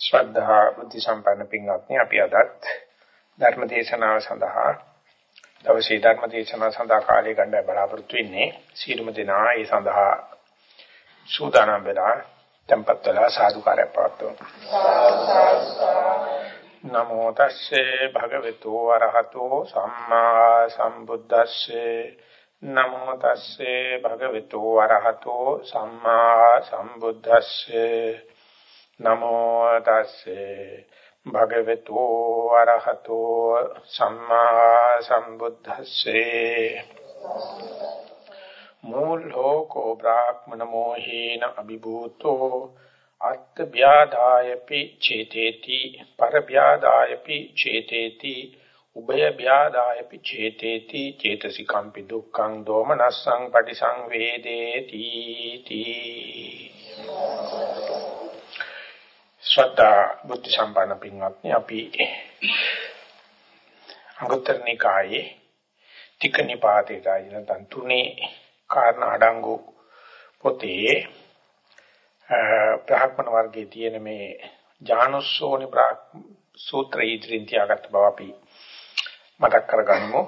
ශ්‍රද්ධා බුද්ධ සම්පන්න පින්වත්නි අපි අදත් ධර්ම දේශනාව සඳහා දවසේ ධර්ම දේශනාව සඳහා කාලය ගන්න බලාපොරොත්තු වෙන්නේ. සීලම දෙනා ඒ සඳහා සූදානම් වෙලා tempත් වෙලා සාදුකාරය පවත්වමු. නමෝ තස්සේ භගවතු වරහතෝ සම්මා සම්බුද්දස්සේ. නමෝ තස්සේ භගවතු වරහතෝ සම්මා සම්බුද්දස්සේ. නමෝ තස්සේ භගවතු අරහතෝ සම්මා සම්බුද්දස්සේ මූලෝකෝ බ්‍රාහ්මන මොහේන අභිභූතෝ අත්ථ ව්‍යාදායපි චේතේති පර ව්‍යාදායපි චේතේති උභය ව්‍යාදායපි චේතේති චේතසිකම්පි දුක්ඛං දෝමනස්සං පටිසංවේදේති තී ශ්‍රද්ධා බුද්ධ සම්පන්න පින්වත්නි අපි අංගුත්තර නිකායේ ටික නිපාතේ ගායන තුනේ කාරණා අඩංගු පොතේ බ්‍රාහ්මණ වර්ගයේ තියෙන මේ ජානුස්සෝනි සූත්‍රය ඉදිරින් තියාගත්ත බව අපි මතක් කරගනිමු.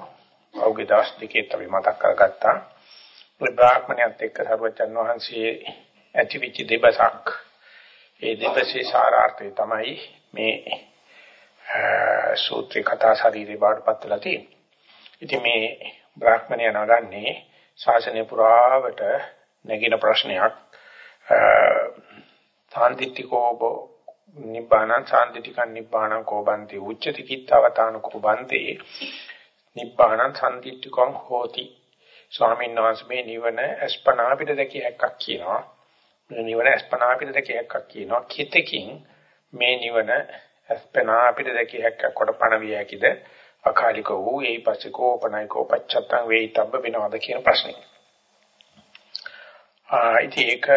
අවුගේ දවස් දෙකේ අපි මතක් කරගත්තා. බ්‍රාහ්මණයත් එක්ක සර්වචන් වහන්සේ ඇතිවිච්ච දෙබසක් ඒ දෙපසේ සාරාර්ථය තමයි මේ සූත්‍රේ කතා ශරීරේ බාටපත් වෙලා තියෙන්නේ. ඉතින් මේ බ්‍රාහ්මණය නගන්නේ ශාසනය පුරාවට නැගින ප්‍රශ්නයක්. සාන්දිටිකෝ නිබ්බාන සාන්දිටිකන් නිබ්බාන කෝබන්ති උච්චති කිත්තවතාන කෝබන්ති නිබ්බාන සාන්දිටිකං හෝති. ස්වාමීන් වහන්සේ මේ නිවන අස්පනා අපිට දැකිය හැක්කක් කියනවා. නිවන අස්පනා අපිට දැකිය හැක්කක් කියනවා. කිතකින් මේ නිවන අස්පනා අපිට දැකිය හැක්කක් කොට පණ විය හැකිද? අකාලික වූ ඒ පස්සේ කෝපනයිකෝ පච්චත්තං වේිතබ්බ වෙනවද කියන ප්‍රශ්නේ. ආ ඉතින් ඒක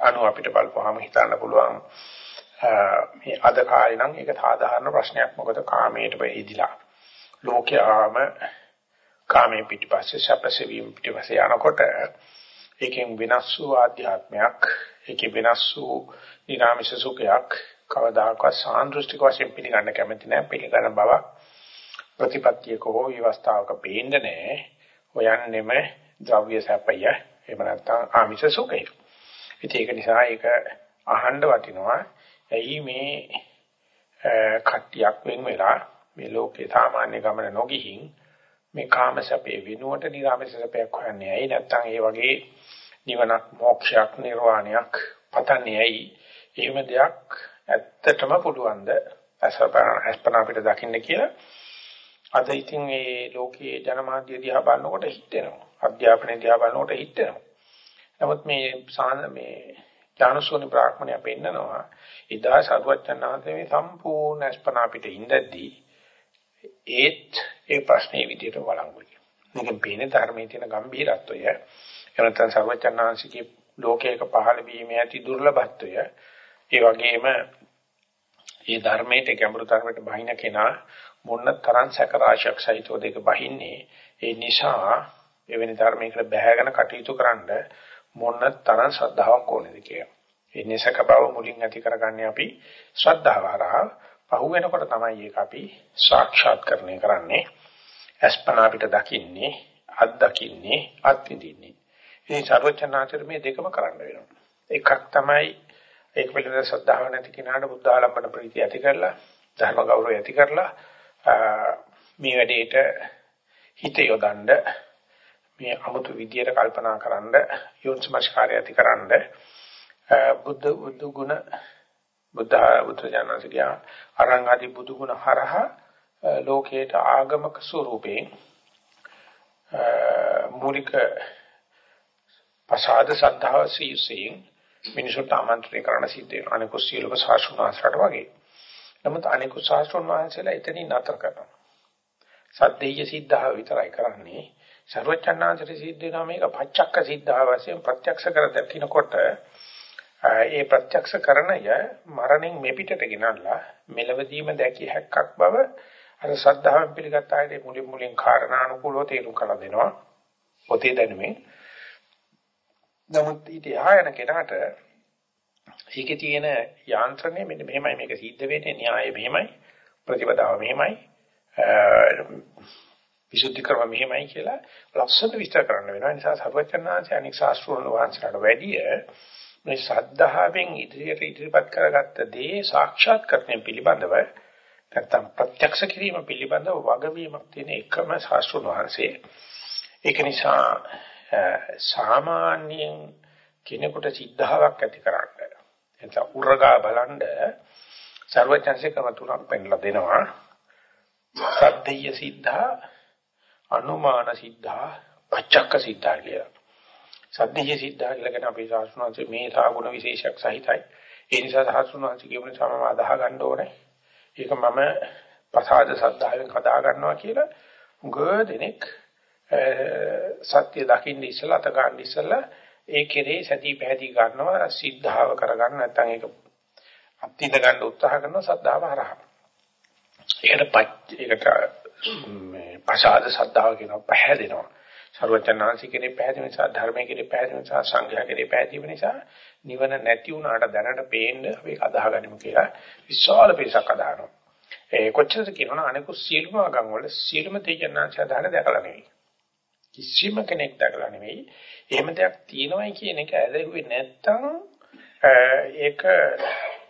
අනු අපිට බලපුවාම හිතන්න පුළුවන් මේ අද කාලේ නම් ඒක සාධාරණ ප්‍රශ්නයක්. මොකද කාමයට වෙයිදිලා ලෝකයාම කාමයේ පිටිපස්සේ සැපසෙවීම පිටිපස්සේ යනකොට ඒකෙන් වෙනස් වූ ආධ්‍යාත්මයක් ඒකේ වෙනස් වූ නිරාමිෂ සුඛයක් කවදාකවත් සාන්දෘෂ්ටික වශයෙන් පිළිගන්න කැමති නැහැ පිළිගන්න බව ප්‍රතිපත්තියක හෝ විවස්ථාවක පේන්නේ නැහැ හොයන්නෙම ද්‍රව්‍ය සැපය එහෙම නැත්නම් ආමිෂ සුඛය. ඉතින් ඒක නිසා ඒක අහන්න වටිනවා. එයි මේ කට්ටියක් වෙන් වෙලා මේ ලෝකේ සාමාන්‍ය ගමන නොගිහින් මේ කාම සැපේ විනුවට නිරාමිෂ සැපයක් හොයන්නේ? ඇයි නැත්නම් ඒ වගේ නිවනක් මොක්ෂයක් නිර්වාණයක් පතන්නේ ඇයි එහෙම දෙයක් ඇත්තටම පුළුවන්ද අසපන අපිට දකින්න කියලා අද ඉතින් මේ ලෝකයේ ජනමාධ්‍ය දිහා බලනකොට හිතෙනවා අධ්‍යාපනය දිහා බලනකොට හිතෙනවා නමුත් මේ මේ ඥානසෝනි බ්‍රාහ්මණය පෙන්නනවා එදා සරුවච්චන්හන්සේ මේ සම්පූර්ණ අස්පන අපිට ඉඳද්දී ඒත් ඒ ප්‍රශ්නේ විදියට වළංගුයි. මේකෙන් පේන්නේ ධර්මයේ තියෙන ගැඹීරත්වය. එහෙම නැත්නම් සර්වචන්නාංශිකේ ලෝකයක පහළ වීමේ ඇති දුර්ලභත්වය. ඒ වගේම මේ ධර්මයේ ගැඹුරු ධර්මයට බහින කෙනා මොන තරම් සැක රාශියක් සහිතව දෙක බහින්නේ. ඒ නිසා එවැනි ධර්මයකට බැහැගෙන කටයුතු කරන්න මොන තරම් ශ්‍රද්ධාවක් ඕනේද කියලා. ඒ නිසක බව මුලින් ඇති කරගන්නේ අපි ශ්‍රද්ධාව හරහා පහු වෙනකොට තමයි ඒක අපි සාක්ෂාත්කරණය කරන්නේ. අස්පනා අපිට දකින්නේ, අත් දකින්නේ, අත් විඳින්නේ. ඉතින් සර්වචනාචර මේ දෙකම කරන්න වෙනවා. එකක් තමයි ඒක පිළිබඳ ශ්‍රද්ධාව නැති කෙනාට බුද්ධ ආලම්බන ප්‍රීතිය ඇති කරලා, ධර්ම ගෞරවය ඇති කරලා මේ වැඩේට හිත යොදන්න මේ 아무තු විදියට කල්පනා කරන්න යොන්සමස්කාරය ඇති කරන්න බුද්ධ බුදු ගුණ බුද්ධ බුද්ධ ඥානසිකිය අරං ආදී බුදු ගුණ හරහා ලෝකයට ආගමක ස්වරූපයෙන් මූලික පසාද සද්ධාව සීසෙන් මිනිසුන්ට ආමන්ත්‍රණය කරන සිද්ධ වෙනවා අනිකුත් සියලුම ශාස්ත්‍රඥාන්සලට වගේ. නමුත් අනිකුත් ශාස්ත්‍රඥාන්සලා එතනින් නතර කරනවා. සද්දේය සිද්ධාව විතරයි කරන්නේ. ਸਰවචන්නාන්තර සිද්ධ වෙනවා මේක පච්චක්ක සිද්ධාව වශයෙන් ප්‍රත්‍යක්ෂ කර දකින්නකොට ඒ ප්‍රත්‍යක්ෂ කරණය මරණයෙන් මෙපිටට ගෙනල්ලා මෙලවදීම දැකිය හැක්කක් බව අර සද්ධාවෙන් පිළිගත් ආයතේ මුලින් මුලින් කාරණානුකූලව තේරුම් කරලා දෙනවා පොතේ දැනුමෙන් නමුත් ඊට යහයන කෙනාට ඒකේ තියෙන යාන්ත්‍රණය මෙන්න මෙහෙමයි මේක සිද්ධ වෙන්නේ න්‍යාය මෙහෙමයි ප්‍රතිපදාව මෙහෙමයි විසුද්ධි ක්‍රම මෙහෙමයි කියලා ලස්සන විස්තර කරන්න වෙනවා. ඒ නිසා සර්වචනාංශය අනික් ශාස්ත්‍රවල වහන්සේලාට වැඩිය මේ සද්ධාවෙන් ඉදිරියට ඉදිරිපත් කරගත්ත දේ සාක්ෂාත් කරගන්න පිළිබඳව නැත්තම් ප්‍රත්‍යක්ෂ කිරීම පිළිබඳව වගවීමක් තියෙන එකම ශාස්ත්‍රඥ වහන්සේ. ඒක නිසා සාමාන්‍යයෙන් කෙනෙකුට සිද්ධාවක් ඇති කරන්න. එතන උරගා බලන්න සර්වඥාන්සේ ක්‍රම තුනක් පෙන්ලා දෙනවා. සද්දේය සිද්ධා, අනුමාන සිද්ධා, පච්චක්ක සිද්ධා කියලා. සද්දේය සිද්ධා කියලා කියන අපේ ශාස්ත්‍රඥාන්සේ මේ සාගුණ විශේෂයක් සහිතයි. ඒ නිසා ශාස්ත්‍රඥාන්සේ කියපුනේ සමම අදාහ ගන්න ඕනේ. ඒක මම ප්‍රසාද සද්ධායෙන් කතා ගන්නවා කියලා උග දෙනෙක් සත්‍ය දකින්න ඉස්සලා අත ගන්න ඉස්සලා ඒ කෙරේ සතිය පැහැදී ගන්නවා සිද්ධාව කරගන්න නැත්නම් ඒක අත්විඳ ගන්න උත්සාහ කරනවා සද්ධාව හරහා. ඒකට ඒකට මේ ප්‍රසාද සද්ධාව කියනවා පැහැදෙනවා. සර්වචනාංශි කෙරේ පැහැදෙන නිසා ධර්මයේ කෙරේ පැහැදෙන නිසා සංඝයා කෙරේ පැහැදීම නිසා නිවන නැති වුණාට දැනට පේන්න අපි අදාහගනිමු කියලා විශාල පිරිසක් අදහනවා. ඒ කොච්චරද කියනවා අනිකුත් සියලුම අගම් වල සියලුම තේජනාංශ අදහන දැකලා නෙවෙයි. කිසිම කෙනෙක් දැකලා නෙවෙයි. එහෙම දෙයක් තියෙනවයි කියන එක ඇදෙන්නේ නැත්තම් ඒක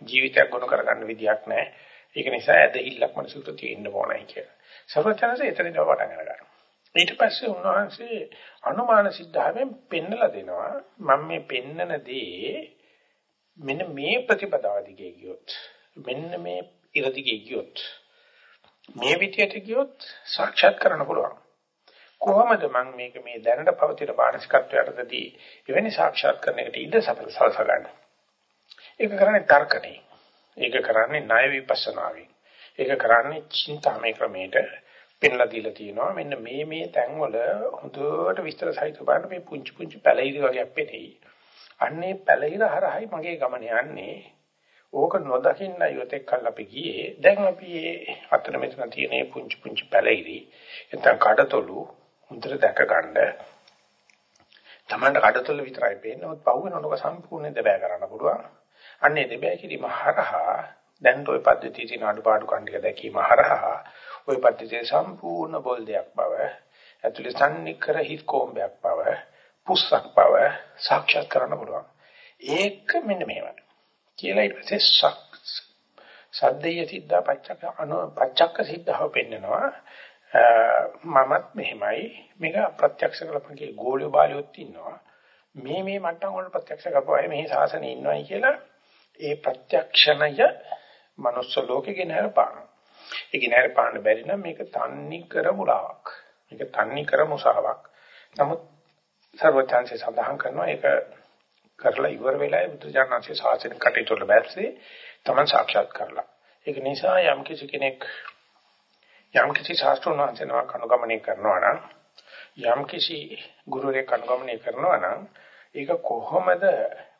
ජීවිතයක් ගොනු කරගන්න විදියක් නැහැ. ඒක නිසා ඇදහිල්ලක් මනසට තියෙන්න ඕනයි කියලා. සර්වඥාන්සේ එතනින් පටන් ගන්නවා. ඊට පස්සේ උන්වහන්සේ අනුමාන සිද්ධාවෙන් පෙන්නලා දෙනවා මම මේ පෙන්නන දේ මෙන්න මේ ප්‍රතිපදාව දිගේ ගියොත් මෙන්න මේ ඉර දිගේ ගියොත් මේ විදියට ගියොත් සාක්ෂාත් කරන්න පුළුවන් කොහොමද මම මේක මේ දැනට පවතින මානසිකත්වයටදී එවැනි සාක්ෂාත් කරන්නකට ඉඩ සලසගන්න ඒක කරන්නේ තර්කණේ ඒක කරන්නේ ණය විපස්සනාවෙන්. ඒක කරන්නේ චින්තාමය ක්‍රමයට පෙන්ලා දීලා තියෙනවා. මෙන්න මේ මේ තැන්වල හොඳට විස්තර සහිතව බලන්න මේ පුංචි පුංචි පැලිරි වගේ අපෙතේ අන්නේ පැලිර හරහායි මගේ ගමන යන්නේ. ඕක නොදකින්න යොතෙක් කල් අපි ගියේ. දැන් අපි මේ අතන මෙතන තියෙන පුංචි පුංචි පැලිරි නැත්නම් කඩතොළු හොඳට දැක ගන්න. Tamanට කඩතොල විතරයි පේන්නේ. ඔත් පහු වෙනකොට සම්පූර්ණයෙන් දෙබෑ කරන්න පුළුවන්. අන්නේ දෙබෑ කිරීම හරහා දැන් toy පද්ධතිය තියෙන අඩුපාඩු කණ්ඩික දැකීම හරහා ওই පද්ධතියේ සම්පූර්ණ බෝල් දෙයක් බව ඇතුලේ සම්නිකර හිත් කෝම්බයක් බව පුස්සක් බව සාක්ෂාත් කරන්න පුළුවන්. ඒක මෙන්න මේවා. කියලා ඊට පස්සේ සක් සද්දේය සිද්ධා පච්චක අනු පච්චක්ක සිද්ධාව පෙන්නනවා මමත් මෙහෙමයි මේක ප්‍රත්‍යක්ෂ කරපන්ගේ ගෝලිය බාලියොත් ඉන්නවා මේ මේ මට්ටම් වල ප්‍රත්‍යක්ෂ කරපුවායි මේ ශාසනය ඉන්නවයි කියලා ඒ ප්‍රත්‍යක්ෂණය manuss ලෝකේ ගෙනහැර පානවා ඒක නෑර පාන්න බැරි නම් මේක තන්නේ කර මුලාවක්. මේක තන්නේ කර මුසාවක්. නමුත් සර්වඥාන්සේ සඳහන් කරනවා ඒක කරලා ඉවර වෙලා බුදුජානනාංශයේ ශාසනික කටයුතු වල බැස්සේ තමන් සාක්ෂාත් කරලා. ඒක නිසා යම් කිසි කෙනෙක් යම් කිසි ශාස්ත්‍රඥාන්සේනවා කනුගමනය කරනවා නම් යම් කිසි ගුරුවරයෙක් කනුගමනය කරනවා නම් ඒක කොහොමද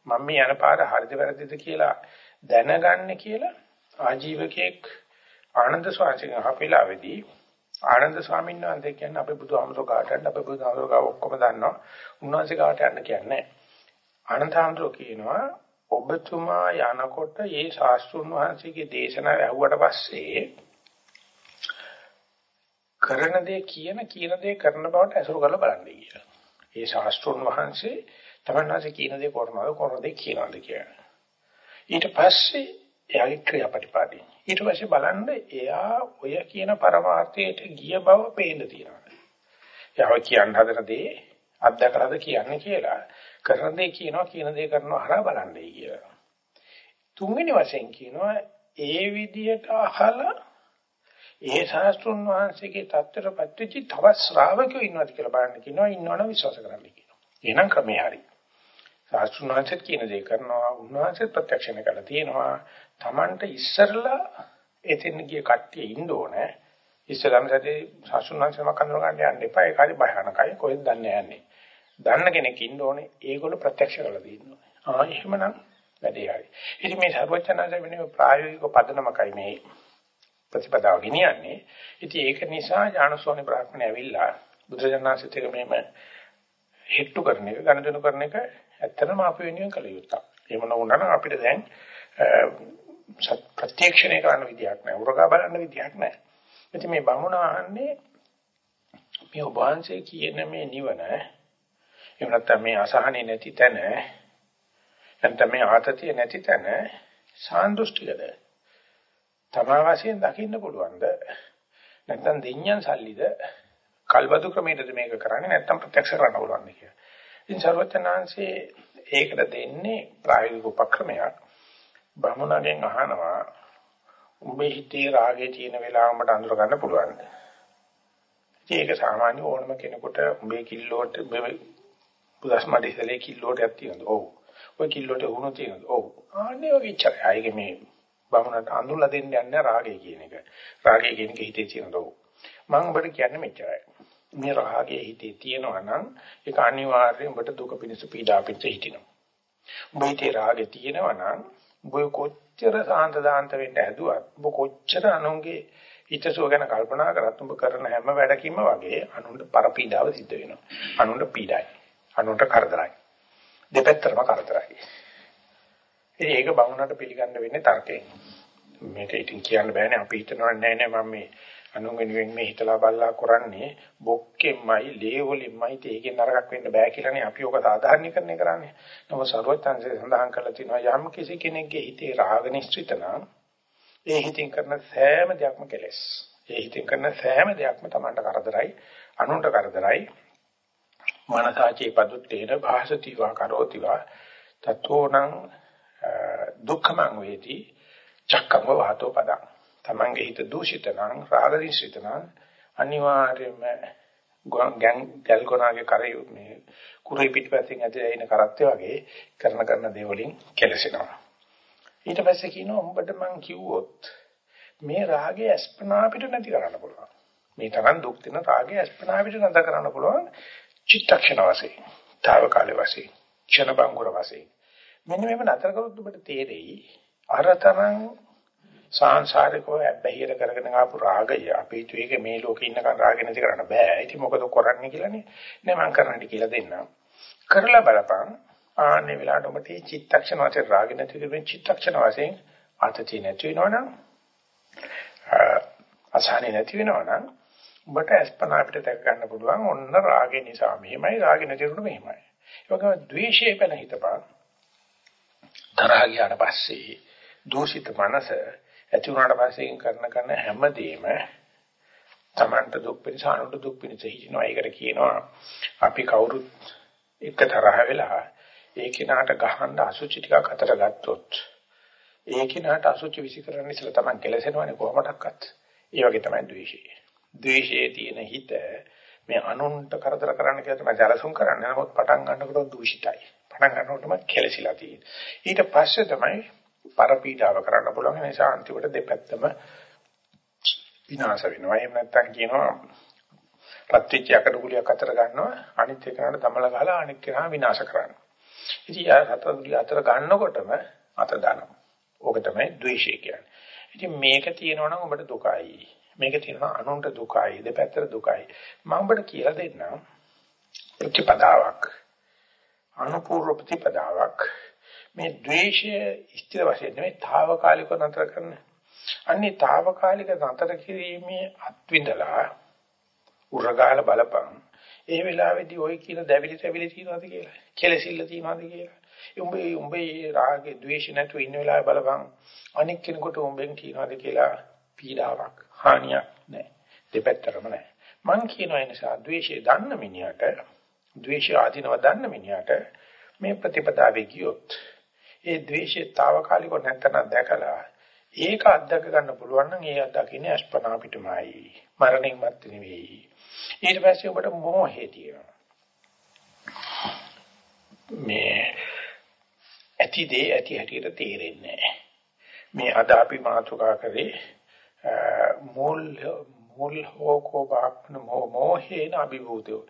මම මේ යන පාර හරිද වැරදිද කියලා දැනගන්නේ කියලා ආජීවකයෙක් ආනන්ද ස්වාමීන් අහපෙලාවේදී ආනන්ද ස්වාමීන් වහන්සේ කියන්නේ අපේ බුදුහාමුදුරුවෝ කාටද අපේ බුදුහාමුදුරුවෝ ඔක්කොම දන්නවා. උන්වහන්සේ කාට යන්න කියන්නේ ආනන්ද හාමුදුරුවෝ කියනවා ඔබතුමා යනකොට මේ ශාස්ත්‍රුන් වහන්සේගේ දේශනාව ඇහුවට පස්සේ කරන දේ කියන කියන දේ කරන බවට අසුරු කරලා බලන්නේ කියලා. ඒ ශාස්ත්‍රුන් වහන්සේ තමන්වාසේ කියන දේ කරනවද කරන දේ කියනවද කියලා. ඊට පස්සේ එයාගේ ක්‍රියාපටිපාටි ඊට පස්සේ බලන්න එයා ඔය කියන පරමාර්ථයට ගිය බව පේන්න තියෙනවා. එයා කියන්න හදන දේ අත්දකලාද කියන්නේ කියලා. කරන දේ කියනවා කියන දේ කරනවා හරහා බලන්නයි කියලා. තුන්වෙනි වශයෙන් කියනවා ඒ විදියට අහලා ඒ ශාස්ත්‍රුන් වහන්සේගේ தත්තරපත් වෙච්ච තව ශ්‍රාවකයෝ ඉන්නවාද කියලා බලන්න කියනවා ඉන්නවනම් විශ්වාස කරන්න කියනවා. එහෙනම් ක්‍රමේ හරියි. සාස්ෘණාංශත් කියන දේ කරනවා උන්වහන්සේත් ප්‍රත්‍යක්ෂණය කරලා තියෙනවා. Tamanට ඉස්සරලා එතෙන් ගිය කට්ටිය ඉන්න ඕනේ. ඉස්සරහම සැදී සාස්ෘණාංශම කඳුර ගන්න යන්න එපා. ඒක හරි භයානකයි. කොහෙද දන්නේ යන්නේ? දන්න කෙනෙක් ඉන්න ඕනේ. ඒගොල්ලෝ ප්‍රත්‍යක්ෂ කරලා දිනනවා ආ එහෙමනම් වැඩේ හරි. ඉතින් මේ සර්වචනanse වෙනේ ප්‍රායෝගික පදනමකයි මේ. ප්‍රතිපදාව ගෙනියන්නේ ඉතින් ඒක නිසා ඥානසෝනි බ්‍රාහ්මණය ඇවිල්ලා බුදුරජාණන්සේට මෙහෙම හෙට්ටු කරන එක ගණදෙනු කරන එක ඇත්තටම අප වෙනුවෙන් කළ යුත්තක්. එහෙම නොවුනනම් අපිට දැන් ප්‍රත්‍යක්ෂණය කරන්න විදියක් නැහැ. උරගා බලන්න විදියක් නැහැ. ඉතින් මේ බමුණ අහන්නේ මේ ඔබ වහන්සේ කියන මේ නිවන එහෙම නැත්නම් මේ අසහනේ නැති තැන නැත්නම් මේ ආතතිය නැති තැන සාන්දෘෂ්ටිකද තමා වශයෙන් දකින්න පුළුවන්ද නැත්නම් දෙඤ්ඤන් සල්ලිද කල්බදු ක්‍රමයටද මේක කරන්නේ නැත්නම් ප්‍රත්‍යක්ෂ කරන්න පුළුවන්ද කියලා. ඉතින් සර්වඥාන්සේ ඒකට දෙන්නේ ප්‍රායෝගික උපක්‍රමයක්. බමුණගෙන් අහනවා උඹේ හිතේ රාගේ තියෙන වෙලාවකට අඳුර ගන්න පුළුවන්ද? ඒක සාමාන්‍ය ඕනම කෙනෙකුට උඹේ කිල්ලෝට පුදස් මඩ ඉතලේ කිල්ලෝටයක් තියෙනවා. ඔව්. ඔය කිල්ලෝට වුණු තියෙනවා. ඔව්. ආන්නේ ඔය විචාරය. ආයේ මේ බමුණට අඳුරලා දෙන්න යන්නේ රාගය කියන එක. රාගය කියන එක හිතේ තියෙනවා. ඔව්. මම ඔබට කියන්නේ මෙච්චරයි. මේ රාගයේ හිතේ තියෙනවා නම් ඒක අනිවාර්යයෙන් ඔබට දුක පිණිස පීඩා පිණිස හිටිනවා. ඔබ හිතේ රාගය තියෙනවා නම් ඔබ කොච්චර සාන්ත දාන්ත වෙන්න හැදුවත් ඔබ කොච්චර අනුන්ගේ හිතසුව ගැන කල්පනා කරත් ඔබ කරන හැම වැඩකින්ම වගේ අනුන්ට පරපීඩාව සිද්ධ වෙනවා. අනුන්ට පීඩයි. අනුන්ට කරදරයි. දෙපැත්තටම කරදරයි. ඉතින් ඒක බමුණට පිළිගන්න වෙන්නේ තර්කයෙන්. මේක ඉතින් කියන්න බෑනේ අපි හිතනවා නෑ නෑ මම මේ අනුගෙනුවෙන් මේ හිතලා බලලා කරන්නේ බොක්කෙම්මයි ලේවලින්මයි තේකෙන් නරකක් වෙන්න බෑ කියලානේ අපි ඔක සාධාරණීකරණය කරන්නේ. නමුත් සර්වඥාන්සේ සඳහන් කරලා තිනවා යම් කිසි කෙනෙක්ගේ හිතේ රාග නිශ්චිත නම් ඒ හිතින් කරන සෑම දෙයක්ම කෙලෙස්. ඒ හිතින් කරන සෑම දෙයක්ම Tamanට කරදරයි, අනුන්ට කරදරයි. මනසාචේ පදුත්තේන භාසතිවා කරෝතිවා තතෝනං දුක්ඛමං වේති. චක්කම වාතෝ පදං. තමන්ගේ හිත දූෂිත නම් රාග දිශිත නම් අනිවාර්යයෙන්ම ගන් ගල්කොනාගේ කරේ මේ කුරේ පිටපතින් ඇදලා ඉන කරත්තේ වගේ කරන කරන දේ වලින් කෙලසෙනවා. ඊට පස්සේ කියනවා උඹට මං කිව්වොත් මේ රාගය අස්පනා පිට නැති කරන්න පුළුවන්. මේ තරම් දුක් දෙන රාගය අස්පනා පිට නැත කරන්න පුළුවන් චිත්තක්ෂණ වශයෙන් తాවකාලික වශයෙන් ක්ෂණ බංගුර වශයෙන්. මෙන්න මේව නතර කරොත් ඔබට තේරෙයි අරතරන් සාංශාරිකව බැහැර කරගෙන ආපු රාගය අපි හිතුවේ ඒක මේ ලෝකේ ඉන්නකන් රාගය නැති කරන්න බෑ. ඉතින් මොකද කරන්නේ කියලානේ. නෑ මම කරන්නයි කියලා දෙන්නම්. කරලා බලපන්. ආන්නේ වෙලාවට ඔබට මේ චිත්තක්ෂණ වශයෙන් රාගය නැති කිරීමෙන් චිත්තක්ෂණ වශයෙන් ආතතිය නැති වෙනවනම් අසහනෙ නැති වෙනවනම් ඔබට අස්පනා අපිට දැක ගන්න පුළුවන් ඔන්න රාගය නිසා මෙහෙමයි රාගය නැති වුණොත් මෙහෙමයි. ඒ වගේම ද්වේෂය පැන හිතපන්. තරහ ගියාට පස්සේ දෝෂිත මනස ඇති වුණාට පස්සේ කරන කරන හැමදේම Tamanta දුක් පිණිස අනුන්ට දුක් පිණිස හිිනවා. ඒකට කියනවා අපි කවුරුත් එක තරහ වෙලා ඒ කිනාට ගහන්න අසුචි ටිකක් අතට ගත්තොත් ඒ කිනාට අසුචි විසිකරන්න ඉස්සලා Taman කෙලසෙනවනේ කොහොමඩක්වත්. ඒ වගේ තමයි ද්වේෂය. ද්වේෂයේ තියෙන හිත මේ අනුන්ට කරදර කරන්න කියලා තමයි ජලසුන් කරන්නේ. නමුත් පටන් ගන්නකොට දූෂිතයි. පටන් ගන්නකොටම කෙලසිලා තියෙන්නේ. ඊට පස්සේ තමයි පරපීඩාව කරන්න පුළුවන්. ඒ නිසා අන්තිමට දෙපැත්තම විනාශ වෙනවා. එහෙම නැත්නම් කියනවා රත්විච්ච යකඩ ගුලියක් අතර ගන්නවා අනිත් එකනට තමල ගහලා අනිත් කෙනා විනාශ කරනවා. ඉතින් යා හතර ගුලිය අතර ගන්නකොටම අත දානවා. ඕක තමයි ද්වේෂය කියන්නේ. ඉතින් මේක තියෙනවා නම් ඔබට දුකයි. මේක තියෙනවා අනුන්ට දුකයි. දෙපැත්තට දුකයි. මම ඔබට කියලා දෙන්නම් ප්‍රතිපදාවක්. අනුපූර්ව ප්‍රතිපදාවක් මේ ද්වේෂය ස්ථිර වශයෙන් නෙමෙයි తాවකාලිකව නතර කරන. අන්නේ తాවකාලික නතර කිරීමේ අත්විඳලා උරගාල බලපං. ඒ වෙලාවේදී ওই කියන දැවිලි තැවිලි තියනවාද කියලා. කෙලසිල්ල තියනවාද කියලා. උඹේ උඹේ රාගේ ද්වේෂ නැතුව ඉන්න වෙලාවේ බලපං. අනික් කෙනෙකුට උඹෙන් තියනවාද කියලා පීඩාවක් හානියක් නැහැ. දෙපැත්තරම නැහැ. මං කියනවා ඒ නිසා ද්වේෂය දන්න මිනිහට ද්වේෂ ආධිනව දන්න මිනිහට මේ ප්‍රතිපදාවේ ගියොත් ඒ ද්වේෂය తాවකාලිකව නැත්නම් දැකලා ඒක අත්දක ගන්න පුළුවන් නම් ඒ අත්දකින්නේ අස්පනා පිටමයි මරණින් මත් නෙවෙයි. ඊට පස්සේ ඔබට මෝහය තියෙනවා. මේ ඇති දේ ඇති හැටියට තේරෙන්නේ මේ අද අපි මාතෘකා කරේ මුල් මුල් හෝකෝ බාක්න මොහේන අභිභූතෝ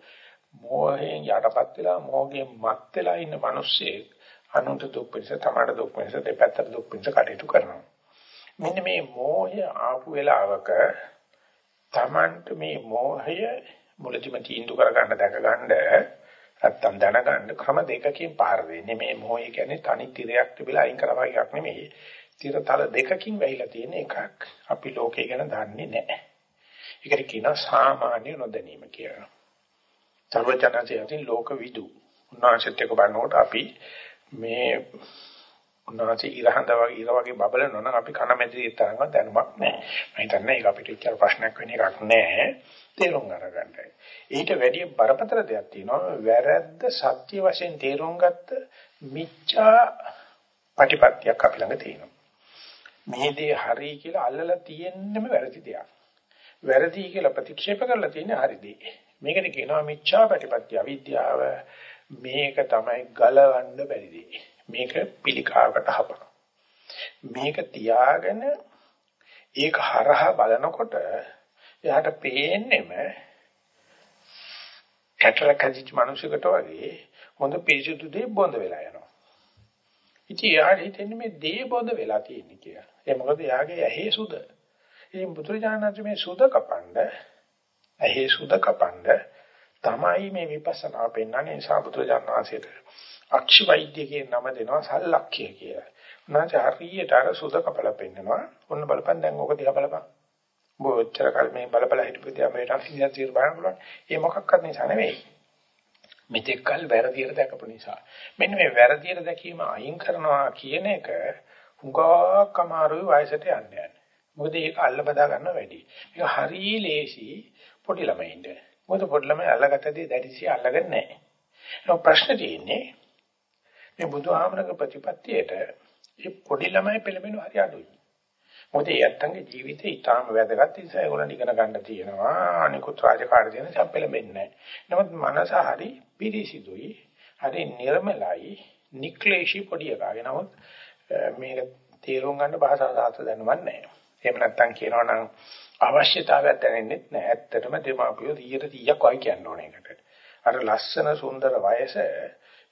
මෝහයෙන් යටපත් වෙලා මෝහයෙන් මත් වෙලා ඉන්න මිනිස්සෙක් අනුන්ට දුක් පිණිස තමට දුක් පිණිස දෙපැත්තට දුක් පිණිස කටයුතු කරනවා. මෙන්න මේ මෝහය ආපු වෙලාවක තමන්ට මේ මෝහය මුලදිම තීන්දුව කරගන්න දැක ගන්න නැත්තම් දැනගන්න ක්‍රම දෙකකින් පාර වෙන්නේ. මේ මොහොය කියන්නේ තනි තිරයක් තිබිලා අයින් කරවා එකක් නෙමෙයි. තිරතල දෙකකින් වෙයිලා තියෙන එකක්. අපි ලෝකේ ගැන දන්නේ නැහැ. ඒකට කියනවා සාමාන්‍ය නොදැනීම කියලා. සර්වඥාන්සේ ලෝක විදු. උන්වහන්සේත් එක්ක බලනකොට අපි මේ උන්වහන්සේ ඉරහඳ වගේ ඉර වගේ බබලනවා නම් අපි කන මැදිරි තරම්වත් දැනුමක් නැහැ. මම හිතන්නේ ඒක අපිට ඉච්චර ප්‍රශ්නයක් වෙන එකක් නැහැ. තේරුම් ගන්නයි. ඊට වැඩිය බරපතල දෙයක් තියෙනවා. වැරද්ද සත්‍ය වශයෙන් තේරුම් ගත්ත මිච්ඡා ප්‍රතිපත්තියක් අපි ළඟ තියෙනවා. මේ දේ හරි කියලා අල්ලලා තියෙන්නෙම වැරදි දෙයක්. වැරදි කියලා ප්‍රතික්ෂේප කරලා තියෙන්නේ හරි දේ. මේකට කියනවා මිච්ඡා ප්‍රතිපත්තිය අවිද්‍යාව. මේක තමයි ගලවන්න බැරි දේ. මේක පිළිකාවකට හපන. මේක තියාගෙන ඒක හරහා බලනකොට එයාට පේන්නෙම කැටලක් හදිච්ච මිනිසෙකුට වගේ හොඳ පිරිසුදු දෙයක් බොඳ වෙලා යනවා. ඉතින් එයාට හිතෙන්නේ මේ දේ බොඳ වෙලා තියෙන්නේ කියලා. ඒ මොකද එයාගේ ඇහි සුද. ඉතින් බුදුරජාණන් මේ සුද කපන්න ඇහි සුද කපන්න තමයි මේ විපස්සනා පෙන්වන්නේ සාබුදුරජාණන් වහන්සේට. අක්ෂි වෛද්‍ය කියන නම දෙනවා සල්ලක්ඛ්‍ය කියලා. උනාච හරියට අර සුද කපලා පෙන්නනවා. ඔන්න බලපන් දැන් ඕක දිහා බලපන්. බොච්චර කල් මේ බල බල හිටපු දිහා මේ ටන්සිය తీර බලන්න පුළුවන්. ඒ මොකක්වත් නිසා නෙවෙයි. මෙතෙක් කල් වැරදියට දැකපු නිසා. මෙන්න මේ වැරදියට දැකීම අයින් කරනවා කියන එක හුඟක් අමාරුයි වයසට යන්නේ. මොකද ඒක අල්ල බදා ගන්න වැඩි. මේක හරිය ලේසි පොඩි ළමයින්ට. මොකද පොඩි ළමයි අල්ලගත්තදී දැඩිසිය අල්ලගන්නේ නැහැ. ඒක ප්‍රශ්න තියෙන්නේ මේ බුදුහාමරගේ ප්‍රතිපත්තියට මේ පොඩි ළමයි පෙළඹෙන හරි අඩුයි. මොකද ඒ අත්තන්ගේ ජීවිතේ ඊටාම වැදගත් නිසා ඒගොල්ලන් ඉගෙන ගන්න තියෙනවා. අනිකුත් රාජකාරී දෙන නිසා පෙළඹෙන්නේ නැහැ. නමුත් මනස හරි පිරිසිදුයි, හරි නිර්මලයි, නික්ලේශී පොඩි එකගේ. නමුත් මේක තේරුම් ගන්න භාෂා සාස්ත්‍ර දැනුමක් නැහැ. එහෙම නැත්නම් කියනවා නම් අවශ්‍යතාවයක් දැනෙන්නේ නැහැ. ඇත්තටම දෙමාපියෝ 100ක් වයි කියන්න ඕනේ ඒකට. අර ලස්සන සුන්දර වයස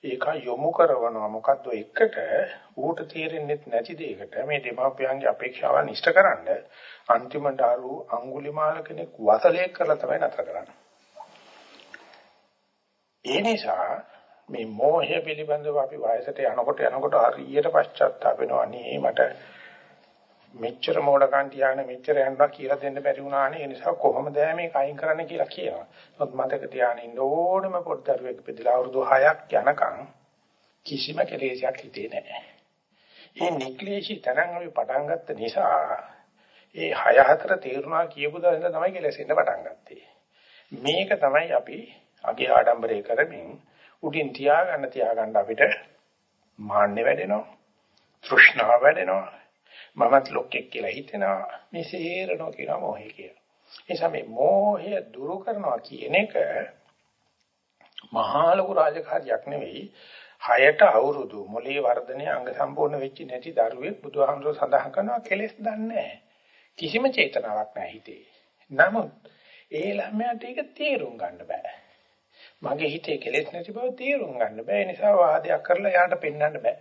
ඒක යොමු කරනවා. මොකද්ද එකට? ඌට තේරෙන්නේ නැති දෙයකට. මේ දෙමාපියන්ගේ අපේක්ෂාවන් ඉෂ්ටකරනද අන්තිමට අරු අඟුලිමාල කෙනෙක් වසලේ කරලා තමයි නතර කරන්නේ. ඒ නිසා මේ මෝහය පිළිබඳව අපි වයසට යනකොට යනකොට හරියට පශ්චාත්තාප වෙනවා. නේ මට මෙච්චර මෝඩකම් තියාගෙන මෙච්චර යනවා කියලා දෙන්න බැරි වුණානේ ඒ නිසා කොහොමද මේක අයින් කරන්න කියලා කියනවා. නමුත් මතක තියාගෙන ඉන්න ඕනම පොඩ්ඩරුවෙක් පිළිලා අවුරුදු 6ක් යනකම් කිසිම කෙලෙසයක් හිතේ නැහැ. මේ නික්ලේශී තරංග අපි පටන් ගත්ත නිසා ඒ 6 4 තීරණා කියපු දවසේ තමයි කෙලෙසෙන්න පටන් ගත්තේ. මේක තමයි අපි අගේ ආඩම්බරේ කරමින් උඩින් තියාගන්න තියාගන්න අපිට මාන්නේ වැඩෙනවා. තෘෂ්ණාව වැඩෙනවා. මමත් ලොක්ෙක් කියලා හිතෙනවා මේ සේරනවා කියන මොහේ කියලා. ඒ නිසා මේ මොහය දුරු කරනවා කියන එක මහා ලොකු රාජකාරියක් නෙවෙයි. හයට අවුරුදු මොලේ වර්ධනය අංග සම්පූර්ණ වෙච්ච නැති දරුවෙක් බුදුහාමුදුරුවෝ සඳහන් කරනවා කෙලෙස් දන්නේ කිසිම චේතනාවක් නැහැ හිතේ. නමුත් ඒ ළමයාට ඒක තේරුම් ගන්න බෑ. මගේ හිතේ කෙලෙස් නැති බව තේරුම් ගන්න බෑ. ඒ නිසා වාදයක් කරලා යාට පෙන්වන්න බෑ.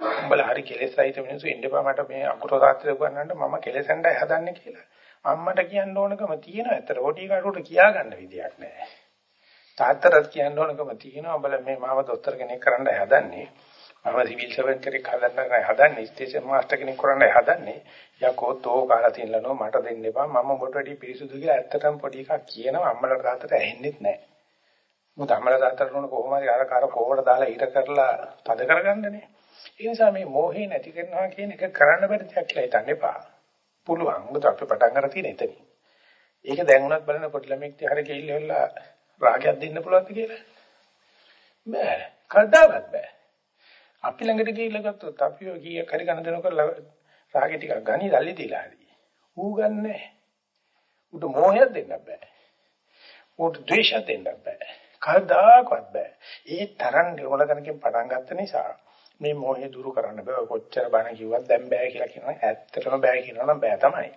උඹලා හරි කෙලෙස් සහිත මිනිස්සු ඉන්නපා මට මේ අකුරු තාත්‍රය උගන්වන්න මම කෙලෙසෙන්ඩයි හදන්නේ කියලා. අම්මට කියන්න ඕනකම තියෙනවා. ඇත්තට හොටි කාටට කියා ගන්න විදියක් නැහැ. තාත්තට කියන්න ඕනකම තියෙනවා. උඹලා මේ මාව දොස්තර කෙනෙක් කරන්න හදන්නේ. මම සිවිල් සර්වන්ට් කෙනෙක් හදන්න හදන්නේ. ස්ටේෂන් මාස්ටර් කෙනෙක් කරන්න හදන්නේ. යකෝ තෝ කාලා තියනලනෝ මට දෙන්න එපා. මම ඔබට වැඩි පිරිසුදු කියලා ඇත්තටම පොඩි එකක් කියනවා. අම්මලාට තාත්තට ඇහෙන්නේ නැහැ. මොකද අම්මලා තාත්තට උන කොහොම හරි අර කාර කොහොමද දාලා ඊට කරලා තද කරගන්නනේ. ඒ නිසා මේ මෝහේ නැති කරනවා කියන එක කරන්න බැරි දෙයක් කියලා හිතන්න එපා. පුළුවන්. මොකද අපි පටන් ගන්න තියෙන එතන. ඒක දැන් උනත් බලන පොඩි ළමෙක් දිහාට ගිහිල්ලා රාගයක් දෙන්න පුළුවන්ද කියලා? බෑ. කවදාවත් බෑ. අපි ළඟට ගිහිල්ලා ගත්තොත් අපි ඔය කීයක් හරි ගන්න දෙනකොට රාගෙ ටිකක් ගනි දැල්ලි තියලා හරි. ඌ ගන්නෑ. උට මෝහයක් දෙන්න බෑ. උට ද්වේෂයක් දෙන්න බෑ. කවදාකවත් බෑ. ඒ තරම් නිරෝධකණකින් පටන් ගත්ත නිසා මේ මොහේ දුරු කරන්න බෑ. කොච්චර බණ කිව්වත් දැන් බෑ කියලා කියනවා. ඇත්තටම බෑ කියනවා නම් බෑ තමයි.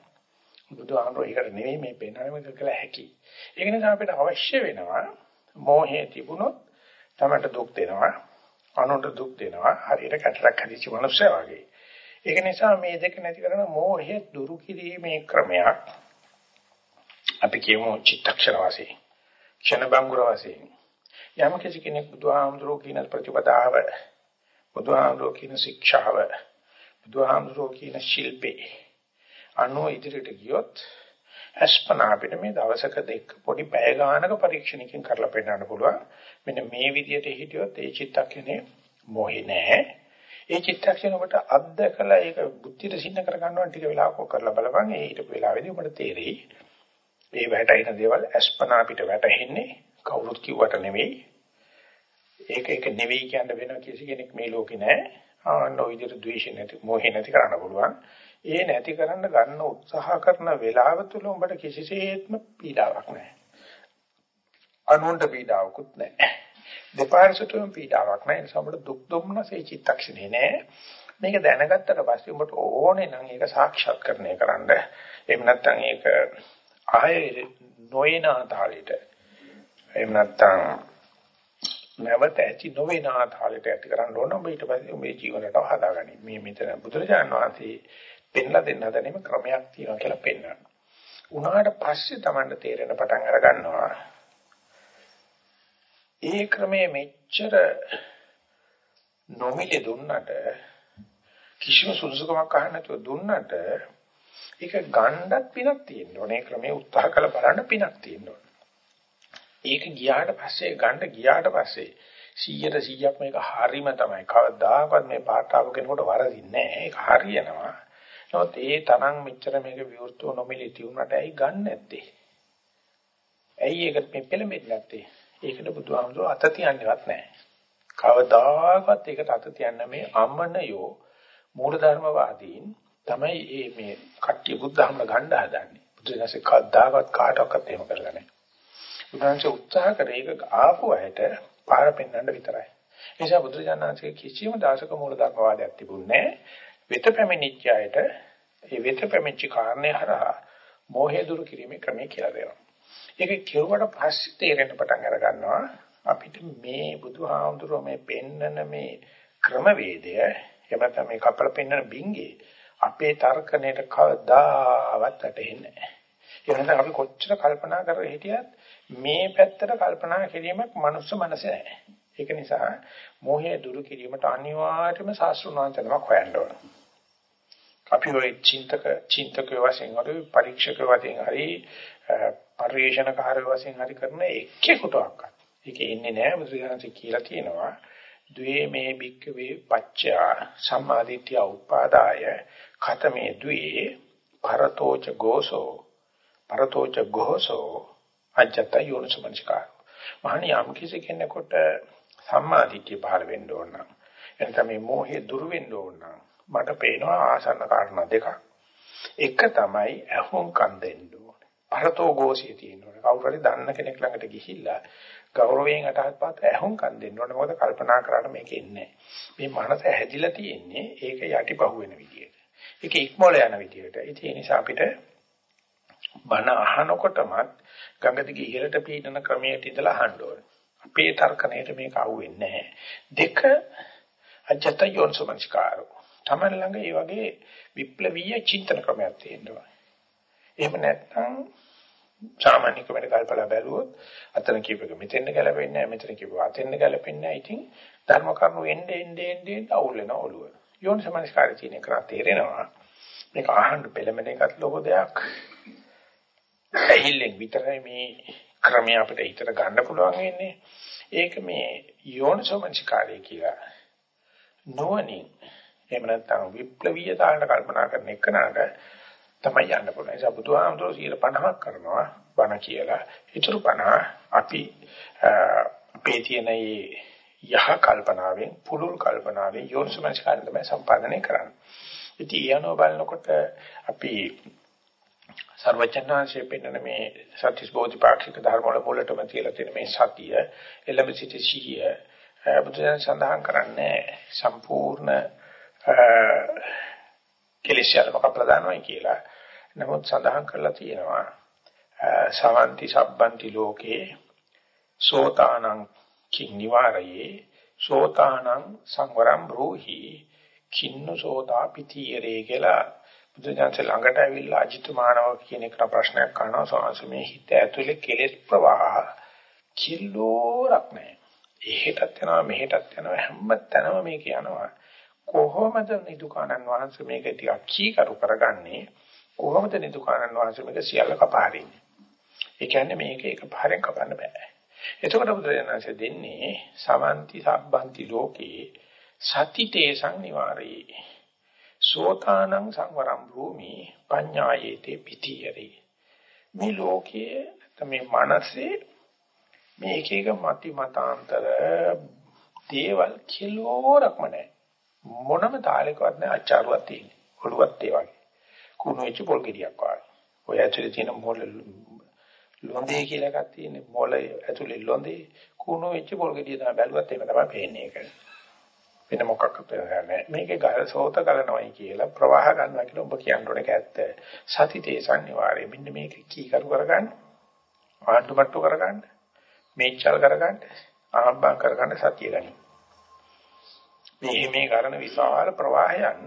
බුදුහාමුදුරුවෝ ඒකට නෙවෙයි මේ පෙන්වන්නේ මේක කළ හැකි. ඒක නිසා අපිට අවශ්‍ය වෙනවා මොහේ තිබුණොත් තමයි දුක් දෙනවා. අනුන්ට දුක් දෙනවා. හරියට කැටරක් හදිච්ච මනුස්සයා වගේ. ඒක නිසා මේ දෙක නැති කරන මොහේ දුරු කිරීමේ ක්‍රමයක් අපි කියමු චිත්තක්ෂර වශයෙන් ක්ෂණ බංගුර වශයෙන් යම් කිසි කෙනෙක් බුදුහාමුදුරුවෝ කියන ප්‍රතිපදාව බුදුහාමුදුරුවෝ කියන ශික්ෂාව බුදුහාමුදුරුවෝ කියන ශිල්පේ. අනෝ ඉදිරියට ගියොත් අස්පනා අපිට මේ දවසක දෙක පොඩි පැය ගානක පරීක්ෂණකින් කරලා පෙන්නන්න පුළුවන්. මෙන්න මේ විදිහට හිටියොත් ඒ චිත්තක්ෂණේ මොහේ නැහැ. ඒ චිත්තක්ෂණ ඔබට අත්දකලා ඒක බුද්ධියට සින්න කර ගන්නවා ටික වෙලාවක කරලා බලපන්. ඒ හිටපු වෙලාවේදී ඔබට තේරෙයි. ඒ වැටෙන දේවල් අස්පනා අපිට වැටෙන්නේ කවුරුත් කිව්වට නෙවෙයි ඒක ඒක නෙවෙයි කියන්න වෙන කිසි කෙනෙක් මේ ලෝකේ නැහැ ආන්න ඔය විදිහට ද්වේෂ නැති මොහේ නැති කරන්න පුළුවන් ඒ නැති කරන්න ගන්න උත්සාහ කරන වෙලාව තුල උඹට කිසිසේත්ම පීඩාවක් නැහැ. අනුන්ට පීඩාවකුත් නැහැ. දෙපාර්ශ්වතම පීඩාවක් නැහැ. ඒ නිසා උඹට දුක් දුම්නසේ චිත්තක්ෂණේ නැහැ. මේක දැනගත්තට පස්සේ උඹට ඕනේ නම් ඒක සාක්ෂාත්කරණය කරන්න. එහෙම නැත්නම් ඒක ආයේ නොයන තාලෙට. එහෙම නැත්නම් නැවත ඇති නොවන තාලෙට ඇති කරන්න ඕන. ඔබ ඊට පස්සේ ඔබේ ජීවිතය හදාගන්න. මේ මෙතන බුදුරජාණන් වහන්සේ පෙන්ලා දෙන්න හදනේම ක්‍රමයක් තියෙනවා කියලා පෙන්වනවා. උනාට පස්සේ Tamanට තේරෙන පටන් අර ගන්නවා. ඒ ක්‍රමයේ මෙච්චර නොමිලේ දුන්නට කිසිම සුදුසුකමක් අහන්න නැතුව දුන්නට ඒක ගණ්ඩත් පිනක් තියෙන්න ඕනේ. ක්‍රමයේ උත්සාහ කළ බලන්න පිනක් තියෙන්න ඕනේ. ඒක ගියාට පස්සේ ගණ්ඩ ගියාට පස්සේ 100ට 100ක් මේක හරීම තමයි. කවදාකවත් මේ පාඨාව කෙනෙකුට වරදින්නේ නැහැ. ඒක හරියනවා. නමුත් ඒ තරම් මෙච්චර මේක විවෘතව නොමිලේ තියුණාට ඇයි ගන්න නැත්තේ? ඇයි ඒකට මේ පෙළඹෙන්නේ නැත්තේ? ඒකට බුදුහාමුදුරුවෝ අත තියන්නේවත් නැහැ. කවදාකවත් ඒකට අත තියන්න මේ අමනයෝ මූලධර්මවාදීන් තමයි මේ මේ කට්ටිය බුද්ධහමල ගන්න හදන්නේ. බුදුරජාණන්සේ කවදාකවත් කාටවත් එහෙම කරලා නැහැ. බුදුරජාණන්සේ උත්සාහ කරේ ඒක ආපු අයට පාර පෙන්වන්න විතරයි. ඒ නිසා බුදුරජාණන්සේ කිසිම දාසක මූලධර්මවාදයක් තිබුණේ නැහැ. වෙත පැමිණිච්ච අයට ඒ වෙත පැමිණිච්ච කාරණේ හරහා මෝහය දුරු කිරීමේ ක්‍රමය කියලා දෙනවා. ඒක කියුවට පස්සේ තේරෙන්න පටන් අර ගන්නවා අපිට මේ බුදුහාමුදුරුවෝ මේ පෙන්නන මේ ක්‍රමවේදය එමත් මේ කපල පෙන්නන බින්ගේ අපේ තර්කණයට කවදාවත් වැටෙන්නේ නැහැ. ඒ වෙනද අපි කොච්චර කල්පනා කරලා හිටියත් මේ පැත්තට කල්පනා කිරීමක් මනුස්ස මනසේ නැහැ. ඒක නිසා මෝහය දුරු කිරීමට අනිවාර්යයෙන්ම ශාස්ත්‍රඥාන්තනමක් හොයන්න ඕන. අපි ඔය චින්තක චින්තක වශයෙන් හරි පරීක්ෂක වශයෙන් හරි පරිශනකාර වශයෙන් හරි කරන එකෙකුටවත් ඒක ඉන්නේ නැහැ මුද්‍රාංශ කියලා කියනවා ද්වේ මේ බික්කවේ පච්චා සම්මාදිට්ඨිය උපාදාය ඛතමේ ද්වේ පරතෝච ගෝසෝ පරතෝච ගෝසෝ අජත යෝනිසමංස්කාර මහණි යම් කිසි කෙනෙකුට සම්මාදිට්ඨිය පහළ වෙන්න ඕන නම් එතන මේ මෝහය දුරු වෙන්න ඕන නම් මට පේනවා ආසන්න කාරණා දෙකක්. එක තමයි අහුම්කම් දෙන්න ඕනේ. පරතෝ ഘോഷිය තියෙනවා. කවුරු හරි දන්න කෙනෙක් ළඟට ගිහිල්ලා ගෞරවයෙන් අටහත්පත් අහුම්කම් දෙන්න ඕනේ. මොකද කල්පනා කරාට මේක එන්නේ මේ මනස හැදිලා තියෙන්නේ ඒක යටිපහුව වෙන විදියට. ඒක ඉක්මොල යන විදියට. ඒ නිසා අපිට බණ අහනකොටමත් ගඟ දිගේ ඉහළට පීනන ක්‍රමයට ඉඳලා අහන්න ඕනේ. අපේ තර්කණයට මේක අහුවෙන්නේ නැහැ. දෙක අජත යෝන්සමංස්කාරෝ තමන් ළඟ ඒ වගේ විප්ලවීය චින්තන ක්‍රමයක් තියෙනවා. එහෙම නැත්නම් සාමාන්‍ය ක්‍රමයකට කල්පලා බැලුවොත් අතන කියපක මෙතෙන්ද ගැලපෙන්නේ නැහැ මෙතන කියපුව අතෙන්ද ගැලපෙන්නේ නැහැ. ඉතින් ධර්ම කරුණු එන්නේ එන්නේ එන්නේ අවුල් වෙන ඔළුව. යෝනි සමනස්කාරී කියන එක තේරෙනවා. මේක අහන්න පෙළමෙන එකත් ලොකු දෙයක්. ඇහිල්ලෙන් විතරයි මේ ක්‍රමය අපිට හිතට ගන්න පුළුවන් වෙන්නේ. ඒක මේ යෝනිසෝමනසිකාරය කියලා. නොවනින් එහෙම නැත්නම් විප්ලවීය තාලට කල්පනා කරන එකනට තමයි යන්න පුළුවන්. ඒ නිසා බුදුහාමුදුරුවෝ 50ක් කරනවා බණ කියලා. ඊටු 50 අපි අපේ තියෙන යහ කල්පනාවෙන් පුරුල් කල්පනාවෙන් යෝනිසමස්කාරයෙන් තමයි සම්පාදනය කරන්නේ. ඉතින් යනෝ බලනකොට අපි සර්වචන්නාංශයේ පෙන්වන මේ සත්‍තිස් බෝධිපාක්ෂික ධර්ම වල මුලටම තියලා තියෙන මේ සතිය එළඹ සිටි සිහිය බුදුන් සඳහන් කරන්නේ සම්පූර්ණ කෙලෙස්යල්ම කපලා දානවායි කියලා. නමුත් සඳහන් කරලා තියෙනවා සවන්ති සබ්බන්ති ලෝකේ සෝතානං කිනිවාරයේ සෝතානං සංවරම් බ්‍රෝහි කින්නු සෝතා පිටියරේ කියලා බුදුජානක ළඟට ඇවිල්ලා අජිතමානව කියන එක ප්‍රශ්නයක් කරනවා සෝවාන්සේ හිත ඇතුලේ කෙලෙස් ප්‍රවාහ කිලෝරක් නැහැ. එහෙටත් යනවා මෙහෙටත් යනවා හැම තැනම මේක යනවා. කොහොමද නිදුකානන් වහන්සේ මේක ටිකක් කීකරු කරගන්නේ? කොහොමද නිදුකානන් වහන්සේ මේක සියල්ල කපාරින්නේ? ඒ කියන්නේ මේක එක පාරෙන් කපන්න බෑ. එතකොට බුදුරජාණන්සේ දෙන්නේ සමන්ති සබ්බන්ති ලෝකේ සතිතේ සංනිවාරේ සෝතානං සංවරම් භූමි පඤ්ඤායේතේ පිටියරි. මේ ලෝකයේ මේ මනසේ මේ එක එක මති මතාන්තර දේවල් කිලෝරක්ම නැහැ. මොනම තාලයකවත් නැහැ අචාරුවක් තියෙන්නේ. ඔළුවත් ඒ වගේ. කුණු වෙච්ච පොල් ගෙඩියක් වගේ. ඔය ඇතුලේ තියෙන මොළ ලොඳේ කියලා එකක් තියෙන්නේ. මොළ ඇතුලේ ලොඳේ කුණු වෙච්ච පොල් ගෙඩිය තමයි බැලුවත් ඒක තමයි පේන්නේ ඒක. වෙන මොකක්ද නැහැ. මේකේ ගල සෝත ගලනවයි කියලා ප්‍රවාහ ගන්නවා කියලා ඔබ කියන්න ඕනේ ඇත්ත. සතිතේ සංනිවාරය. මෙන්න මේක කී කරු කරගන්න. ආටුමට්ටු කරගන්න. මේචල් කරගන්න. ආහම්බම් කරගන්න සතිය ගනි. මේ මේ කරන විශාල ප්‍රවාහයන්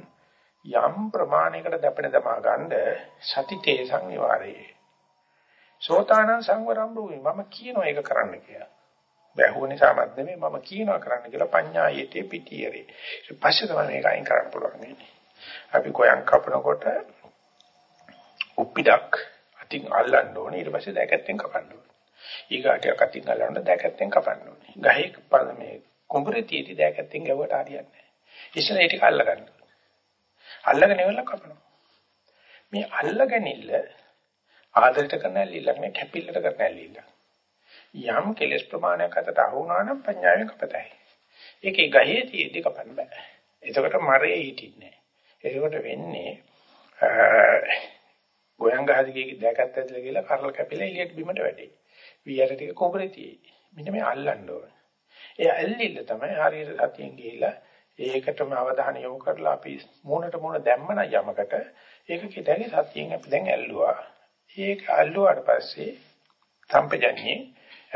යම් ප්‍රමාණයකට දැපෙන දමා ගන්න සතිතේ සංනිවාරයේ. සෝතානං සංවරම් රූපේ මම කියනවා ඒක කරන්න කියලා. බැහුව නිසාමත් නෙමෙයි මම කියනවා කරන්න කියලා පඤ්ඤායේතේ පිටියරේ. ඊට පස්සේ තමයි මේක අයින් කරන්න පුළුවන් වෙන්නේ. අපි කොයන් කපනකොට උප්පිඩක් අතින් අල්ලන්න ඕනේ ඊට පස්සේ දැකැත්තෙන් කපන්න ඕනේ. ඊගාටියක් අතින් අල්ලන්න දැකැත්තෙන් කපන්න ඕනේ. ගහේ මේ කුඹුරේ තියෙදි දැකැත්තෙන් ගැව්වට හරියන්නේ නැහැ. ඉස්සෙල්ලා ඒ ටික අල්ලගන්න. අල්ලගෙන ඉවරලා කපනවා. මේ අල්ලගනින්න ආදරයට කරන ඇල්ලක් නේ කැපිල්ලට කරන ඇල්ලක්. යම් කෙලස් ප්‍රමාණයක් අතට අහු වුණා නම් පඤ්ඤාවෙන් කපතයි. ඒකේ ගහේ තියෙද්දි කපන්න බෑ. එතකොට මරේ හිටින්නේ නෑ. එතකොට වෙන්නේ ගෝයන් ගහදිගේ දැකත් ඇතුලේ කියලා කරල් කැපිලා එළියට බිමට වැටේ. වියර ටික කොබරේ තියෙයි. මෙන්න මේ අල්ලන්න ඕන. ඒ ඇල්ලිල්ල තමයි හරියට සතියෙන් ගිහිලා ඒකටම අවධානය යොමු කරලා අපි මූණට මූණ දැම්මන යමකට ඒක කිතැගේ සතියෙන් අපි දැන් ඇල්ලුවා. ඒක අල්ලුවාට පස්සේ සම්පජඤ්ඤේ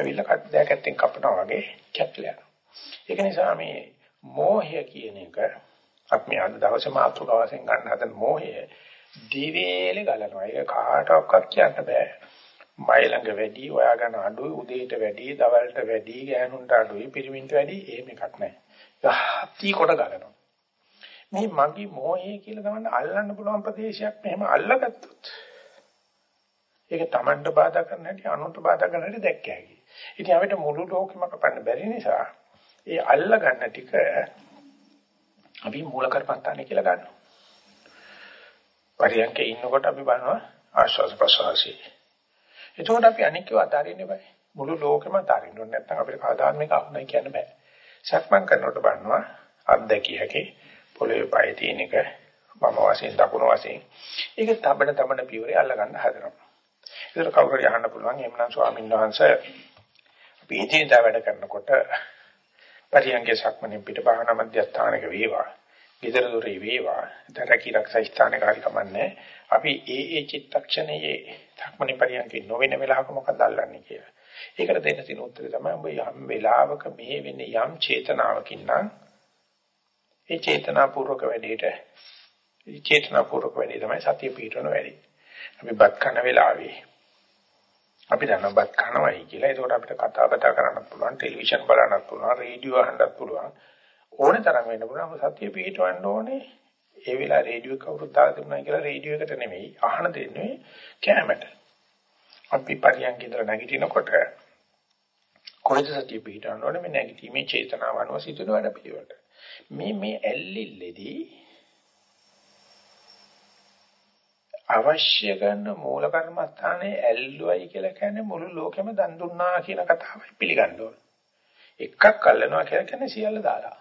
ඇවිල්ලා කට දැකැත්තෙන් කපනවා වගේ කැපිලා යනවා. ඒක නිසා මේ මෝහය කියන එක අපි අද දවසේ මාතෘකාව වශයෙන් ගන්න හදන මෝහය දිවේලේ ගලනවා. ඒක කාටවත් කියන්න බෑ. මයි ළඟ වැඩි, ඔයා ගන්න අඩුයි, උදේට වැඩි, දවල්ට වැඩි, ගෑනුන්ට අඩුයි, පිරිමින්ට වැඩි, එහෙම එකක් නැහැ. හත්ති කොට ගලනවා. මේ මගේ මෝහය කියලා ගමන් අල්ලන්න පුළුවන් ප්‍රදේශයක් මෙහෙම අල්ලගත්තොත් ඒක Tamanට බාධා කරන හැටි අනුන්ට බාධා කරන හැටි දැක්ක හැකි. ඉතින් අපිට මුළු ලෝකෙම කපන්න බැරි නිසා ඒ අල්ල ගන්න ටික අපි මූල කරපත්තානේ කියලා ගන්නවා. පරියන්කේ ඉන්නකොට අපි බලනවා ආශ්වාස ප්‍රශ්වාසී. එතකොට අපි අනික්කව අතාරින්න බෑ. මුළු ලෝකෙම අතාරින්න ඕනේ නැත්නම් අපිට කවදාවත් මේක අහුණයි කියන්න බෑ. සක්මන් කරනකොට බලනවා අත්දැකිය හැකි පොළවේ පය තියෙන එක වම වශයෙන් දකුණු වශයෙන්. ඒක තබන තබන පියවරේ අල්ල ගන්න හදනවා. ඒකට කවුරු හරි අහන්න පුළුවන් එhmenan ස්වාමීන් වහන්සේ අපි ඉදින්දා වැඩ කරනකොට පරියංගේ සක්මනේ පිට භාවනා මධ්‍යස්ථානක වේවා. ගෙදර දොරේ වේවා. දරකී රක්ෂා ස්ථානක හරි කමන්නේ. අපි ඒ ඒ චිත්තක්ෂණයේ සක්මනේ පරියංගේ නොවන වෙලාවක මොකද අල්ලන්නේ කියලා. ඒකට දෙන්න තියෙන උත්තරය තමයි ඔබ යම් වෙලාවක මෙහෙ වෙන්නේ යම් චේතනාවකින් නම් ඒ චේතනාපූර්වක වැඩේට ඒ චේතනාපූර්වක වැඩේ තමයි සතිය පිටවන වැඩේ. අපි බත් කන වෙලාවේ අපි දන්නවත් කනවයි කියලා. ඒකට අපිට කතා බතා කරන්නත් පුළුවන්, ටෙලිවිෂන් බලන්නත් පුළුවන්, රේඩියෝ අහන්නත් පුළුවන්. ඕනේ තරම් වෙන්න පුළුවන්. සත්‍ය පිටවන්න ඕනේ. ඒ වෙලාව රේඩියෝ කවුරුත් දාලා තිබුණා කියලා රේඩියෝ එකට නෙමෙයි අහන දෙන්නේ කැමරට. අපි පරියන්ක ඉදලා නැගිටිනකොට කොහෙද සත්‍ය පිටවන්න ඕනේ මේ නැගිටීමේ චේතනාව අනුව සිදුවන වැඩ පිළිවෙලට. මේ මේ ඇල්ලිල්ලේදී අවශ්‍ය කරන මූල කර්මස්ථානයේ ඇල්ලුවයි කියලා කියන්නේ මුළු ලෝකෙම දන් දුන්නා කියන කතාවයි පිළිගන්න ඕන. එකක් අල්ලනවා කියලා කියන්නේ සියල්ල දාලා.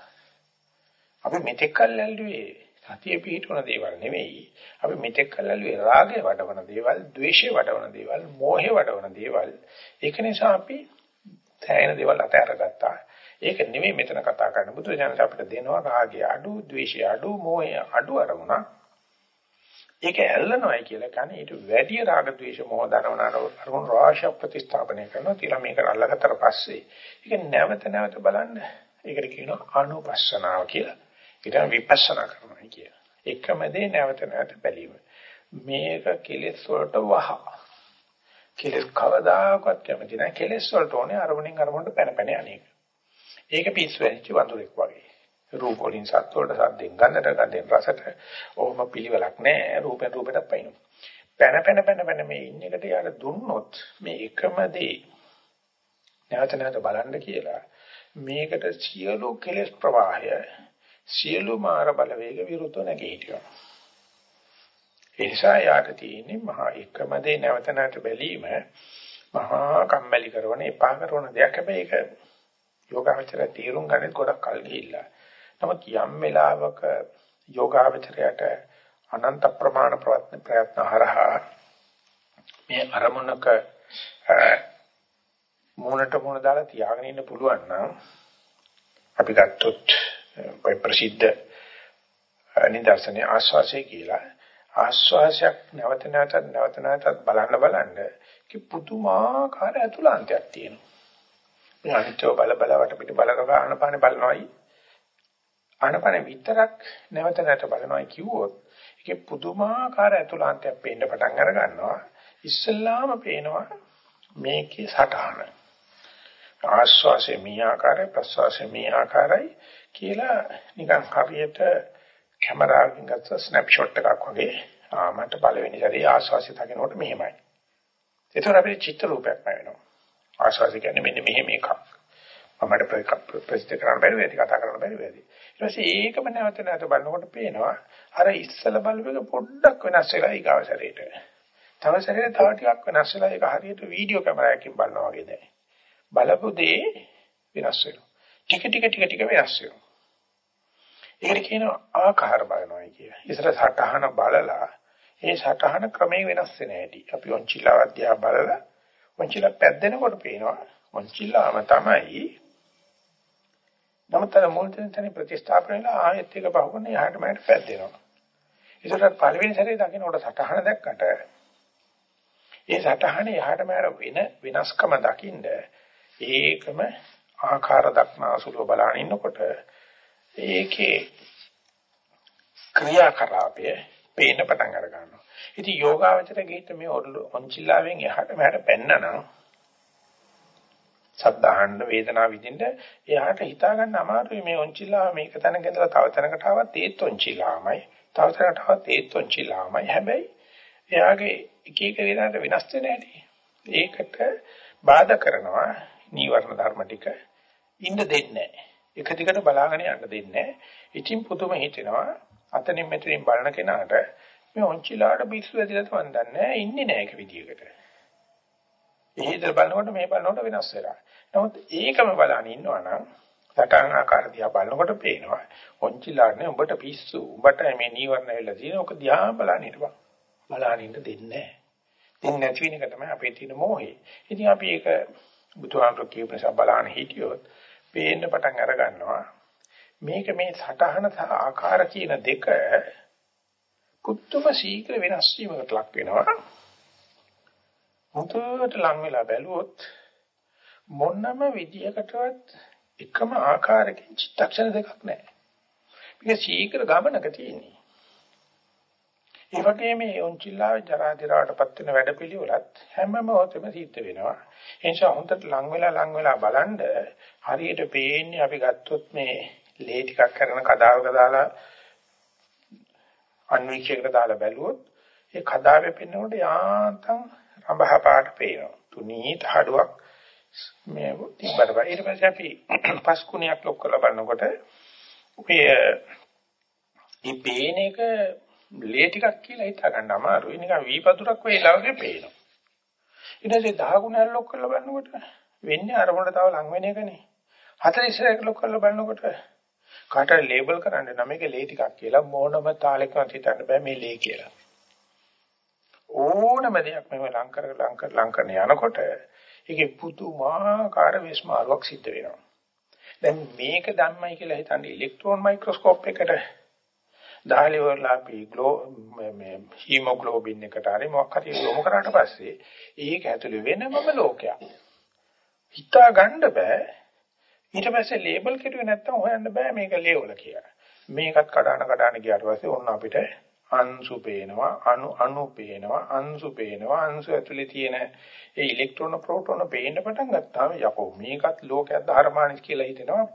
අපි මෙතෙක් කල් ඇල්ලුවේ සතිය පිහිටවන දේවල් නෙවෙයි. අපි මෙතෙක් කල් ඇල්ලුවේ රාගය වඩවන දේවල්, ද්වේෂය වඩවන දේවල්, මෝහය වඩවන දේවල්. ඒක නිසා අපි තැයෙන දේවල් අතහැරගත්තා. ඒක නෙවෙයි මෙතන කතා කරන්න. බුදුරජාණන් අපිට දෙනවා රාගය අඩු, ද්වේෂය අඩු, මෝහය අඩු අරමුණක්. ඒක ඇල්ලනවායි කියලා කියන්නේ ඊට වැඩි රාග ద్వේෂ මොහ දනවන අරමුණු රාශිය ප්‍රතිස්ථාපනය කරනවා. ඊළඟ මේක අල්ලගත්තට පස්සේ ඒක නැවත නැවත බලන්න. ඒකට කියනවා අනුපස්සනාව කියලා. ඊට විපස්සනා කරනවා කියලා. එකම දේ නැවත නැවත බැලීම. මේක කෙලෙස් වලට වහ. කෙලෙස් කවදාකවත් කැමති නැහැ. කෙලෙස් වලට ඕනේ අරමුණෙන් අරමුණට පැන පැන යන්නේක. ඒක පිස්සු වෙච්ච වඳුරෙක් වගේ. රූප වලින් සත් වලට සද්දෙන් ගන්ධට ගන්ධෙන් රසට ඕම පිළිවෙලක් නැහැ. රූපෙන් රූපෙට පයින්නවා. පැන පැන පැන පැන මේ ඉන්න එකට යාර දුන්නොත් මේ එකම දේ නැවත නැවත බලන්න කියලා මේකට සියලු කෙලෙස් ප්‍රවාහය සියලු මාර බලවේග විරුද්ධව නැගී හිටිනවා. ඒ නිසා යාට තියෙන්නේ මහා එකම දේ නැවත නැවත බැලීම මහා කම්මැලි කරන එපා කරන දෙයක්. හැබැයි ඒක යෝගාවචර තීරුම් ගන්න ගොඩක් කල් ගිහිල්ලා. නමුත් යම් වෙලාවක යෝගාවචරයට අනන්ත ප්‍රමාණ ප්‍රයත්න ප්‍රයත්න හරහා මේ අරමුණක මූණට මූණ දාලා තියාගෙන ඉන්න පුළුවන් නම් අපි ගත්තොත් ඔය ප්‍රසිද්ධ නිදර්ශනේ ආස්වාසය කියලා ආස්වාසයක් නැවත නැවතත් නැවත නැවතත් බලන්න බලන්න කි පුදුමාකාර අතුලාන්තයක් තියෙනවා. මේ අනිත්‍ය බල බල වට පිට බලක ආනපාන බලනවායි ආනපාන විතරක් නැවත නැවත බලනවායි කිව්වොත් ඒකේ පුදුමාකාර අතුලාන්තයක් පේන්න පටන් අර ගන්නවා. ඉස්සල්ලාම පේනවා මේකේ සටහන. ආස්වාසේ මේ ආකාරයි ප්‍රස්වාසේ මේ ආකාරයි කියලා නිකන් හරියට කැමරාවකින් ගත්ත ස්නැප්ෂොට් එකක් වගේ ආ මට පළවෙනි සැරේ ආස්වාසිය දකිනකොට මෙහෙමයි. ඒතර අපේ චිත්‍ර රූපයක් වෙනවා. ආස්වාසිය කියන්නේ මෙන්න මෙහෙම එකක්. මමට ප්‍රසිද්ධ කරන්න බැරි වෙයි කතා කරන්න බැරි වෙයි. ඊට පස්සේ ඒකම නැවත නැවත බලනකොට පේනවා අර ඉස්සල බලපෑක පොඩ්ඩක් වෙනස් වෙලා ඊගාව සැරේට. තව සැරේට තව ටිකක් වෙනස් වෙලා ඒක හරියට වීඩියෝ කැමරාවකින් බලනවා වගේ දැනෙනවා. බලපු දේ වෙනස් වෙනවා. ටික ටික ටික ටික වෙනස් වෙනවා. ඒකට කියනවා ආකාර බලනවා කිය. ඉතල සටහන බලලා ඒ සටහන ක්‍රමයෙන් වෙනස් වෙන හැටි. අපි ඔන්චිලා අධ්‍යා බලලා ඔන්චිලා පැද්දෙනකොට පේනවා ඔන්චිලාම තමයි නමුත් අර මුල් තැන ප්‍රතිස්ථාපන වෙලා ආයෙත් එක පහුකරන යහට මට පැද්දෙනවා. ඒකට පළවෙනි සැරේ දකින්නකොට සටහන දැක්කට ඒ සටහනේ යහට මට වෙන වෙනස්කම දකින්න ඒකම ආකාර දක්නාසුලව බලන ඉන්නකොට ඒකේ ක්‍රියාකලාපය පේන්න පටන් අර ගන්නවා. ඉතින් යෝගාවචර ගිහින් මේ ඔන්චිල්ලාවෙන් එහාට මෙහාට පැන්නනම් සද්ධාහන්න වේදනාව විඳින්න එයාට හිතා ගන්න අමාරුයි මේ ඔන්චිල්ලාව මේක තැනක ඉඳලා තව තැනකට ආවත් ඒත් ඔන්චිල්ලාමයි තව තැනකට ආවත් ඒත් ඔන්චිල්ලාමයි හැබැයි එයාගේ එක එක වෙනාට වෙනස් වෙන හැටි ඒකට බාධා කරනවා නීවරණ ධර්ම ටික ඉන්න දෙන්නේ නැහැ. එක දිගට බලාගෙන යන්න දෙන්නේ නැහැ. ඉතින් පුදුම හිතෙනවා අතනින් මෙතනින් බලන කෙනාට මේ ඔන්චිලාට පිස්සු ඇදලා තවන් දන්නේ ඉන්නේ නැහැ ඒක විදියකට. එහෙදර බලනකොට මේ බලනකොට වෙනස් වෙලා. නමුත් ඒකම බලන ඉන්නවනම් සටහන් ආකාර දිහා බලනකොට පේනවා ඔන්චිලාට නේ උඹට පිස්සු. උඹට මේ නීවරණ වෙලා තියෙන ඔක දිහා බලන්න හිටපන්. බලන්න ඉන්න දෙන්නේ නැහැ. දෙන්නේ නැති වෙන එක තමයි අපේ තියෙන මෝහය. ඉතින් අපි ඒක බුදුහාමර කියපු නිසා බලන්න හිටියොත් පේන්න පටන් අර ගන්නවා මේක මේ සටහන සහ ආකාර කියන දෙක පුදුම ශීඝ්‍ර වෙනස් වීමකට ලක් වෙනවා මුතුට ලං වෙලා බැලුවොත් මොනම විදියකටවත් එකම ආකාරකින් චිත්තක්ෂණ දෙකක් නැහැ මේක ශීඝ්‍ර ගමනක තියෙන්නේ ඒ වගේම මේ ඔන්චිල්ලාව ජරා දිරාටපත් වෙන වැඩපිළිවෙලත් හැම මොහොතෙම සිද්ධ වෙනවා. ඒ නිසා හොඳට ලං වෙලා ලං වෙලා බලන්න හරියට පේන්නේ අපි ගත්තොත් මේ ලේ ටිකක් කරන කදාවක දාලා අන්වික්ෂයකට දාලා බැලුවොත් ඒ කදාවේ පෙන්නකොට යාන්තම් රඹහ පාට පේනවා. තුනීත හඩුවක් මේ තිබ්බට පස්සේ ඊට පස්සේ අපි පස් කුණියක් ලොක් කරලා බලනකොට ඔය මේ පේන එක ලේ ටිකක් කියලා හිතා ගන්න අමාරුයි. නිකන් වීපතුරක් වෙලා වගේ පේනවා. ඊට පස්සේ 10 ගුණ ලොක් කරලා බලනකොට වෙන්නේ අරමුණට තව ලඟ වෙන එකනේ. හතර ඉස්සරහට ලොක් කරලා බලනකොට කාට ලේබල් කරන්න නම් මේක ලේ ටිකක් කියලා මොනම තාලයකවත් හිතන්න බෑ මේ ලේ කියලා. ඕනම දෙයක් මෙව ලං කර ලං කර ලං කරන යනකොට ඒකේ පුදුමාකාර විස්මාරුවක් සිද්ධ වෙනවා. දැන් මේක ධම්මයි කියලා හිතන්නේ ඉලෙක්ට්‍රෝන මයික්‍රොස්කෝප් එකට දාලි වල අපි ග්ලෝ මේ හීමොග්ලෝබින් එකට හරි මොකක් හරි යොමු කරාට පස්සේ ඒක ඇතුලේ වෙනමම ලෝකයක්. හිතා ගන්න බෑ. ඊට පස්සේ ලේබල් කෙරුවේ නැත්තම් හොයන්න බෑ මේක ලේවල කියලා. මේකත් කඩාන කඩාන ගියාට පස්සේ ඕන්න අපිට අංශු පේනවා අණු අණු පේනවා අංශු පේනවා අංශු ඇතුලේ තියෙන ඒ ඉලෙක්ට්‍රෝන ප්‍රෝටෝන පේන්න පටන් ගත්තාම යකෝ මේකත් ලෝකයක් ධර්මානිස් කියලා හිතෙනවා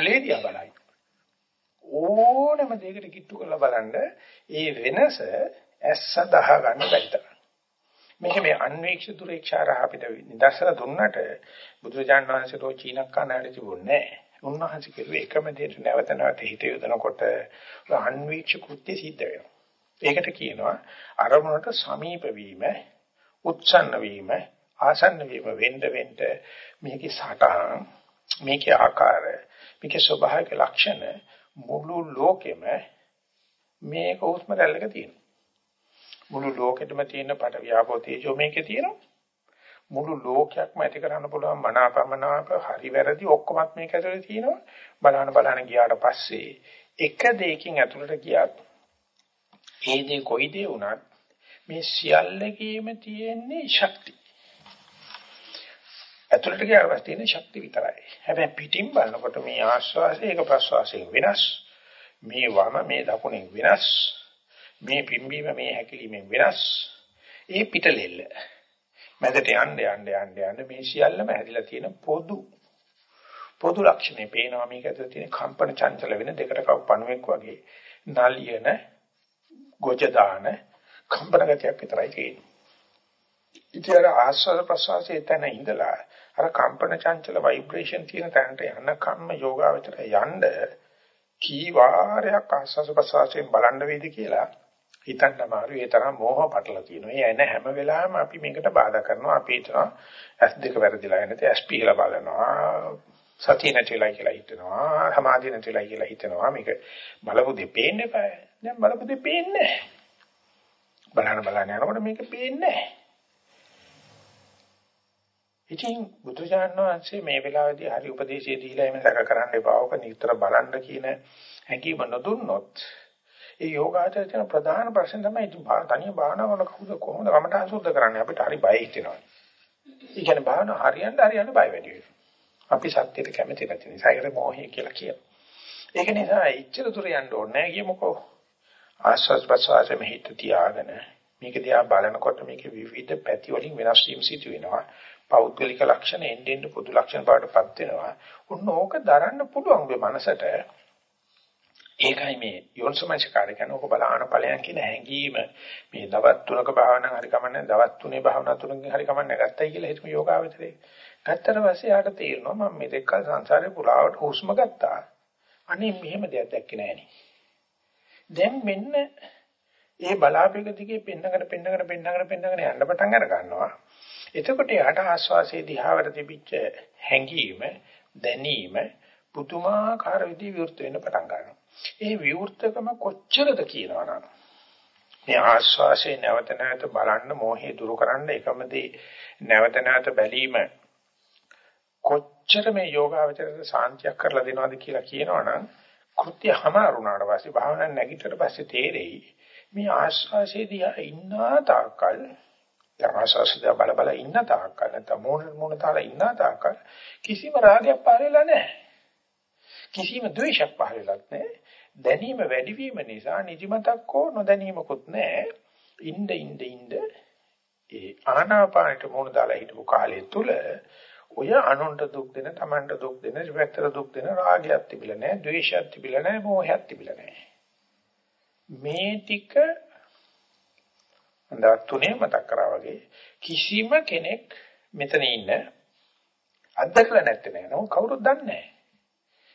ලේදියා බලයි. ඕනම දෙයකට කිට්ටු කරලා බලන්න ඒ වෙනස ඇස්ස දහ ගන්න බැරි තරම්. මේක මේ අන්වේක්ෂ දුරේක්ෂාරහ අපිට නිදර්ශන දුන්නට බුදුරජාණන් වහන්සේ රෝ චීනක් කනාඩි තිබුණේ නැහැ උන්වහන්සේ කිව්වේ එකම දෙයට නැවත නැවත හිත යොදනකොට අන්වීක්ෂ කෘත්‍ය සිද්ධ වෙනවා. ඒකට කියනවා අරමුණට සමීප වීම, උත්සන්න වීම, ආසන්න වීම වෙන්න වෙන්න මේකේ සටහන්, මේකේ ආකාර, මේකේ ස්වභාවික ලක්ෂණ මුළු ලෝකෙම මේක උස්ම රැල්ලක තියෙනවා. මුළු ලෝකෙටම තියෙන පට ව්‍යාපෝ තේජෝ මේකේ තියෙනවා. මුළු ලෝකයක්ම ඇති කරන්න පුළුවන් මනාපමනාප හරි වැරදි ඔක්කොමත් මේක ඇතුලේ තියෙනවා බලහන බලහන ගියාට පස්සේ එක දෙයකින් ඇතුළට ගියත් ඒ දේ කොයි දේ වුණත් මේ සියල්ලකීම තියෙන්නේ ශක්තිය. ඇතුළට ගියාට පස්සේ තියෙන ශක්තිය විතරයි. හැබැයි පිටින් බලනකොට මේ ආශ්වාසය එක ප්‍රශ්වාසයෙන් වෙනස් මේ වම මේ දකුණෙන් වෙනස් මේ පිම්බීම මේ හැකිලිමෙන් වෙනස්. ඒ පිටලෙල්ල. මැදට යන්න යන්න යන්න යන්න මේ සියල්ලම හැදිලා තියෙන පොදු පොදු ලක්ෂණේ පේනවා. මේක ඇතුළේ තියෙන කම්පන චංචල වෙන දෙකට කවපණුවෙක් වගේ නලියන ගොජ දාන කම්පන ගතියක් විතරයි තියෙන්නේ. ඉතින් ආස්වාද ප්‍රසවාසයේ තැන ඉඳලා අර කම්පන චංචල ভাইබ්‍රේෂන් තියෙන තැනට යන කම්ම යෝගාවචර යන්න කී වාරයක් ආස්වාද ප්‍රසවාසයෙන් බලන්න වේද කියලා හිතන්න අමාරු ඒ තරම් මෝහ පටල තියෙනවා. ඒ එන හැම වෙලාවෙම අපි මේකට බාධා කරනවා. අපි හිතනවා ඇස් දෙක වැරදිලා නැති ඇස් පිහලා බලනවා. සතිය නැතිලා කියලා හිතනවා. සමාධිය නැතිලා කියලා හිතනවා. මේක බලපු දෙ පේන්නේ නැහැ. දැන් බලපු දෙ පේන්නේ බලන බලන යනකොට මේක පේන්නේ ඉතින් බුදුජානක වහන්සේ මේ වෙලාවේදී හරි උපදේශය දීලා එමෙ සැක කරන්න එපා. ඔක නිතර බලන්න කියන හැඟීම නොදුන්නොත් ඒ යෝගාචර තියෙන ප්‍රධාන ප්‍රශ්නේ තමයි තනිය භාවනා කරන කවුද කොහොමද කමඨාන් සුද්ධ කරන්නේ අපිට හරි බය හිතෙනවා. ඒ කියන්නේ භාවනා හරියන්න හරියන්න බය වැඩි වෙනවා. අපි සත්‍යයට කැමති නැති නිසා ඒකට මොහය කියලා කියනවා. ඒක නිසා ඉච්ඡර දුර යන්න ඕනේ නැහැ කියමුකෝ. ආස්වාස් ප්‍රසවාසයේ හිත තියාගෙන මේක දිහා බලනකොට මේක විවිධ පැති වලින් වෙනස් වීම සිදු වෙනවා. පෞද්ගලික ලක්ෂණ එන්න පොදු ලක්ෂණ බවටපත් වෙනවා. උන්න ඕක දරන්න පුළුවන් මේ මනසට ඒකයි මේ යෝනිසමංසකාරය කියන්නේ ඔක බලාන ඵලයන් කියන හැඟීම මේ දවස් තුනක භාවනා හරි කමන්නේ දවස් තුනේ භාවනා තුනකින් හරි කමන්නේ ගත්තයි කියලා හිතමු යෝගාවචරේ. ගත්තට පස්සේ යාට තේරෙනවා මම මේ දෙකල් සංසාරේ පුරාවට හුස්ම ගත්තා. අනේ මෙහෙම දෙයක් දැක්කේ නෑනේ. දැන් මෙන්න ඒ බලාපෙක දිගේ පෙන්නකට පෙන්නකට පෙන්නකට පෙන්නකට යන්න පටන් අර ගන්නවා. එතකොට යාට ආස්වාසේ දිහාවට තිබිච්ච හැඟීම දැනීම පුදුමාකාර විදිහට විවෘත වෙන්න පටන් ගන්නවා. ඒ විවෘතකම කොච්චරද කියනවනම් මේ ආස්වාසේ නැවත නැවත බලන්න මොහේ දුරු කරන්න එකමදී නැවත නැවත බැලීම කොච්චර මේ යෝගාවචරයට සාන්තියක් කරලා දෙනවද කියලා කියනවනම් කෘත්‍ය හමාරුණාට පස්සේ භාවනා නැගිටට පස්සේ තේරෙයි මේ ආස්වාසේ දිහා ඉන්න තාක්කල් ආස්වාසේ බල බල ඉන්න තාක්කල් නැත්නම් මොන මොන තාල ඉන්න තාක්කල් කිසිම රාගයක් පාරෙලා නැහැ කිසිම ද්වේෂයක් පහළලත් නැහැ. දැනීම වැඩිවීම නිසා නිදිමතක් හෝ නොදැනීමකුත් නැහැ. ඉnde ඉnde ඉnde ඒ ආනාපානට මුණ දාලා හිටපු කාලය තුල ඔය අනුන්ට දුක් දෙන, Tamanට දුක් දෙන, විවත්තර දුක් දෙන රාගයක් තිබිලා නැහැ, ද්වේෂයක් තිබිලා නැහැ, මෝහයක් තිබිලා නැහැ. මේ ටික අnder තුනේ මතක් කරා වගේ කිසිම කෙනෙක් මෙතන ඉන්න අත්දකලා නැත්තේ නෑ. නමුත් කවුරුත් දන්නේ නෑ.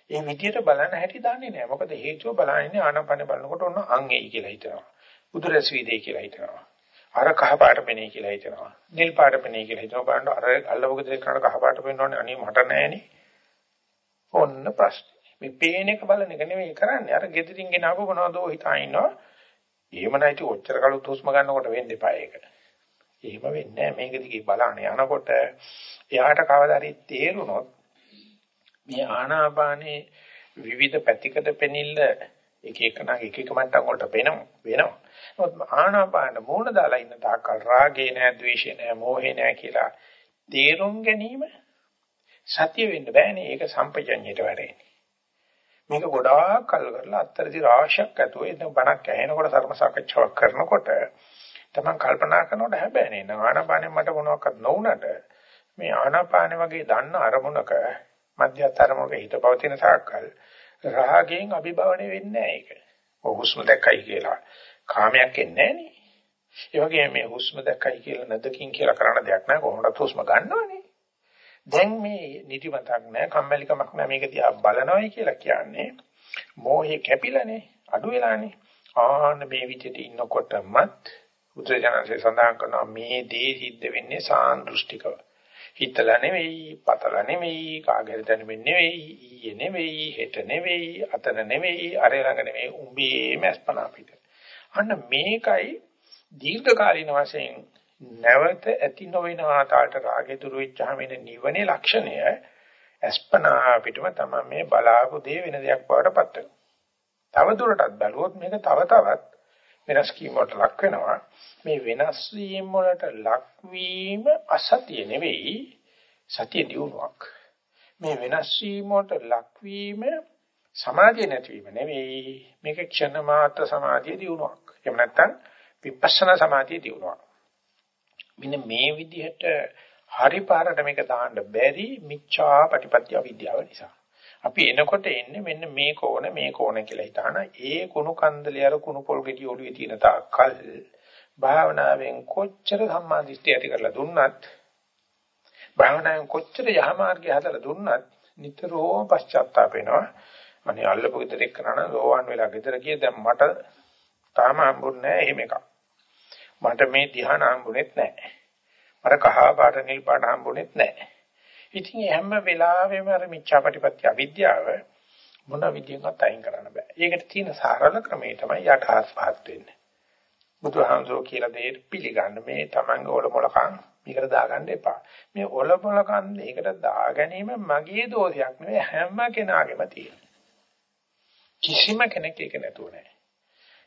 ඒ විදියට බලන්න හැටි දන්නේ නැහැ. මොකද හේතුව බලන්නේ ආනපන බලනකොට ඔන්න අංගෙයි කියලා හිතනවා. බුදුරැස් වීදේ කියලා හිතනවා. අර කහ පාට පෙනේ කියලා හිතනවා. නිල් පාට පෙනේ කියලා හිතනවා. බලන්න අර අල්ලවක දෙක කරන කහ පාට පෙන්වන්නේ අනේ මට නෑනේ. ඔන්න ප්‍රශ්නේ. මේ පේන එක බලන එක නෙමෙයි කරන්නේ. අර gedirin ගෙනාවු මොනවදෝ හිතා ඉන්නවා. එහෙම නැති ඔච්චර කලුත් හුස්ම ගන්නකොට වෙන්න එපා ඒක. එහෙම වෙන්නේ නැහැ. මේක දිගේ බලන්න යනකොට එයාට කවදා හරි තේරුනොත් මේ ආනාපානේ විවිධ පැතිකඩ පෙනිල්ල එක එකනා එක එක මට්ටම් වලට වෙනවා වෙනවා. නමුත් ආනාපාන මූණ දාලා ඉන්න තාක්කල් රාගේ නෑ, ද්වේෂේ නෑ, මෝහේ නෑ කියලා තේරුම් ගැනීම සතිය වෙන්න බෑනේ. ඒක සම්පජඤ්ඤයට වැඩෙන්නේ. මේක ගොඩාක් කල් කරලා අත්තරදි රාශියක් ඇතුව එතන බණක් ඇහෙනකොට ධර්ම සාකච්ඡාවක් කරනකොට තමන් කල්පනා කරනකොට හැබැයි නේ ආනාපානෙ මට මොනවක්වත් නොවුනට මේ ආනාපානෙ වගේ දන්න අරමුණක මධ්‍යස්ථ අරමුණක හිත පවතින සාකල් රාගයෙන් අභිභවණය වෙන්නේ නැහැ ඒක. ඔය හුස්ම දැක්කයි කියලා කාමයක් එන්නේ නැහැ නේ. ඒ වගේම මේ හුස්ම දැක්කයි කියලා නැදකින් කියලා කරන්න දෙයක් නැහැ කොහොමද හුස්ම ගන්නවනේ. දැන් මේ නිදිමතක් නැහැ කම්මැලිකමක් නැහැ මේක දිහා බලනවයි කියලා කියන්නේ මෝහේ කැපිලානේ අඩු වෙලානේ. ආන්න මේ විදිහට ඉන්නකොටමත් උද්‍රජනසේ සඳහන් කරනවා මේ දේ සිද්ධ වෙන්නේ සාන්දෘෂ්ටිකව. හිතලා නෙවෙයි, පතලා නෙවෙයි, කාගෙද දැනෙන්නේ නෙවෙයි, ඊයේ නෙවෙයි, හෙට නෙවෙයි, අතන නෙවෙයි, අර ළඟ නෙවෙයි, උඹේ මස්පන අපිට. අන්න මේකයි දීර්ඝකාලීන වශයෙන් නැවත ඇති නොවන ආතාවට රාගේ දුරු වෙච්චාම එන නිවනේ ලක්ෂණය අස්පනා අපිටම තමයි මේ බලාපු දේ වෙන දෙයක් බවට පත් වෙනවා. තව දුරටත් බැලුවොත් මේක තව තවත් වෙනස් කීමකට ලක් වෙනවා. මේ වෙනස් වීම වලට ලක්වීම අසතිය නෙවෙයි සතිය දියුණුවක්. මේ වෙනස් වීම වලට ලක්වීම සමාධිය නැතිවීම නෙවෙයි මේක ක්ෂණ මාත්‍ර සමාධිය දියුණුවක්. එහෙම නැත්නම් විපස්සනා සමාධිය දියුණුවක්. මෙන්න මේ විදිහට හරි පාරට මේක දාන්න බැරි මිච්ඡා ප්‍රතිපත්‍ය අවිද්‍යාව නිසා. අපි එනකොට එන්නේ මෙන්න මේ කෝණ මේ කෝණ කියලා හිතාන ඒ කුණු කන්දලේ අර කුණු පොල් ගෙඩි ඔළුවේ තියෙන තාක්කල් භාවනාවෙන් කොච්චර සම්මාදිට්ඨිය ඇති කරලා දුන්නත් භාවනාවෙන් කොච්චර යහමාර්ගය හදලා දුන්නත් නිතරම පශ්චාත්තාප වෙනවා. අනේ අල්ලපු ගෙදර එක්කනන රෝවන් වෙලා ගෙදර ගිය දැන් මට තාම හම්බුන්නේ නැහැ එහෙම එකක්. මට මේ ධ්‍යාන හම්බුනේත් නැහැ. මට කහ පාට නිල් පාට හම්බුනේත් නැහැ. ඉතින් හැම වෙලාවෙම අර මිච්ඡාපටිපත්‍ය අවිද්‍යාව මොන විදියෙන්වත් අයින් කරන්න බෑ. ඒකට තියෙන සරල ක්‍රමය තමයි යටහත් පහත් වෙන්නේ. බුදුහාමුදුරුවෝ කියලා දෙයට පිළිගන්න මේ Tamange ඔලොමලකම් මේකට දාගන්න එපා. මේ ඔලොමලකම් මේකට දා ගැනීම මගේ දෝෂයක් නෙවෙයි හැම කෙනාගේම තියෙන. කිසිම කෙනෙක් ඒක නැතුව නෑ.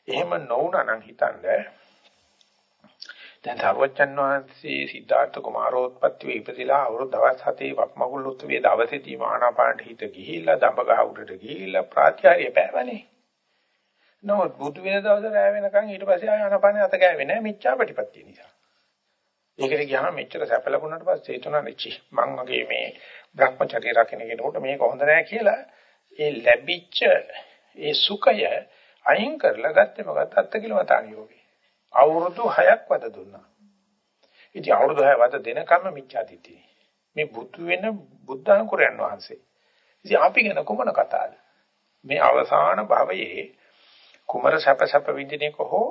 එහෙම නොවුනා නම් හිතන්නේ දැන් සර්වජන් වහන්සේ සිද්ධාර්ථ කුමාරෝත්පත්ති වේ ඉපදිලා අවුරුදු දවස් 7 වක්මගුල් උත්සවයේ දවසේදී ආනාපානට හිත ගිහිල්ලා දඹගහ උඩට ගිහිල්ලා ප්‍රාත්‍යාරිය පෑවනේ. නමුත් බුදු වෙන දවසේ රැ වෙනකන් ඊට පස්සේ ආය ආනාපානෙ අත ගෑවේ නැහැ මිච්ඡාපටිපත්තිය නිසා. ඒකට ගියාම මෙච්චර සැප ලැබුණාට පස්සේ හිතුණා නෙච්චි මං වගේ මේ Brahmacharya රකින්න කෙනෙකුට මේක හොඳ නැහැ කියලා ඒ ලැබිච්ච ඒ සුඛය අයින් කරලා ගත්තේ මොකක්ද අත්කිලමතාන යෝගේ. අවුරුදු 6ක් වද දුන්නා. ඉතින් අවුරුදු 6 වද දෙනකම් මිච්ඡාදිට්ඨිය. මේ බුදු වෙන බුද්ධාංකුරයන් වහන්සේ. ඉතින් අපි ගැන කොමන කතාවද? මේ අවසාන භවයේ කුමර සැප සැප විඳිනේක හෝ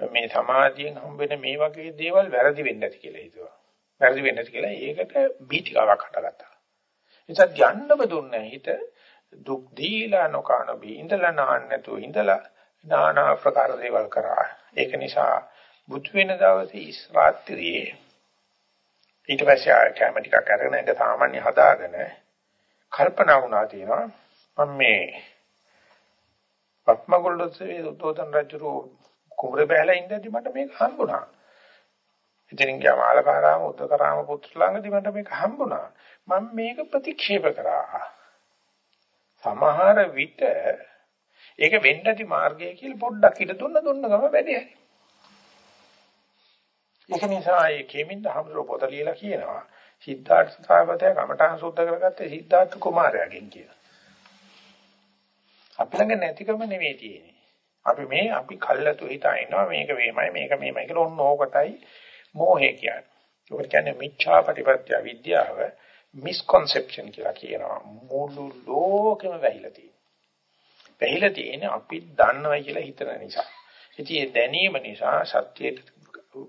මේ සමාධියෙන් හම්බෙන මේ වගේ දේවල් වැරදි වෙන්නේ නැති කියලා හිතුවා. වැරදි වෙන්නේ නැති කියලා ඒකට බීතිකාවක් හටගත්තා. ඒසත් යන්නම දුන්නේ හිත දුක් දීලා නොකන බී ඉඳලා නාන්න නැතුව ඉඳලා নানা ආකාර දේවල් කරා. ඒක නිසා බුදු වෙන දවසේ ඉස්රාත්‍රියේ ඊට පස්සේ ආ කැම ටිකක් අරගෙන ඉඳ සාමාන්‍ය හදාගෙන කල්පනා වුණා තියෙනවා මම මේ පත්මගොල්ලොස්සේ උත්තෝතන රජු කුමර බැලලා ඉඳද්දි මට මේක හම්බුණා. ඉතින් ගියාම ආලකාරාම උත්තකරාම පුත්‍ර ළඟදී මට මේක හම්බුණා. මම මේක ප්‍රතික්ෂේප කරා. සමහර විට ඒක වෙන්න ඇති මාර්ගය කියලා පොඩ්ඩක් හිත දුන්න දුන්න ගම වැඩි හරි. ඒක නිසා ඒ කෙමින්ද හම්සෝ පොත ලියලා කියනවා සිද්ධාර්ථ සාවතය කමඨාන් සුද්ධ කරගත්තේ සිද්ධාර්ථ කුමාරයාගෙන් කියලා. අපි ළඟ නැතිකම නෙවෙයි තියෙන්නේ. අපි මේ අපි කල්ලාතු හිතා ඉන්නවා මේක වේමයි මේක මේමයි කියලා ඔන්න ඕකටයි මෝහය කියන්නේ. ඒකට කියන්නේ මිච්ඡා ප්‍රතිපත්‍ය විද්‍යාව මිස්කන්සෙප්ෂන් කියලා කියනවා. මුළු ලෝකෙම වැහිලා තියෙනවා. වැහිලා තියෙන්නේ අපි දන්නවයි කියලා හිතන නිසා. ඉතින් ඒ දැනීම නිසා සත්‍යයේ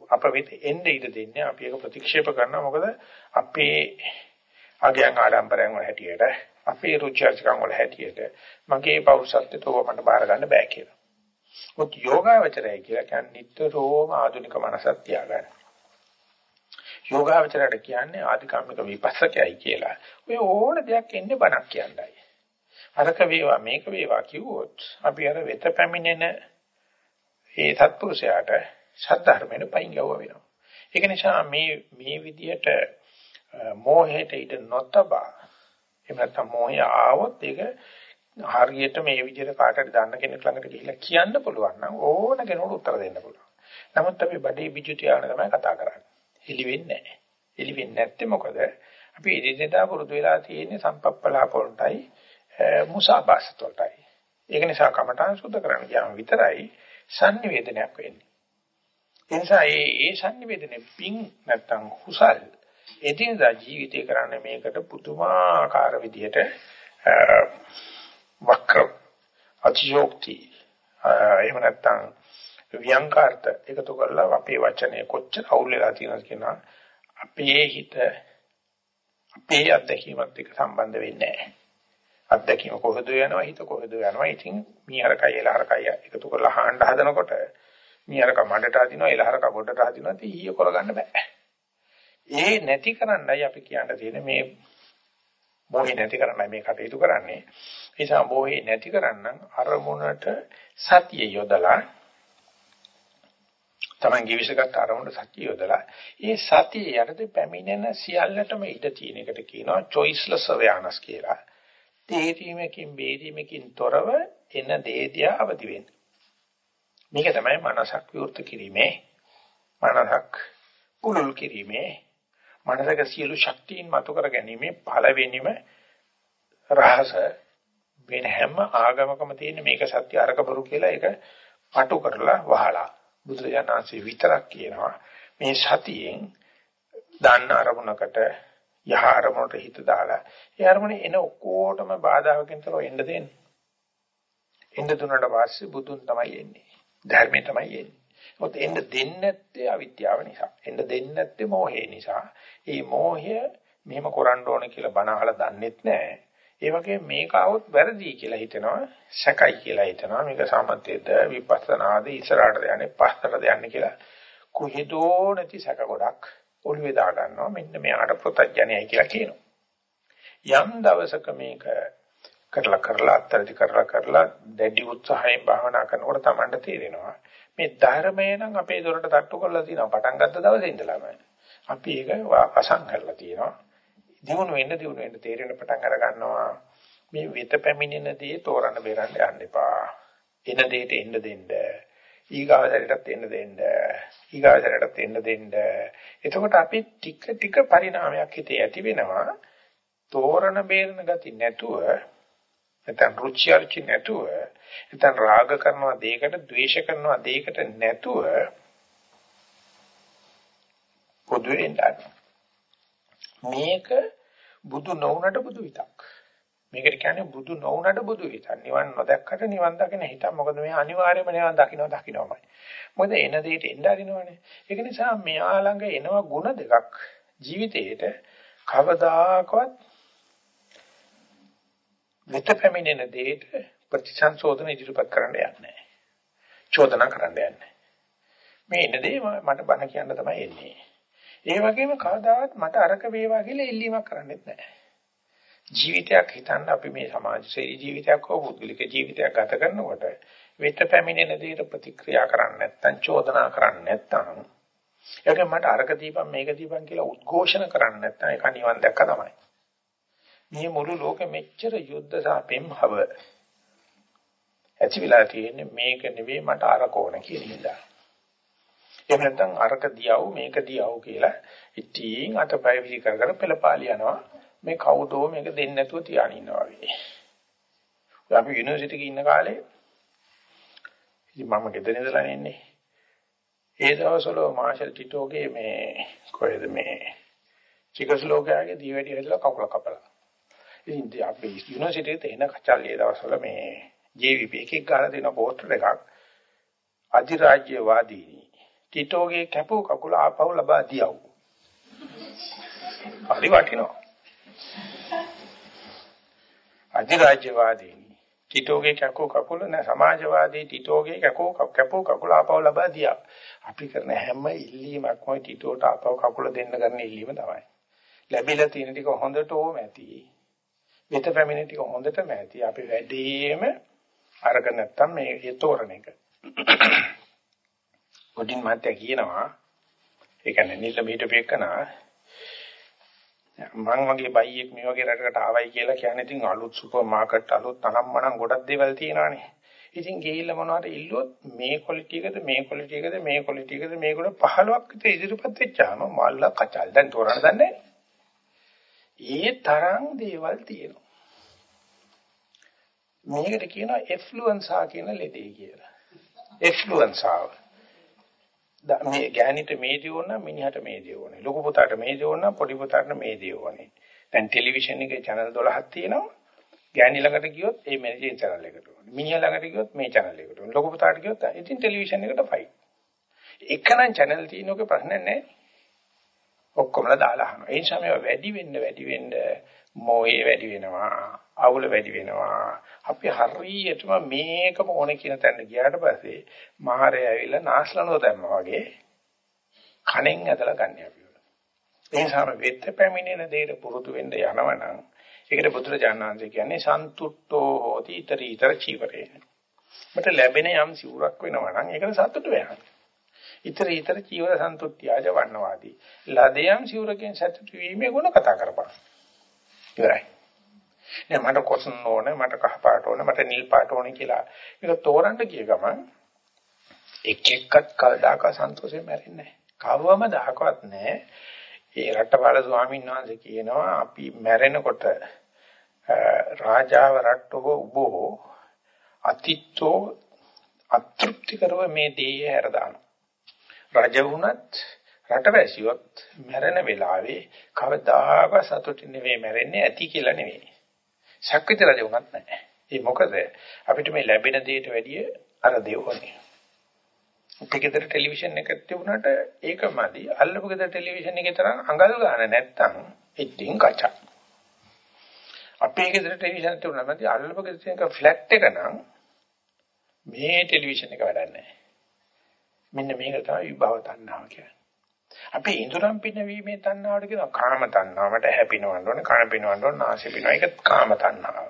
අප වෙත එන්නේ ඉඳ දෙන්නේ අපි ඒක ප්‍රතික්ෂේප කරනවා මොකද අපේ අගයන් ආඩම්බරයන් වල හැටියට අපේ රුචිජකම් වල හැටියට මගේ පෞරුෂත්වයට ඕව මට බාර ගන්න බෑ කියලා. මොකද යෝගාවචරය කියලා කියන්නේ නිතරම ආධුනික මනසක් තියාගන්න. යෝගාවචරයට කියන්නේ ආධිකාමික විපස්සකයයි කියලා. ඔය ඕන දෙයක් එන්නේ බණක් කියන්නයි. අරක වේවා මේක වේවා කිව්වොත් අපි අර වෙත පැමිණෙන ඒ සත්පුරුෂයාට සද්ධර්මයෙන් පයින් ගව වෙනවා. ඒක නිසා මේ මේ විදියට මෝහයට ඉඳ නොතබා එහෙම නැත්නම් මොහය ආවොත් ඒක හරියට මේ විදිහට කාටද දාන්න කෙනෙක් ළඟට ගිහිල්ලා කියන්න පුළුවන් නම් ඕන කෙනෙකුට උත්තර දෙන්න පුළුවන්. නමුත් අපි බඩේ බිජු තියාගෙන තමයි කතා කරන්නේ. එලි වෙන්නේ නැහැ. එලි වෙන්නේ නැත්තේ මොකද? අපි ඉදිරියදා පුරුදු වෙලා තියෙන්නේ සම්පප්පලාප වලටයි මුසාවාසත වලටයි. ඒක නිසා කමඨාන් සුද්ධ කරන්න ගියාම විතරයි sannivedanayak වෙන්නේ. ඒ නිසා මේ ඒ sannivedanaye පිං නැත්තම් හුසල් එදිනදා ජීවිතේ කරන්නේ මේකට පුදුමාකාර විදිහට වක්‍ර අතිශෝක්ති එහෙම නැත්තම් ව්‍යංකාර්ථ එකතු කරලා අපේ වචනේ කොච්චර අවුල් වෙලා තියෙනවද කියනවා අපේ හිත අපේ අත්දැකීමත් එක්ක සම්බන්ධ වෙන්නේ නැහැ. අත්දැකීම කොහෙද යනවා හිත කොහෙද යනවා. ඉතින් මීහරකයි එලහරකයි එකතු කරලා හාන්න හදනකොට මීහරක මඩට අදිනවා එලහරක ගොඩට අදිනවා ඉතින් ඊය කරගන්න බෑ. ඒ නැති කරන්නයි අපි කියන්න තියෙන්නේ මේ මොහේ නැති කරන්නයි මේ කටයුතු කරන්නේ. ඒ නිසා මොහේ නැති කරන්න අරමුණට සතිය යොදලා Taman givisගත් අරමුණට සතිය යොදලා ඒ සතිය යටතේ පැමිණෙන සියල්ලටම ඉඩ තියෙන එකට කියනවා choiceless awareness කියලා. තේරීමකින් බේරීමකින් තොරව එන දේ දිහා අවදි වෙන්න. මේක තමයි මනසක් විවෘත කිරීමේ මනසක් පුරුල් කිරීමේ මනසක සියලු ශක්තියින් මතු කර ගැනීම පළවෙනිම රහස වෙන හැම ආගමකම තියෙන මේක සත්‍ය අරක බරු කියලා ඒක පටු කරලා වහලා බුදුරජාණන්සේ විතරක් කියනවා මේ සතියෙන් දන්න අරමුණකට යහ අරමුණට හිත දාලා ඒ අරමුණේ එන ඔක්කොටම බාධාවකින් තොරව එන්න දෙන්න. එන්න දුන්නට පස්සේ බුදුන් තමයි එන්නේ. ධර්මයේ තමයි එන්නේ. මොකද එන්න දෙන්නේ නැත්තේ අවිද්‍යාව නිසා. එන්න දෙන්නේ නැත්තේ මෝහය නිසා. මේ මෝහය මෙහෙම කරන්න ඕන කියලා බණ අහලා දන්නෙත් නැහැ. ඒ වගේ මේක આવොත් වැරදි කියලා හිතනවා, සැකයි කියලා හිතනවා. මේක සමතේද විපස්සනාද ඉස්සරහට යන්නේ පස්සට යන්නේ කියලා කොහෙදෝ නැති සැක ගොඩක් ඔළුවේ දා ගන්නවා. මෙන්න මෙයාට ප්‍රත්‍යඥයයි කියලා කියනවා. යම් දවසක මේක කරලා කරලා අත්තරදි කරලා කරලා දැඩි උත්සාහයෙන් භාවනා කරනකොට Tamanට තේරෙනවා මේ ධර්මය නම් අපේ දොරට තට්ටු කරලා තියෙනවා පටන් ගත්ත දවසේ ඉඳලාම අපි ඒක අසං කරලා තියෙනවා දිනුන වෙන්න දිනුන වෙන්න තේරෙන පටන් අර ගන්නවා මේ විත පැමිණෙන දේ තෝරන්න බේරන්න යන්න එපා එන දෙයට එන්න දෙන්න ඊගාවදරටත් එන්න දෙන්න. ඊගාවදරටත් එන්න දෙන්න. එතකොට අපි ටික ටික පරිණාමයක් හිතේ ඇති වෙනවා. තෝරන බේරන ගති නැතුව නැත්නම් රුචි අරුචි නැතුව නැත්නම් රාග කරනවා දෙයකට ද්වේෂ කරනවා දෙයකට නැතුව පොදුවෙන් මේක බුදු නොවුනට බුදු විතක්. මේකට කියන්නේ බුදු නොවුනට බුදු විතක් නිවන් නොදැක්කට නිවන් දකින හිත මොකද මේ අනිවාර්යයෙන්ම නිවන් දකින්න දකින්නමයි මොකද එන දෙයට එන්න අරිනවනේ ඒක නිසා මෙයා ළඟ එනවා ಗುಣ දෙකක් ජීවිතේට කවදාකවත් මෙත පැමිණෙන දෙයට ප්‍රතිසංශෝධන ඉදිරිපත් කරන්න යන්නේ නැහැ. චෝදනා කරන්න යන්නේ. මේ ඉන්න දේ මට බන කියන්න තමයි එන්නේ. ඒ වගේම කවදාවත් මට අරක වේවා කියලා ඉල්ලීමක් කරන්නෙත් නැහැ. ජීවිතයක් හිතන්න අපි මේ සමාජශීලී ජීවිතයක් හෝ පුද්ගලික ජීවිතයක් ගත කරනකොට වෙත පැමිණෙන දේට ප්‍රතික්‍රියා කරන්නේ නැත්නම් චෝදනා කරන්නේ නැත්නම් ඒක මට අරක දීපන් මේක දීපන් කියලා උද්ඝෝෂණ කරන්නේ නැත්නම් ඒක නිවන් දැක්ක තමයි. මේ මුළු ලෝකෙ මෙච්චර යුද්ධ සහ පෙම්හව ඇති වෙලා තියෙන්නේ මේක නෙවෙයි මට අරක ඕන කියන හින්දා. එහෙම නැත්නම් අරක දියව් මේක දියව් කියලා ඉතින් අතපය විසි කර කර පෙළපාලි යනවා. මේ කවුදෝ මේක දෙන්නේ නැතුව තියාගෙන ඉන්නවා වගේ. අපි යුනිවර්සිටි එකේ ඉන්න කාලේ ඉතින් මම ගෙදර ඉඳලා ඉන්නේ. ඒ දවස්වල මාෂල් ටිටෝගේ මේ කොහෙද මේ චිකස්ලෝකියාගේ දීවැඩි හදලා කකුල කපලා. ඉතින් අපි යුනිවර්සිටි එකේ එන කචල්ලියේ දවස්වල මේ JVP එකක් ගාලා දෙන පෝස්ටර් එකක් අධිරාජ්‍යවාදී ටිටෝගේ කැපුව කකුල ආපහු ලබා දියව්. හරි වටිනවා. අධිරාජ්‍යවාදී ටිටෝගේ කැපුව කකුල නැ සමාජවාදී ටිටෝගේ කැපුව කැපුව කකුල ආපහු ලබා දියා. අපි කරන හැම ඉල්ලීමක්ම ටිටෝට ආපහු කකුල දෙන්න කරන ඉල්ලීම තමයි. ලැබිලා තියෙන ටික හොඳට ඕම ඇති. මෙත පැමිණි ටික හොඳටම ඇති. අපි වැඩිම අරක නැත්තම් මේ හේතෝරණ එක. පොඩින් මාත්‍ය කියනවා ඒ කියන්නේ නිල මීට පෙකනා මං වගේ බයියෙක් මේ වගේ රටකට ආවයි කියලා කියන්නේ ඉතින් අලුත් සුපර් මාකට් අලුත් අනම්මනම් ගොඩක් දේවල් තියෙනවානේ. ඉතින් ගිහිල්ලා මොනවද ඉල්ලුවොත් මේ ක්වොලිටි එකද මේ ක්වොලිටි එකද මේ ක්වොලිටි එකද මේකට 15ක් විතර ඉදිරිපත් වෙච්චාම මල්ල කචල් දැන් තෝරන්න දන්නේ ඒ තරම් දේවල් තියෙනවා. මේකට කියනවා එෆ්ලුවන්සා කියන ලෙඩේ කියලා. එෆ්ලුවන්සාව. මේ ගෑණිට මේ දියෝන මිනිහට මේ දියෝනේ. ලොකු පුතාට මේ දියෝන පොඩි පුතාට මේ දියෝනේ. දැන් ටෙලිවිෂන් එකේ channel 12ක් තියෙනවා. ගෑණි ළඟට ගියොත් ඒ මැනේජර් channel එකට ඕනේ. මිනිහා ළඟට ගියොත් මේ channel එකට ඕනේ. ලොකු පුතාට ගියොත් ඉතින් ටෙලිවිෂන් එකට ෆයි. එකනම් channel තියෙනක ප්‍රශ්නයක් නැහැ. ඔක්කොමලා දාලා අහනවා. ඒ නිසා මේවා වැඩි වෙන්න වැඩි වෙන්න මොයේ වැඩි වෙනවා. අවුල වැඩි වෙනවා. අපි හරියටම මේකම ඕනේ කියන තැනට ගියාට පස්සේ මහරය ඇවිල්ලා නාස්ලනෝ දැම්මා වගේ කණෙන් ඇදලා ගන්න අපි. ඒ නිසා වෙත් පැමිණෙන දෙයට පුරුදු වෙන්න යනවනම් ඒකට බුදුරජාණන් වහන්සේ කියන්නේ සන්තුට්ඨෝ හෝති iter iter චීවරේ. මට ලැබෙන යම් සිවුරක් වෙනවා නම් ඒකට සතුටු වෙනවා. iter iter චීවර සන්තුට්ඨියජ වන්නවාදී. ලදයන් සිවුරකින් සතුටු වීමේ ගුණ කතා කරපන්. ඉවරයි. නෑ මට කොසන් ඕනේ මට කහ පාට ඕනේ මට නිල් පාට ඕනේ කියලා මේක තෝරන්න ගිය ගමන් එක් එක්කත් කවදාක සන්තෝෂයෙන් මැරෙන්නේ නැහැ. කවවම දාකවත් නැහැ. ඒ රටවල ස්වාමීන් වහන්සේ කියනවා අපි මැරෙනකොට රාජාව රට්ටෝ උබෝ අතිත්තෝ අතෘප්තිකරව මේ දේය හැර දානවා. රජ වුණත් රටවැසියොත් මැරෙන වෙලාවේ කවදාක සතුටින් නෙවෙයි මැරෙන්නේ ඇති කියලා නෙවෙයි. ශක්විත රජ වුණත් නැහැ. ඒ මොකද අපිට මේ ලැබෙන දෙයට වැඩිය අර දෙවෝනේ. ටිකතර ටෙලිවිෂන් එකක් තිබුණාට ඒක මදි. අල්ලපු ගෙදර ටෙලිවිෂන් එකේ තරම් අඟල් ගන්න නැත්තම් ඉතින් කචා. අපේ ගෙදර ටෙලිවිෂන් තිබුණා මදි අල්ලපු ගෙදර එක ෆ්ලැට් එක නම් මේ ටෙලිවිෂන් එක වැඩක් නැහැ. මෙන්න මේක තමයි විභව තණ්හාව කියන්නේ. අපි ඉඳුරම් පිනවීමේ තණ්හාවට කියනවා කාම තණ්හාවට හැපිනවන්න ඕනේ කන පිනවන්න ඕනේ නාසය පිනවන ඒක කාම තණ්හාව.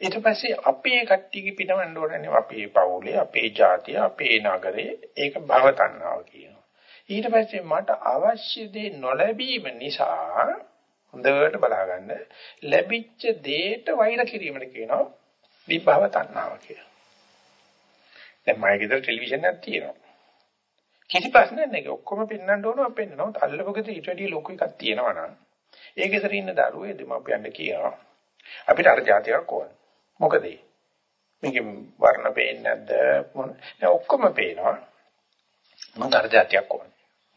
ඊට පස්සේ අපේ කට්ටියගේ පිනවන්න ඕනේ අපේ පවුලේ අපේ ජාතිය අපේ නගරේ ඒක භව තණ්හාව කියනවා. ඊට පස්සේ මට අවශ්‍ය දේ නොලැබීම නිසා හොඳට බලාගන්න ලැබිච්ච දේට වෛර කිරීමට කියනවා විභව තණ්හාව කියලා. දැන් මගේ ගෙදර ටෙලිවිෂන් එකක් තියෙනවා. කිසි ප්‍රශ්නයක් නැහැ. ඔක්කොම පෙන්වන්න ඕන අපි පෙන්නනවා. අල්ලපගෙද ඊට වැඩිය ලොකු එකක් තියෙනවා නම් ඒ ගෙදර ඉන්න දරුවේ දෙමාපියන්ට කියනවා. අපිට අර જાතියක් ඕන. මොකද මේකේ වර්ණ පේන්නේ නැද්ද? මොන ඔක්කොම පේනවා. මම අර જાතියක් ඕන.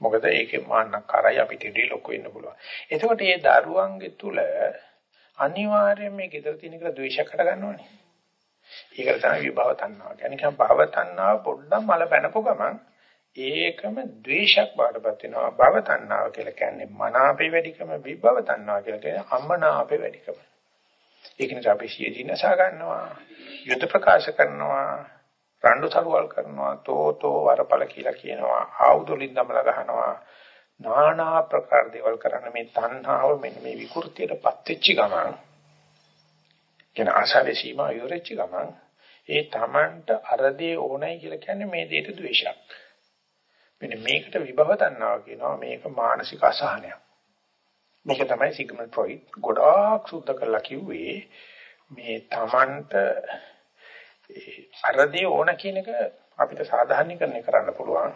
මොකද ඒකේ මාන්නකාරයි අපිට ඉඩි ලොකු වෙන්න පුළුවන්. එතකොට මේ දරුවන්ගේ තුල අනිවාර්යයෙන් මේ ගෙදර තියෙන එක ද්වේෂයක් හට ගන්නවනේ. ඒකට තමයි විභව තණ්හාව කියන්නේ. නිකන් භව තණ්හාව පොඩ්ඩක් මල පැනපු ගමන් ඒකම ද්වේෂයක් බාටපත් වෙනවා. භව තණ්හාව කියලා කියන්නේ මනාපේ වැඩිකම විභව තණ්හාව කියලා කියන්නේ අමනාපේ වැඩිකම. ඒක නිසා අපි සියදීනසා ගන්නවා යුද්ධ ප්‍රකාශ කරනවා රණ්ඩු තරුවල් කරනවා තෝතෝ වරපල කියලා කියනවා ආයුධලින් දමලා ගහනවා. নানা ප්‍රකාර දේවල් කරන මේ තණ්හාව මෙන්න මේ විකෘතියටපත් වෙච්ච ගමන් කියන ආශාවේ සීමා යොරෙච්ච ගමන් ඒ Tamanට අරදී ඕනයි කියලා කියන්නේ මේ දෙයට ද්වේෂයක්. මෙන්න මේකට විභව තණ්හාව කියනවා මේක මානසික අසහනයක්. මේක තමයි සිග්මන්ඩ් ෆ්‍රොයිඩ් ගොඩාක් සුද්ධ කරලා කිව්වේ මේ Tamanට අරදී ඕන කියන එක අපිට සාධාරණීකරණය කරන්න පුළුවන්.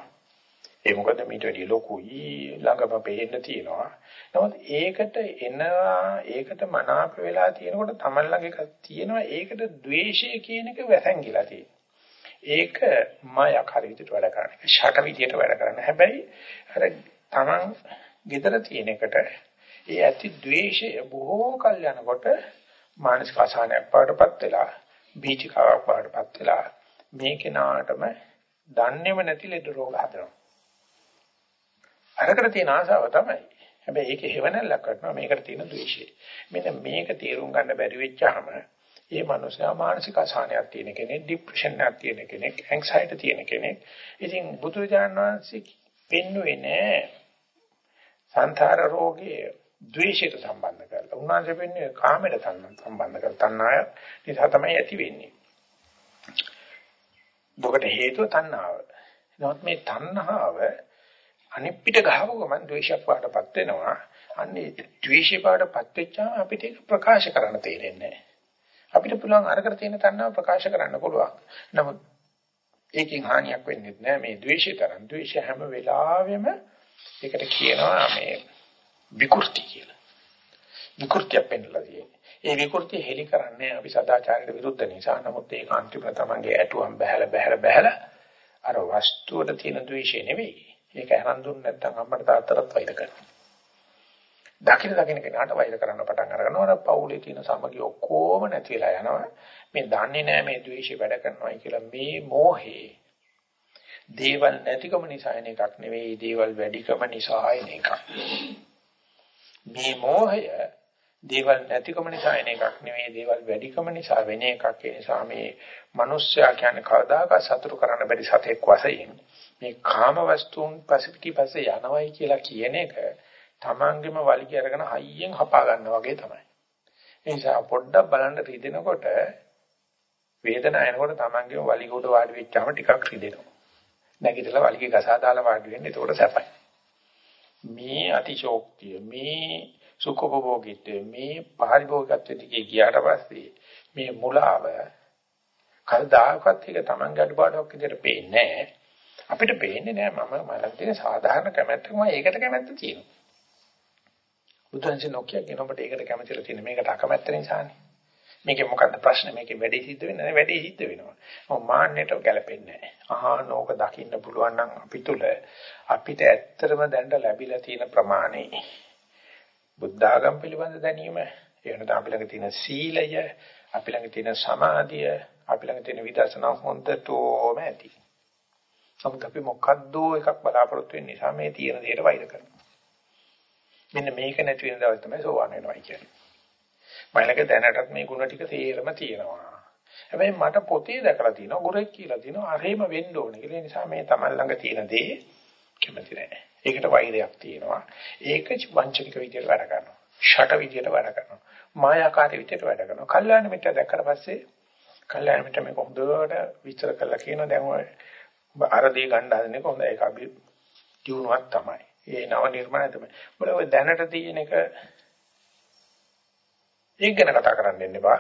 ඒ මොකද මීට වැඩිය ලොකුයි ළඟම පේන්න තියෙනවා. නමුත් ඒකට එනවා ඒකට මනාප වෙලා තියෙනකොට Taman ළඟ එකක් තියෙනවා ඒකට ද්වේෂය කියන එක වැසැංගිලා තියෙනවා. ඒක මායක් හරි විදිහට වැඩ කරන්නේ. ෂට විදිහට වැඩ කරන්නේ. හැබැයි අර Taman gedara තියෙන එකට ඒ ඇති द्वේෂය බොහෝ කල් යනකොට මානසික අසහනයක් පාටපත් වෙලා බීචිකාවක් පාටපත් වෙලා මේ කෙනාටම දන්නේම නැති ලෙඩ රෝග හදනවා. අරකට තියෙන ආසාව තමයි. හැබැයි ඒක හේවණල්ලක් කරනවා මේකට තියෙන ද්වේෂය. මෙන්න මේක තේරුම් ගන්න බැරි වෙච්චාම ඒ මනුස්සයා මානසික අසහනයක් තියෙන කෙනෙක්, ડિප්‍රෙෂන් එකක් තියෙන කෙනෙක්, ඇන්සයිටි තියෙන කෙනෙක්. ඉතින් බුදුරජාණන් වහන්සේ පෙන්වුවේ නෑ සංසාර රෝගයේ ද්වේෂයට සම්බන්ධ කරලා. උන්වහන්සේ පෙන්වන්නේ කාමයට සම්බන්ධ කරලා. තණ්හාව නිසා තමයි ඇති වෙන්නේ. දුකට හේතුව තණ්හාව. නමුත් මේ තණ්හාව අනිත් පිට ගහව ගමන් ද්වේෂයක් වඩටපත් වෙනවා. අන්නේ ද්වේෂය වඩටපත් වෙච්චාම අපිට ඒක ප්‍රකාශ කරන්න තේරෙන්නේ නැහැ. අපිට පුළුවන් අරකට තියෙන තණ්හාව ප්‍රකාශ කරන්න පුළුවන්. නමුත් ඒකෙන් හානියක් වෙන්නේ නැහැ මේ ද්වේෂය තරම්. ද්වේෂය හැම වෙලාවෙම ඒකට කියනවා මේ විකෘති කියලා. විකෘතිය පෙන්නලා තියෙන්නේ. ඒ විකෘතිය හෙලි කරන්නේ අපි සදාචාරයට විරුද්ධ නිසා. නමුත් ඒක අන්තිමට තමන්ගේ ඇටුවම් බහැලා බහැලා බහැලා අර වස්තුවට තියෙන ද්වේෂය නෙවෙයි. ඒක හරන් දුන්න නැත්නම් අම්මට තාත්තටත් වෛර කරනවා. දකින දකින කෙනාට වෛර කරන්න පටන් අරගෙනවා. අර පවුලේ තියෙන සමගිය ඔක්කොම නැති වෙලා යනවා. මේ දන්නේ නැහැ මේ ද්වේෂය වැඩ කරනවායි කියලා මේ මෝහේ දේවල් නැතිකම නිසා එන එකක් නෙවෙයි දේවල් වැඩිකම නිසා එන එකක්. මේ මෝහය දේවල් නැතිකම නිසා එන එකක් නෙවෙයි දේවල් වැඩිකම නිසා වෙන එකක් ඒ නිසා මේ මිනිස්සයා කියන්නේ කවදාකවත් සතුටු කරන්න බැරි සතෙක් වශයෙන් මේ කාම වස්තුන් පසිපිටි පස්සේ යනවයි කියලා කියන එක තමන්ගෙම වලිගය අරගෙන හයියෙන් හපා ගන්නවා වගේ තමයි. ඒ නිසා පොඩ්ඩක් බලන්න රිදෙනකොට වේදනාව එනකොට තමන්ගෙම වලිග උඩ වාඩි වෙච්චාම ටිකක් රිදෙනවා. නැගිටලා වලිගය ගසා දාලා වාඩි වෙන්න ඒකට සැපයි. මේ අතිශෝක්තිය මේ සුඛෝපභෝගීත්වය මේ පාරිභෝගිකත්වයට ගියාට පස්සේ මේ මුලාව කල්දාකත් එක Taman ගැඩපාඩක් විදිහට පේන්නේ නැහැ. අපිට පේන්නේ නෑ මම මලක් තියෙන සාධාරණ කැමැත්තක් මම ඒකට කැමැත්ත තියෙනවා. බුදුන්සේ නොකිය කියන ඔබට ඒකට කැමැතිලා තියෙන මේකට අකමැත්ත නිසානේ. මේකේ මොකද්ද ප්‍රශ්නේ මේකේ වැඩි සිද්ධ වෙන්නේ නැහැ වැඩි සිද්ධ වෙනවා. මො මාන්නයට ගැලපෙන්නේ නැහැ. අහන ඕක දකින්න පුළුවන් නම් අපි තුල අපිට ඇත්තටම දැනට ලැබිලා තියෙන ප්‍රමාණය බුද්ධ ආගම පිළිබඳ දැනීම එහෙම අපි ළඟ තියෙන සීලය අපි ළඟ තියෙන සමාධිය අපි ළඟ තියෙන විදර්ශනා හොඳටම ඇති. නමුත් අපි මොකද්ද එකක් බලාපොරොත්තු වෙන නිසා මේ තියෙන දෙයට වෛර කරනවා. මෙන්න මේක නැති වෙන දවස් තමයි සෝවාන් වෙනවා කියන්නේ. මයිලක දැනටත් මේ ಗುಣ ටික තේරම තියෙනවා. හැබැයි මට පොතේ දැකලා තියෙනවා ගුරෙක් කියලා තියෙනවා අරේම වෙන්න ඕනේ කියලා. ඒ නිසා මේ තමයි ළඟ තියෙන දේ කැමති නැහැ. ඒකට වෛරයක් තියෙනවා. ඒක වංචනික විදියට වැඩ කරනවා. ෂට විදියට වැඩ කරනවා. මායාකාරී විදියට වැඩ කරනවා. කල්යාණ මිත්‍ර දැක්කට පස්සේ කල්යාණ මිත්‍ර මේක හොඳට විස්තර කරලා කියනවා දැන් ඔය අර දේ ගන්න හදන්නේ කොහොමද ඒක අපි දිනුවක් තමයි. ඒ නව නිර්මාණය තමයි. මොකද ඔය දැනට තියෙන එක ඒක ගැන කතා කරන්න දෙන්න එපා.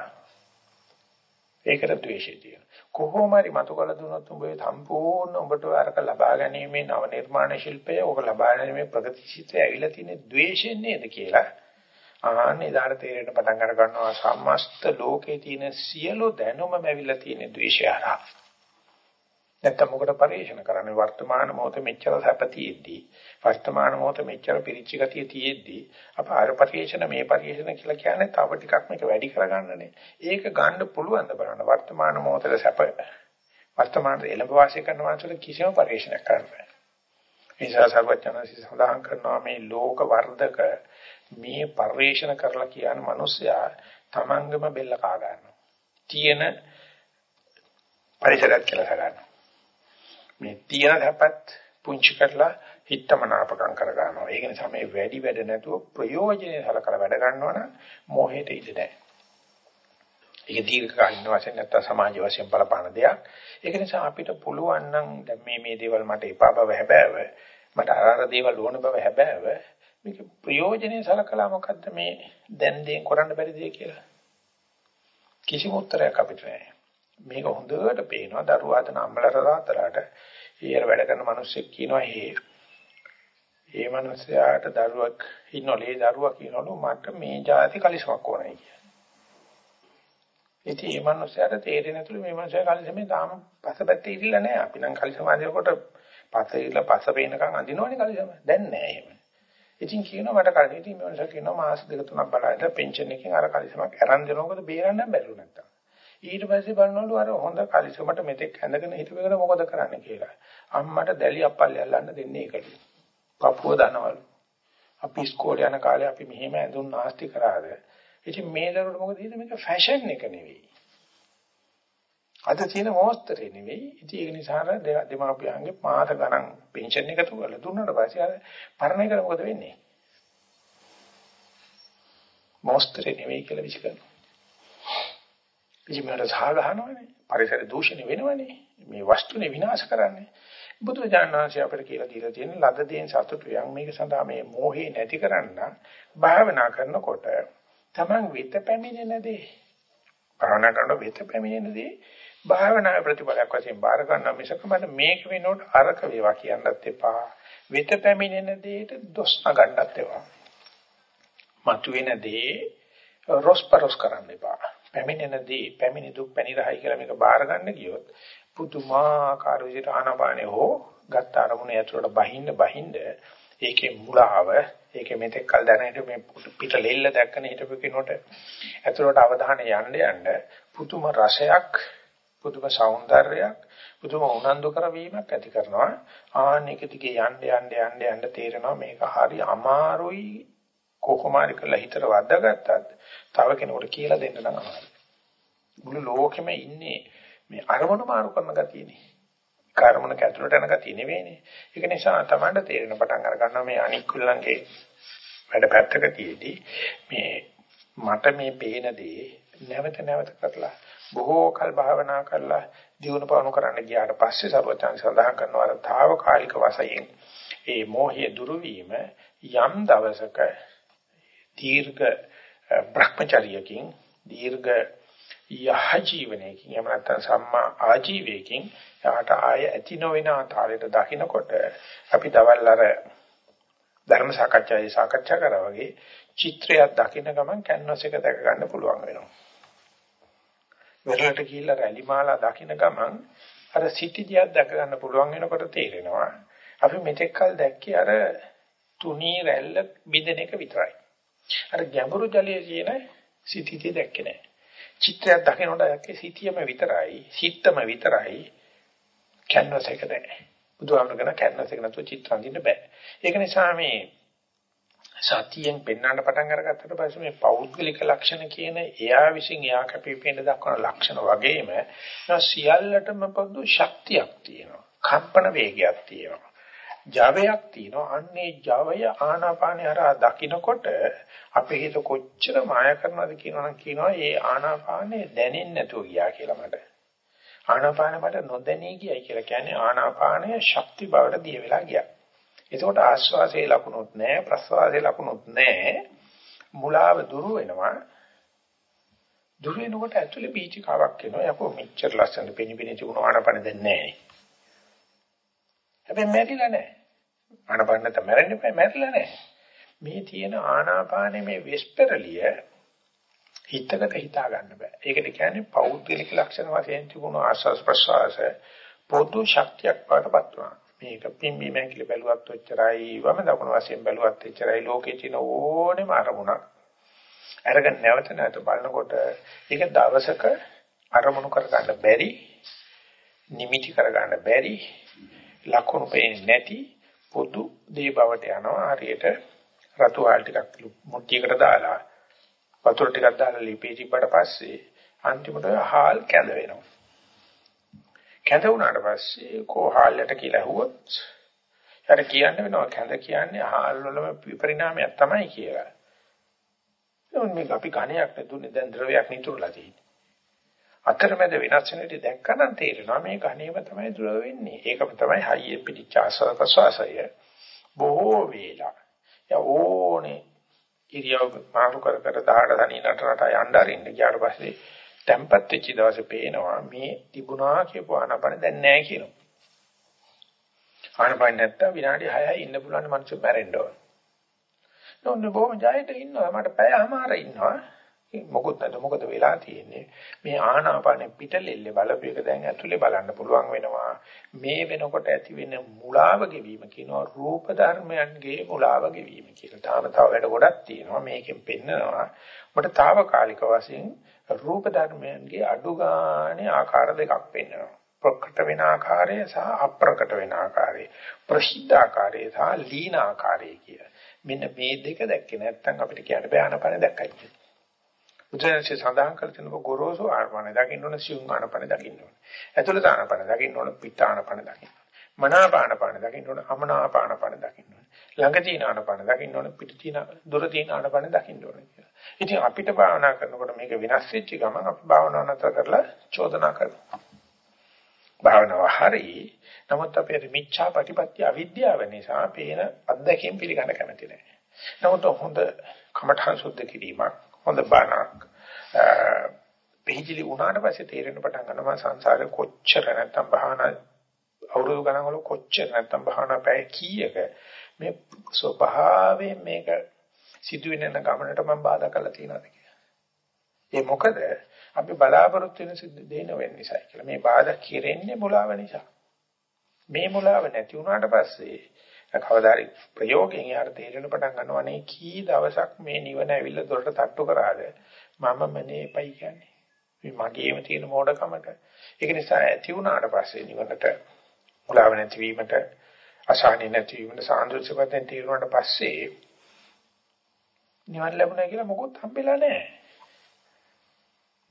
ඒකට ද්වේෂය තියෙනවා. කොහොම හරි මතු කළ දුන්නොත් උඹේ සම්පූර්ණ උඹට අරක ලබා ගැනීමේ නව නිර්මාණ ශිල්පය ඔක ලබා ගැනීමේ ප්‍රගතිශීලය ඇවිල්ලා තියෙන ද්වේෂයෙන් නේද කියලා ආන්නේ දාර තේරෙන්න පටන් අර ගන්නවා සම්මස්ත ලෝකේ තියෙන සියලු දැනුමම ඇවිල්ලා තියෙන ද්වේෂය හරහා නැත්තම් මොකට පරිශන කරන්නේ? වර්තමාන මොහොතේ මෙච්චර සැපතියෙද්දී වර්තමාන මොහොතේ මෙච්චර පිරිච්ච ගතිය තියෙද්දී අප ආර පරිශන මේ පරිශන කියලා කියන්නේ තව ටිකක් මේක වැඩි කරගන්නනේ. ඒක ගන්න පුළුවන් ද බලන්න? වර්තමාන මොහොතේ සැප වර්තමානයේ එළඹ වාසය කරන මානසික කිසිම පරිශනයක් කරන්න බෑ. නිසා සර්වඥාන්සේ සඳහන් කරනවා මේ ලෝක වර්ධක මේ පරිශන කරලා කියන මිනිසයා තමන්ගම බෙල්ල කා ගන්නවා. තියෙන පරිසරයක් කියලා ගන්නවා. මේ තියෙන හැපත් පුංචි කරලා හිතමනාපකම් කර ගන්නවා. ඒක නිසා මේ වැඩි වැඩ නැතුව ප්‍රයෝජනෙ සලකලා වැඩ ගන්නවා නම් මොහෙට ඉඩ නැහැ. ඒක දීර්ඝකාලීන වශයෙන් නැත්නම් සමාජ වශයෙන් බලපාන දෙයක්. ඒක නිසා අපිට පුළුවන් නම් දැන් මේ මේ දේවල් මට එපා බව හැබෑව. මට අර දේවල් ඕන බව හැබෑව. මේක ප්‍රයෝජනෙ සලකලා මොකද්ද මේ දැන් දෙයෙන් කරන්න බැරි දෙය කියලා. කිසිම උත්තරයක් අපිට නැහැ. මේක හොඳට පේනවා දරුවා අතන අම්මලට තාත්තලාට ඊයර වැඩ කරන මිනිස්සෙක් කියනවා හේ ඒ මිනිස්යාට දරුවක් ඉන්නෝලේ දරුවා කියනවලු මට මේ જાති කලිසමක් ඕනයි කියලා. ඉතින් මේ මිනිස්යාට තේරෙන්නේ නැතුළු මේ මිනිස්යා කලිසමේ තාම පසපැත්තේ ඉරිලා නැහැ. අපි නම් කලිසම අඳිනකොට පස්සේ ඉරිලා පස්ස පේනකන් අඳිනවනේ කලිසම. දැන් නැහැ එහෙම. ඉතින් කියනවා මට කලින් ඉතින් මේ මිනිස්යා කියනවා මාස දෙක තුනක් බලලා පෙන්ෂන් එකකින් අර කලිසමක් අරන් දෙනකොට බේරන්න බැරුව නැත්තම්. ඊට පස්සේ බලනවලු අර හොඳ කලිසමට මෙතෙක් ඇඳගෙන හිටපෙකට මොකද කරන්න කියලා. අම්මට දැලි අප්පල්ලි අල්ලන්න දෙන්නේ ඒකට. පපුව දනවලු. අපි ඉස්කෝලේ යන කාලේ අපි මෙහෙම ඇඳුම් නාස්ති කරාද. ඉතින් මේ දරුවට මොකද හිතේ මේක ෆැෂන් එක නෙවෙයි. අද තියෙන මොස්තරේ නෙවෙයි. ඉතින් ඒක නිසා දෙමාපියන්ගේ මාස ගණන් පෙන්ෂන් එකතු කරලා දුන්නාට පස්සේ අර පරණ එකට මොකද වෙන්නේ? මොස්තරේ නෙවෙයි කියලා විශ්කරනවා. ඉතින් මට සහ ගන්නවනේ. පරිසර දූෂණය වෙනවනේ. මේ වස්තුනේ විනාශ කරන්නේ. බුදුරජාණන් අපිට කියලා දීලා තියෙන ලද දේන් සතුටු යන් මේක සඳහා මේ මෝහේ නැති කරන්න භාවනා කරනකොට Taman විත පැමිණෙන දේ භාවනා කරන විත පැමිණෙන දේ භාවනා ප්‍රතිඵලයක් වශයෙන් බාර ගන්න මිසක මට මේක වෙනකොට අරක වේවා කියන්නත් එපා විත පැමිණෙන දෙයට දොස් නගන්නත් එපා මතුවෙන දේ රොස්පරොස් කරන්න එපා පැමිණෙන දේ පැමිණි දුක් පැනිරහයි කියලා මේක බාර ගන්න ගියොත් පුදුමාකාර විදිහට ආනපානේ හෝ ගත්ත අරමුණ ඇතුළට බහින්න බහින්න ඒකේ මුලාව ඒකේ මෙතෙක් කල් දැනට මේ පිට ලෙල්ල දැක්කන හිටපු කෙනොට ඇතුළට අවධානය යන්න යන්න පුදුම රසයක් පුදුම సౌందර්යයක් පුදුම උනන්දු කරවීමක් ඇති කරනවා. ආන්නේක දිගේ යන්න යන්න යන්න යන්න තේරෙනවා මේක හරි අමාරුයි කොහොමාරි කරලා හිතට වද්දාගත්තත් තව කෙනෙකුට කියලා දෙන්න නම් අමාරුයි මුළු ලෝකෙම ඉන්නේ මේ අරමුණු මාරු කරන ගතියනේ. කර්මණක ඇතුළට යන ගතිය නෙවෙයිනේ. ඒක නිසා තමයි තේරෙන පටන් අර ගන්නවා මේ අනික්කුල්ලන්ගේ වැඩ පැත්තක තියේදී මේ මට මේ පේන දේ නැවත නැවත කරලා බොහෝ කල් භාවනා කරලා දියුණු පවණු කරන්න ගියාට පස්සේ සර්වචන් සඳහන් කරනවා අර తాවකාලික වශයෙන් ඒ මෝහය දුරු වීම යම් දවසක දීර්ඝ භ්‍රමචර්යකින් දීර්ඝ යහ ජීවනයකින් එහෙම නැත්නම් සම්මා ආජීවයකින් යාට ආය ඇති නොවන ආකාරයට දකින්නකොට අපි දවල් අර ධර්ම සාකච්ඡාවේ සාකච්ඡා කරා වගේ චිත්‍රයක් දකින්න ගමන් කැන්වස් එක දැක ගන්න පුළුවන් වෙනවා. වෙරළට ගිහිල්ලා රැලිමාලා දකින්න ගමන් අර සිටිදියක් දැක ගන්න පුළුවන් වෙනකොට තේරෙනවා අපි මෙතෙක් කල් දැක්කේ අර තුනී රැල්ල බිඳෙන එක විතරයි. අර ගැඹුරු ජලයේ තියෙන සිටිදිය දැක්කේ නැහැ. චිත්‍රයක් දකිනකොට ඇත්තේ සිටියම විතරයි, සිත්තම විතරයි කැන්වස් එක නැහැ. බුදුහාමරගෙන කැන්වස් එක නැතුව චිත්‍ර අඳින්න බෑ. ඒක නිසා මේ සතියෙන් පෙන්වන්න පටන් අරගත්තට පස්සේ මේ පෞද්ගලික ලක්ෂණ කියන එයා විසින් එයා කැපිපෙන්න දක්වන ලක්ෂණ වගේම සියල්ලටම පොදු ශක්තියක් තියෙනවා. කම්පන වේගයක් තියෙනවා. ජවයක් තියෙනවා. අන්නේ ජවය ආනාපානය හරහා දකින්නකොට අපේ හිත කොච්චර මාය කරනවද කියනවනම් කියනවා ඒ ආනාපානේ දැනෙන්නේ නැතුව ගියා කියලා මට. ආනාපාන මට නොදැනී ගියයි කියලා කියන්නේ ආනාපානය ශක්ති බවට දිය වෙලා ගියා. එතකොට ආශ්වාසයේ ලකුණුත් නැහැ ප්‍රශ්වාසයේ ලකුණුත් නැහැ. මුලාව දුරු වෙනවා. දුරු වෙනකොට ඇතුලේ පීචිකාවක් එනවා. යකෝ මෙච්චර ලස්සන පෙනිපෙනි තිබුණ ආනාපාන දැන් නැහැ. හැබැයි මැරිලා නැහැ. ආනාපාන නැත්නම් මැරෙන්න බෑ මැරිලා නැහැ. මේ තියෙන ආනාපානේ මේ වෙස්පරලිය හිතකට හිතා ගන්න බෑ. ඒකට කියන්නේ පෞද්ගලික ලක්ෂණ වශයෙන් තිබුණු ආස්වාස් ප්‍රසවාස පොදු ශක්තියක් වඩපත් වෙනවා. මේක පිම්බි මැකිලි බැලුවත් ඔච්චරයි වම දකුණු වශයෙන් බැලුවත් ඔච්චරයි ලෝකේ තියෙන ඕනෙම අරමුණක්. අරගෙන නැවත නැවත බලනකොට ඒක දවසක අරමුණු කරගන්න බැරි නිමිටි කරගන්න බැරි ලකුණු පේන්නේ නැති පොදු දේ බවට යනවා හරියට රතු ආල් ටිකක් මුට්ටියකට දාලා වතුර ටිකක් දාලා ලිපේ තිබ්බට පස්සේ අන්තිමට හාල් කැඳ වෙනවා. කැඳ වුණාට පස්සේ කෝ හාල්යට කියලා ඇහුවොත් ඊට කියන්න වෙනවා කැඳ කියන්නේ හාල් වලම පරිණාමයක් තමයි කියලා. එතකොට මේක අපි ඝණයක් නෙදුනේ දැන් ද්‍රවයක් නිතුරුලා තියෙන්නේ. අතරමැද වෙනස් වෙන විදිහ දැක්කනම් තේරෙනවා මේ ඝණේම තමයි ද්‍රව වෙන්නේ. ඒකම තමයි හයිය පිටිච්ච ආසව ප්‍රසවාසය. බොහෝ වේලා යා ඕනේ ඉරියව් මාරු කර කර දහඩ දණී නටනට යන්න අරින්න ගියාට පස්සේ tempat වෙච්ච දවසේ පේනවා මේ තිබුණා කියපු ආනපන දැන් නැහැ කියනවා. ආනපන නැත්තම් විනාඩි 6යි ඉන්න පුළුවන් මනුස්සය මැරෙන්න ඕන. නෝන්නේ බොහොම ජයයට ඉන්නවා මට පැයමාර ඉන්නවා. මොකොත් නැද මොකද වෙලා තියෙන්නේ මේ ආනාපානෙ පිටලෙල්ලේ බලපෑක දැන් ඇතුලේ බලන්න පුළුවන් වෙනවා මේ වෙනකොට ඇති වෙන මුලාව ගෙවීම කියනවා රූප ධර්මයන්ගේ මුලාව ගෙවීම කියලා. තාම තව වැඩ ගොඩක් තියෙනවා මේකෙන් පෙන්නනවා මට తాවකාලික වශයෙන් රූප ධර්මයන්ගේ අඩු ගානේ ආකාර දෙකක් පෙන්නනවා. ප්‍රකට වෙන ආකාරය සහ අප්‍රකට වෙන ආකාරය ප්‍රසිද්ධ ආකාරය සහ ලීන ආකාරය කිය. මෙන්න මේ දෙක දැක්කේ නැත්නම් අපිට කියන්න බෑ ආනපන දැක්කයි කියලා. බුදුරජාණන්සේ සඳහන් කළ තියෙනවා ගොරෝසු ආනපන දකින්න ඕන සියුම් ආනපන දකින්න ඕන. ඇතුළත ආනපන දකින්න ඕන පිට ආනපන දකින්න. මනාපානපන දකින්න ඕන අමනාපානපන දකින්න ඕන. ළඟ තියෙන ආනපන දකින්න ඕන පිට තියෙන දුර තියෙන ආනපන දකින්න ඕන කියලා. ඉතින් අපිට භාවනා කරනකොට මේක වෙනස් වෙච්ච ගමන් අපි භාවනාව නතර කරලා චෝදනා කරනවා. භාවනාව හරි නමුත් අපේ මිච්ඡා ප්‍රතිපත්‍ය අවිද්‍යාව නිසා පේන අත්දැකීම් පිළිගන්න කැමති නැහැ. නමුත් හොඳ කමඨං සුද්ධ කිරීමක් හොඳ බණක් පිළිජිලි වුණාට පස්සේ තේරෙන පටන් ගන්නවා සංසාරේ කොච්චර නැත්තම් භාවනා අවුරුදු ගණන් වල කොච්චර නැත්තම් භාවනා පැය කීයක මේ ස්වභාවයෙන් මේක සිදුවෙන ගමනට මම බාධා කරලා තියෙනවාද කියලා. ඒ මොකද අපි බලාපොරොත්තු වෙන සිද්ධ දෙන වෙන නිසා කියලා. මේ බාධා කිරෙන්නේ මුලාව නිසා. මේ මුලාව නැති වුණාට පස්සේ කවදාරි ප්‍රයෝගයෙන් යාර තේරෙන පටන් ගන්නවනේ කී දවසක් මේ නිවන ඇවිල්ලා දොරට තට්ටු කරාද මම මනේපයි කියන්නේ. මේ මගේම තියෙන මෝඩකමට. ඒක නිසා ඇති වුණාට පස්සේ නිවනට මුලාව නැතිවීමට අසහනෙ නැතිවීමට සාන්දෘශ්‍යපතෙන් තීරුණාට පස්සේ නිවන් ලැබුණා කියලා මොකොත් හම්බෙලා නැහැ.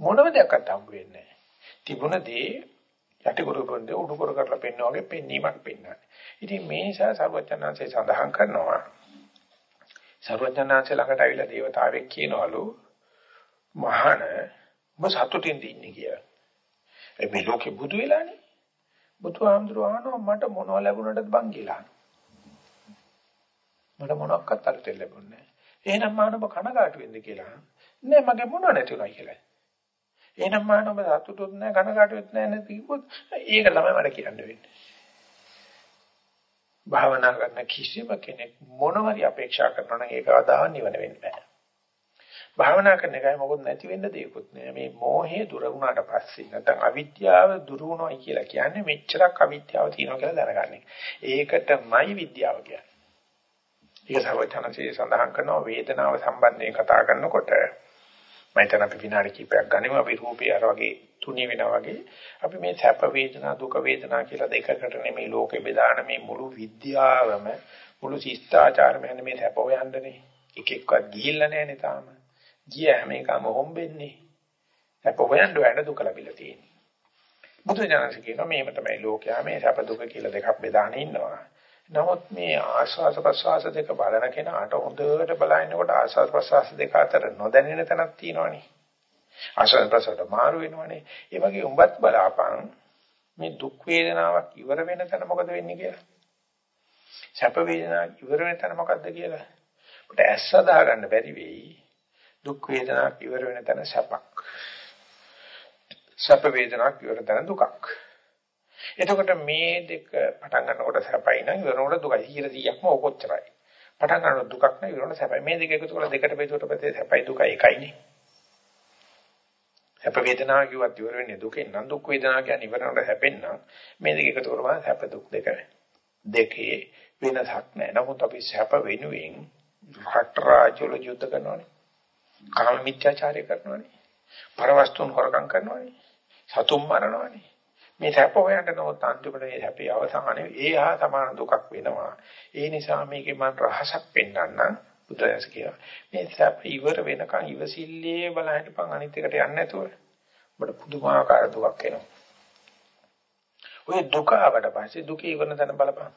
මොනම දෙයක්වත් හම්බ වෙන්නේ නැහැ. තිබුණදී යටිකුරු පොන්දේ උඩුකුරු කරලා පෙන්නවා වගේ පෙන්වීමක් පෙන්වන්නේ. ඉතින් මේ නිසා සර්වඥාන්සේ සඳහන් කරනවා සර්වඥාන්සේ ළඟට ආවිලා දේවතාවෙක් කියනවලු මහාන ඔබ සතුටින් ඉන්නේ කියලා. ඒ මේ ලෝකෙ බුදු වෙලානේ. බුදුහාමුදුරුවෝ අහනවා මට මොනව ලැබුණටද බං කියලා. මට මොනක්වත් අලුතෙන් ලැබුණේ නැහැ. එහෙනම් මානව කනගාටු වෙන්න කියලා. නෑ මගේ මොනව නැතුණා කියලා. එහෙනම් මානව සතුටුත් නෑ කනගාටුත් නෑ නැති කිව්වොත් ඒක තමයි මට කියන්න වෙන්නේ. භාවනා කරන කිසිම කෙනෙක් මොනවාරි අපේක්ෂා කරනවා නම් ඒක අදාහන් නිවන වෙන්න බෑ. භාවනා කරන එකයි මොකොත් නැති වෙන්න දෙයක්වත් නෑ. මේ මෝහය දුර වුණාට පස්සේ නැත්නම් අවිද්‍යාව දුර වුණා කියලා කියන්නේ මෙච්චරක් අවිද්‍යාව තියෙනවා කියලා දැනගන්නේ. ඒකටමයි විද්‍යාව කියන්නේ. ඒක සර්වඥාන්සේ සඳහන් කරනවා වේදනාව සම්බන්ධයෙන් කතා කරනකොට මම හිතන අපි විනාඩි කිහිපයක් ගනිමු. අපි රූපේ අර වගේ තුනී වෙනා වගේ අපි මේ සැප වේදනා දුක වේදනා කියලා දෙකකට නෙමේ ලෝකෙ බෙදාන මේ මුළු විද්‍යාවම මුළු ශිෂ්ටාචාරම යන්නේ මේ සැප හොයන්නනේ. එක එක්කවත් ගිහිල්ලා නැහැනේ තාම. ගිය හැම එකම හොම්බෙන්නේ. සැප හොයන්න වැඩ දුක ලැබිලා තියෙන්නේ. බුදුජානක කියනවා මේව තමයි ලෝකයා මේ සැප දුක කියලා දෙකක් බෙදාන ඉන්නවා. නමුත් මේ ආස්වාස ප්‍රසවාස දෙක බලන කෙනාට හොඳට බලනකොට ආස්වාස ප්‍රසවාස දෙක අතර නොදැනෙන තැනක් තියෙනවනේ. ආස්වාස ප්‍රසවාස මාරු වෙනවනේ. ඒ වගේ උඹත් බලාපන් මේ දුක් වේදනාවක් ඉවර වෙන තැන මොකද වෙන්නේ කියලා. සැප වේදනාවක් ඉවර වෙන තැන මොකද්ද කියලා. අපිට ඇස්ස දාගන්න බැරි වෙයි. දුක් වේදනාවක් ඉවර වෙන තැන සැපක්. සැප වේදනාවක් ඉවර තැන දුකක්. එතකොට මේ දෙක පටන් ගන්නකොට සැපයි නම් ඉවරනකොට දුකයි 100%ක්ම ඕකොච්චරයි. පටන් ගන්නකොට දුකක් නම් ඉවරනකොට සැපයි. මේ දෙක එකතු කරලා දෙකට බෙදුවට පස්සේ සැපයි දුකයි එකයිනේ. සැප වේදනාව කිව්වත් ඉවර වෙන්නේ දුකෙන් නම් දුක් වේදනාව කියන්නේ ඉවරනකොට හැපෙන්න මේ දෙක එකතු කරපුවාම සැප දුක් දෙක දෙකේ වෙනසක් නැහැ. නමුත් අපි සැප වෙනුවෙන් රට රාජ්‍යවල යුද්ධ කරනවානේ. කාම මිත්‍යාචාරය කරනවානේ. පරවස්තුන් හොරකම් කරනවානේ. සතුම් මරනවානේ. මේ සැප හොයන්න නෝත් අන්තිමට මේ සැපේ අවසානයේ ඒ හා සමාන දුකක් වෙනවා. ඒ නිසා මේකේ මම රහසක් පෙන්වන්නම් බුදුරජාණන් කියනවා. මේ සැප ඉවර වෙනකන් ඉවසිල්ලේ බලහිටපන් අනිත් එකට යන්නේ නැතුව. ඔබට පුදුමාකාර දුකක් එනවා. ඔය දුක ආවට පස්සේ දුකේ ඉවරන තැන බලපන්.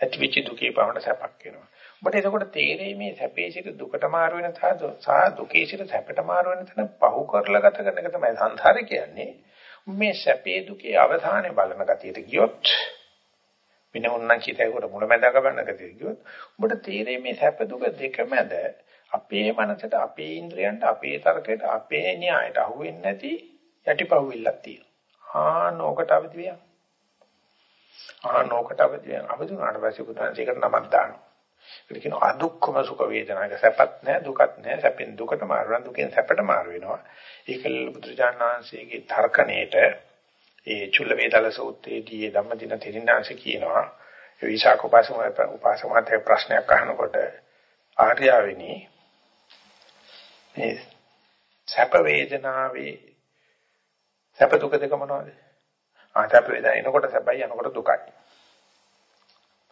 ඇතිවිච්ච දුකේ පවණ සැපක් වෙනවා. ඔබට එතකොට තේරෙයි මේ සැපේ සිට දුකට මාරු වෙන සහ දුකේ සිට සැපට මාරු වෙන තැන පහු කරලා ගත කරන එක තමයි සංසාරේ කියන්නේ. මේ සැපේ දුකේ අවධානය බලන ගතියට ගියොත් වෙන උන්නම් චිතයකට මුලැමැදක බලන ගතියට ගියොත් ඔබට තේරෙන්නේ මේ සැප දුක දෙක මැද අපේ මනසට අපේ ඉන්ද්‍රයන්ට අපේ තර්කයට අපේ න්‍යායට අහුවෙන්නේ නැති යටිපහුවිල්ලක් තියෙනවා. ආනෝකට අවදි වියන්. ආනෝකට අවදි වියන්. අවදි වුණාට පස්සේ බුදුන්සේකට නමක් දානවා. ඒක කියන අදුක්කම සුඛ වේදනාක සැපත් නැහැ දුකත් නැහැ සැපෙන් දුකට මාරු වෙනවා දුකෙන් සැපට මාරු වෙනවා ඒකල් බුදුජානනාංශයේ තර්කණේට ඒ චුල්ල වේදල සූත්‍රයේදී ධම්මදින තෙරින්නාංශ කියනවා ඒ විසාක උපාසම උපාසමත ප්‍රශ්නයක් අහනකොට ආර්යවෙනි මේ සැප වේදනාවේ සැප දුක දෙක මොනවද? ආ සැප වේදනා එනකොට සැපයි යනකොට දුකයි.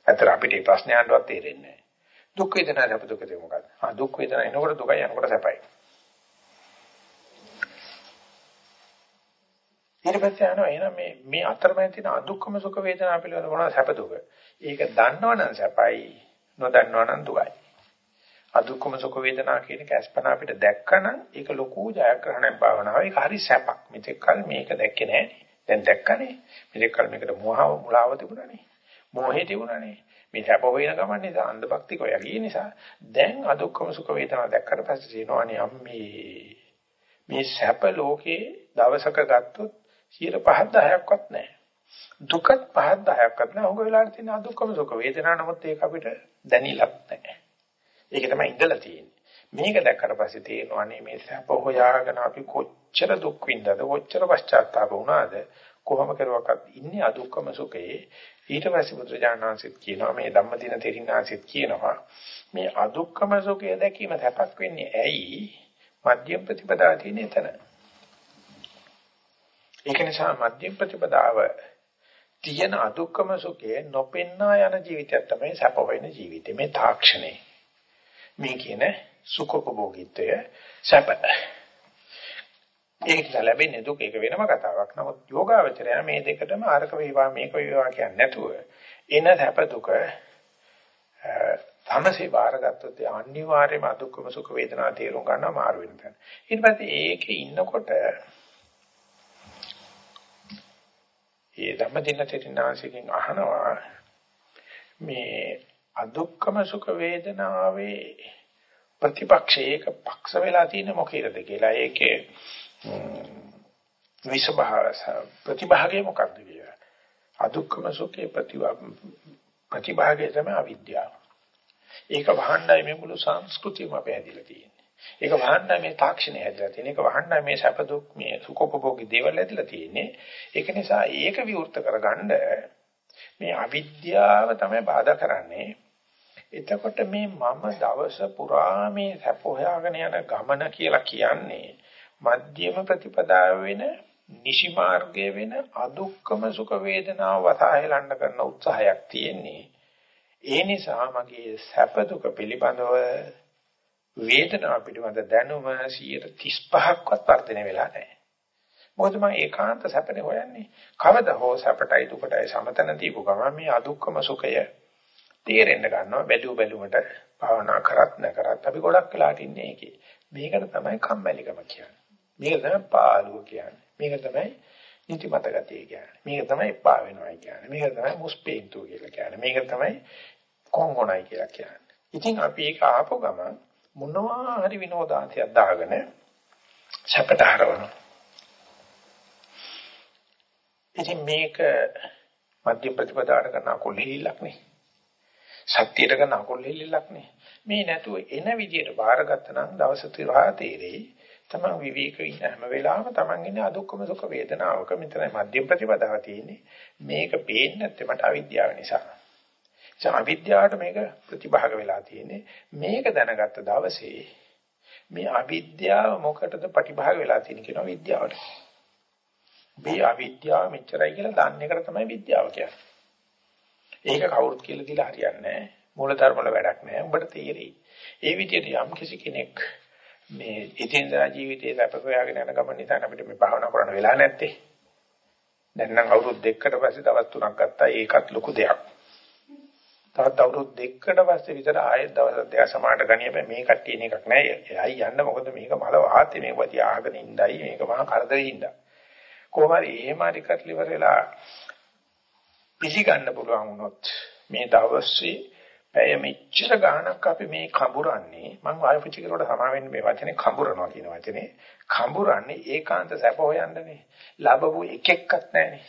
ඇත්තට අපිට මේ ප්‍රශ්නේ අහන්නවත් තේරෙන්නේ නැහැ. දුක් වේදනා සැප දුක දෙක මොකක්ද? ආ දුක් වේදනා එනකොට දුකයි යනකොට සැපයි. ඊට පස්සේ අහනවා එහෙනම් මේ මේ අතරමැද තියෙන අදුක්කම සුඛ වේදනා පිළිබඳ මොනවද සැප දුක? ඒක දන්නවනම් සැපයි නොදන්නවනම් දුකයි. අදුක්කම සුඛ වේදනා කියන කැස්පන අපිට දැක්කනම් ඒක ලොකු ජයග්‍රහණයක් භාවනාව. ඒක හරි සැපක්. මෙතෙක් කල මේක දැක්කේ නැහැ. දැන් දැක්කනේ. මේක කල මේකට මොහාව මුලාව තිබුණානේ. මොහේ තිබුණානේ. මේ සැප හොයන ගමන් නිසා අන්ධභක්තික ඔය ගිය නිසා දැන් අදුක්කම සුඛ වේදනා දැක්කට පස්සේ කියනවානේ අම්මේ මේ සැප ලෝකේ දවසක ගත්තොත් 5 10ක්වත් නැහැ. දුකත් 5 10ක්වත් නැහැ. උග වෙලාවට තියෙන අදුක්කම සුඛ වේදනා නමුත් ඒක අපිට දැනිලත් නැහැ. ඒක තමයි ඉඳලා තියෙන්නේ. මේක දැක්කට පස්සේ තේරෙනවානේ මේ සැප හොයාගෙන අපි කොච්චර දුක් විඳද කොච්චර පශ්චාත්තාප වුණාද කොහොම කරුවක්වත් ඉන්නේ අදුක්කම සුඛේ. ඊට පස්සේ බුදුරජාණන්සෙත් කියනවා මේ ධම්මදින තෙරින්නාසෙත් කියනවා මේ අදුක්කම සුඛය දැකීම සැපක් වෙන්නේ ඇයි? මධ්‍යම ප්‍රතිපදාව තියෙන එතන. ඒක නිසා මධ්‍යම ප්‍රතිපදාව තියෙන අදුක්කම සුඛය නොපෙන්නා යන ජීවිතයක් තමයි සැප වෙන ජීවිතේ මේ තාක්ෂණේ මේ කියන සුඛෝපභෝගීත්වය සැප. ඒක ලැබෙන්නේ දුක ඒක වෙනම කතාවක්. නමුත් යෝගාවචරය මේ දෙකටම අරක වේවා මේක වේවා කියන්නේ නැතුව එන සැප දුක තමසේ බාරගත්තොත් අනිවාර්යයෙන්ම දුක්ඛම සුඛ වේදනා තේරුම් ගන්නවා මාරු වෙන තැන. ඊට පස්සේ ඒකේ ඉන්නකොට ඒ ධම්මදින තෙරිනාසිකෙන් අහනවා මේ අදුක්කම සුඛ වේදනාවේ ප්‍රතිපක්ෂයක පක්ෂ වෙලා තියෙන මොකේද කියලා ඒකේ විසභාස ප්‍රතිභාගය මොකක්ද කියලා. අදුක්කම සුඛේ ප්‍රතිභාගය තමයි අවිද්‍යාව. ඒක වහන්නයි මේ මුළු සංස්කෘතියම අපි හැදිලා තියෙන්නේ. ඒක වහන්නයි මේ තාක්ෂණය හැදිලා තියෙන්නේ. ඒක වහන්නයි මේ සැප දුක් මේ සුඛෝපභෝගී දේවල් හැදිලා තියෙන්නේ. ඒක නිසා ඒක විවෘත කරගන්න මේ අවිද්‍යාව තමයි බාධා කරන්නේ. එතකොට මේ මම දවස පුරා මේ සැප හොයාගෙන යන ගමන කියලා කියන්නේ මධ්‍යම ප්‍රතිපදාව වෙන නිසි මාර්ගයේ වෙන අදුක්කම සුඛ වේදනාව වසහායලන්න කරන උත්සාහයක් තියෙන්නේ. ඒ නිසා මගේ සැප දුක පිළිබඳව වේදනාව පිළිබඳ දැනුම 35ක්වත් වර්ධනය වෙලා නැහැ. මොකද මම ඒකාන්ත සැපනේ හොයන්නේ. කවදා හෝ සැපටයි දුකටයි සමතන දීපු ගමන් මේ අදුක්කම සුඛය තේරෙන්න ගන්නවා බැලු බැලුමට භාවනා කරත් නැකරත් අපි ගොඩක් වෙලාට ඉන්නේ ඒකේ. මේකට තමයි කම්මැලිකම කියන්නේ. මේක තමයි පාළුව කියන්නේ. මේක තමයි නිතිමත ගතිය කියන්නේ. මේක තමයි එපා වෙනවයි කියන්නේ. මේක තමයි මුස්පේන්තු කියලා කියන්නේ. මේක තමයි කොංගොණයි කියලා කියන්නේ. ඉතින් අපි ඒක ආපු ගමන් මොනවා හරි විනෝදාංශයක් දාගෙන සැපට හරවනවා. ඉතින් මේක මධ්‍ය ප්‍රතිපදාවට කරන කොල්ලෙහිලක් නේ. සත්‍යයට කරන අකුල් හෙල්ලක් නේ. මේ නැතුව එන විදියට බාරගත්ත නම් දවස තිරහා තේරෙයි. තමන් විවේක ඉන්න හැම වෙලාවෙම තමන් ඉන්නේ අදුක්කම සුඛ වේදනාවක මෙතනයි මධ්‍යම ප්‍රතිපදාව තියෙන්නේ. මේක පේන්නේ නැත්තේ මට අවිද්‍යාව නිසා. ඒ අවිද්‍යාවට මේක ප්‍රතිභාග වෙලා තියෙන්නේ. මේක දැනගත්ත දවසේ මේ අවිද්‍යාව මොකටද ප්‍රතිභාග වෙලා තියෙන්නේ කියන විද්‍යාවට. මේ අවිද්‍යාව මෙච්චරයි කියලා දන්න එකට තමයි විද්‍යාව කියන්නේ. ඒක කවුරුත් කියලා දීලා හරියන්නේ නැහැ. මූලධර්ම වල වැඩක් නැහැ. උඹට තේරෙයි. ඒ විදිහට යම් කිසි කෙනෙක් මේ ඉතින්දා ජීවිතයේ සැප හොයාගෙන යන ගමන් නිසා අපිට මේ භාවනා කරන්න වෙලා නැත්තේ. දැන් නම් අවුරුදු දෙකකට පස්සේ දවස් තුනක් ගත්තා. ඒකත් ලොකු දෙයක්. තවත් අවුරුදු දෙකකට පස්සේ විතර ආයෙත් දවස් දෙක සමානට ගනිය බෑ. මේ කට්ටියන එකක් නෑ. එයි යන්න මොකද මේක මල වාතේ මේක වටි ආගෙන ඉඳයි. මේක මහා කරදරේ ඉඳා. කොහොම හරි එහෙම හරි කටලිවර වෙලා පිළිගන්න පුළුවන් වුණොත් මේ දවසේ පැය මෙච්චර ගාණක් අපි මේ කඹරන්නේ මම වායුපිටිකරට සමා වෙන්නේ මේ වචනේ කඹරනවා කියන වචනේ. කඹරන්නේ ඒකාන්ත සැප හොයන්නනේ. ලැබපු එක එක්කත් නැහනේ.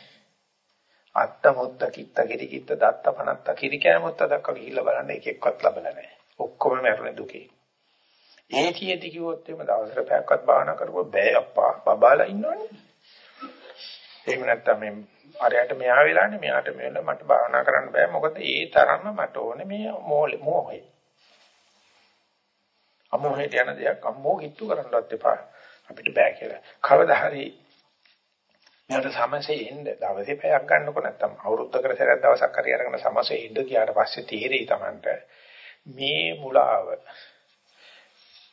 අත්ත මොත්ත කිත්ත කිරි කිත්ත දත්ත පනත්ත කිරි කෑමොත්ත දක්වා ගිහිල්ලා බලන්න එක එක්කවත් ලැබලා නැහැ. ඔක්කොම මැරුණේ දුකේ. ඒතියෙදි කිව්වොත් එimhe දවසට පැයක්වත් භාවනා කරපුවා බෑ අප්පා බබාලා ඉන්නවනේ. එහෙම නැත්නම් මේ අරයට මෙහා වෙලානේ මෙයාට මෙන්න මට භාවනා කරන්න බෑ. මොකද ඒ තරම්ම මට ඕනේ මේ මොහේ අමෝහයට යන දෙයක් අම්මෝ කිට්ටු කරන්නවත් එපා. අපිට බෑ කියලා. කවදා හරි මෙයාට සමසේ එන්න දවසේ පැයක් ගන්නකො නැත්තම් අවුරුද්දකට සැරයක් දවසක් හරි අරගෙන සමසේ ඉන්න ගියාට පස්සේ තීරෙයි Tamanට. මේ මුලාව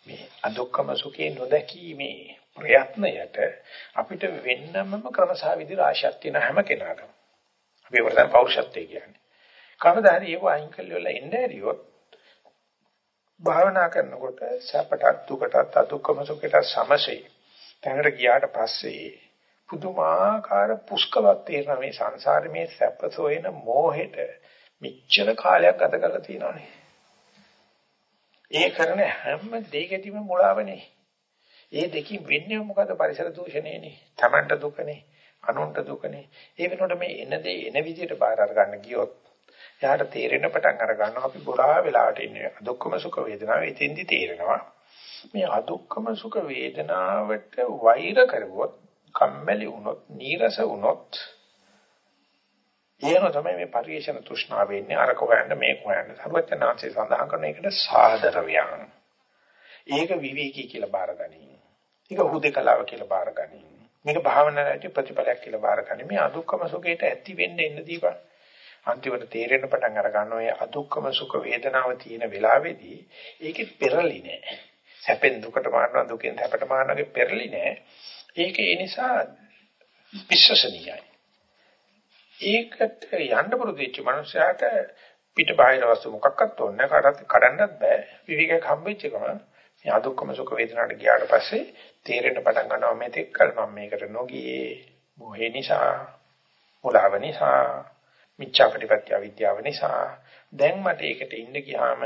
මේ අදුක්කම සුඛේ නොදැකීමේ ප්‍රයත්නයට අපිට වෙන්නමම ක්‍රමසහවිදි රාශියක් තියෙන හැම කෙනාටම. අපි ඒකට තමයි පෞරුෂත්වය කියන්නේ. කවදා හරි ඒක අයින් කළා එන්න ඇරියොත් භාවනා කරනකොට සැපට දුකට අදුක්කම සුඛයට සමසේ තැනට ගියාට පස්සේ පුදුමාකාර පුස්කවක් තියෙන මේ සංසාරේ මේ සැපසොයන මෝහෙට මෙච්චර කාලයක් ගත කරලා තියෙනවානේ. ඒ කරන හැම දෙයකදීම මුලාවනේ. ඒ දෙකින් වෙන්නේ මොකද පරිසර දූෂණයනේ. Tamanට දුකනේ, අනුන්ට දුකනේ. ඒ වෙනකොට මේ එන දේ එන විදිහට බාර අරගන්න ගියොත් එයාට තේරෙන පටන් අර ගන්නවා අපි බොරා වෙලාවට ඉන්නේ. දුක්ඛම සුඛ වේදනාව එතෙන්දි තේරෙනවා. මේ අදුක්කම සුඛ වේදනාවට වෛර කරුවොත් කම්මැලි වුණොත් නීරස වුණොත් එහෙම තමයි මේ පරිේශන තෘෂ්ණාව වෙන්නේ අර කොහොමද මේ කොහොමද සර්වඥාන්සේ සඳහන් කරන එකට සාදර වියන් ඒක විවේකී කියලා බාරගනි ඒක හුදේකලාව කියලා බාරගනි මේක භාවනාවේ ප්‍රතිඵලයක් කියලා බාරගනි මේ අදුක්කම සුඛයට ඇති වෙන්න එන්න දීපන් අන්තිමට තේරෙන්න පටන් අර ගන්න ඔය අදුක්කම සුඛ වේදනාව තියෙන වෙලාවේදී ඒකෙ පෙරලි නෑ සැපෙන් දුකට මාරනවා දුකෙන් සැපට මාරනවාගේ පෙරලි නෑ. ඒක ඒ නිසා විශ්වසනීයයි. ඒකට යන්න පුරුදු වෙච්ච මනුස්සයාට පිට බාහිර වස්තු මොකක්වත් ඕනේ කාටවත් කඩන්නත් බෑ. විවිධයක් හම්බෙච්ච ගමන් මේ අදුක්කම සුඛ වේදනාට ගියාට පස්සේ තේරෙන්න පටන් ගන්නවා මේ තෙක්කල් මම මේකට නොගියේ. මොහේ නිසා, මුලාව නිසා, මිච්ඡා ප්‍රතිපත්‍ය විද්‍යාව නිසා. දැන් මට ඒකට ඉන්න ගියාම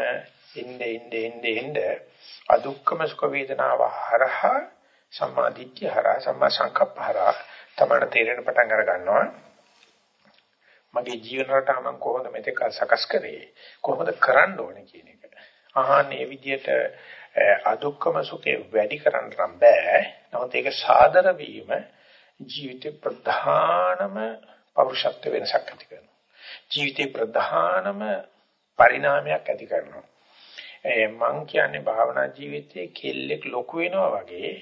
ඉnde ඉnde ඉnde ඉnde අදුක්කම සුඛ වේදනාව හරහා සම්මා දිට්ඨිය හරහා සම්මා සංකප්ප හරහා තමයි තේරෙන පටන් අර ගන්නවා. මගේ ජීවන රටාව මම කොහොමද මෙතෙක් සකස් කරේ? කොහොමද කරන්න ඕනේ කියන එක. ආහනේ විදියට අදුක්කම සුඛේ වැඩි කරන්න නම් බෑ. නමුත් ඒක සාදර වීම ජීවිතේ ප්‍රධානම පෞරුෂත්ව වෙනසක් ඇති කරනවා. ජීවිතේ ප්‍රධානම පරිණාමයක් ඇති කරනවා. මං කියන්නේ භාවනා ජීවිතයේ කෙල්ලෙක් ලොකු වෙනවා වගේ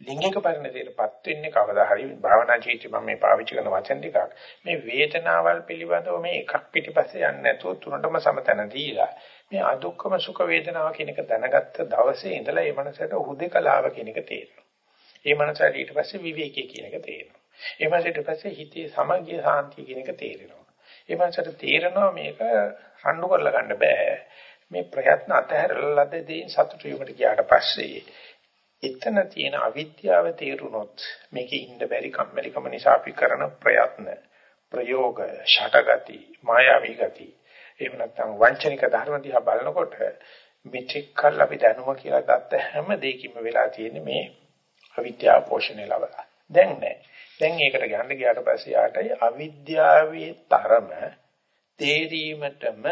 ලිංගික පරිණතයටපත් වෙන්නේ කවදා හරි භාවනා ජීවිතේ මම මේ පාවිච්චි කරන වචන ටිකක් මේ වේදනාවල් පිළිබඳව මේ එකක් පිටිපස්සේ යන්නේ නැතුව තුනටම සමතන දීලා මේ අදුක්කම සුඛ වේදනාව කියන එක දැනගත්ත දවසේ ඉඳලා ඒ මනසට හුදේකලාව කියන එක තේරෙනවා. ඒ මනසට ඊට පස්සේ විවේකී කියන එක තේරෙනවා. ඒ මනසට ඊට පස්සේ හිතේ සමගිය සාන්තිය කියන එක තේරෙනවා. ඒ මනසට තේරෙනවා මේක රණ්ඩු කරලා ගන්න බෑ. මේ ප්‍රයත්න අතහැරලා ලද දේන් සතුටු වීමට ගියාට පස්සේ එතන තියෙන අවිද්‍යාව තේරුනොත් මේකේ ඉන්න බැරි කම්මැලිකම නිසා අපි කරන ප්‍රයත්න ප්‍රයෝග ෂටගති මායාවී ගති එහෙම නැත්නම් වංචනික ධර්ම දිහා බලනකොට මෙතෙක් කල් අපි දැනුම කියලා ගත්ත හැම දෙයකින්ම වෙලා තියෙන්නේ මේ අවිද්‍යාව පෝෂණය ලබලා. දැන් නෑ. දැන් ඒකට ගන්න ගියාට පස්සේ යාටයි අවිද්‍යාවේ තරම තේරීමටම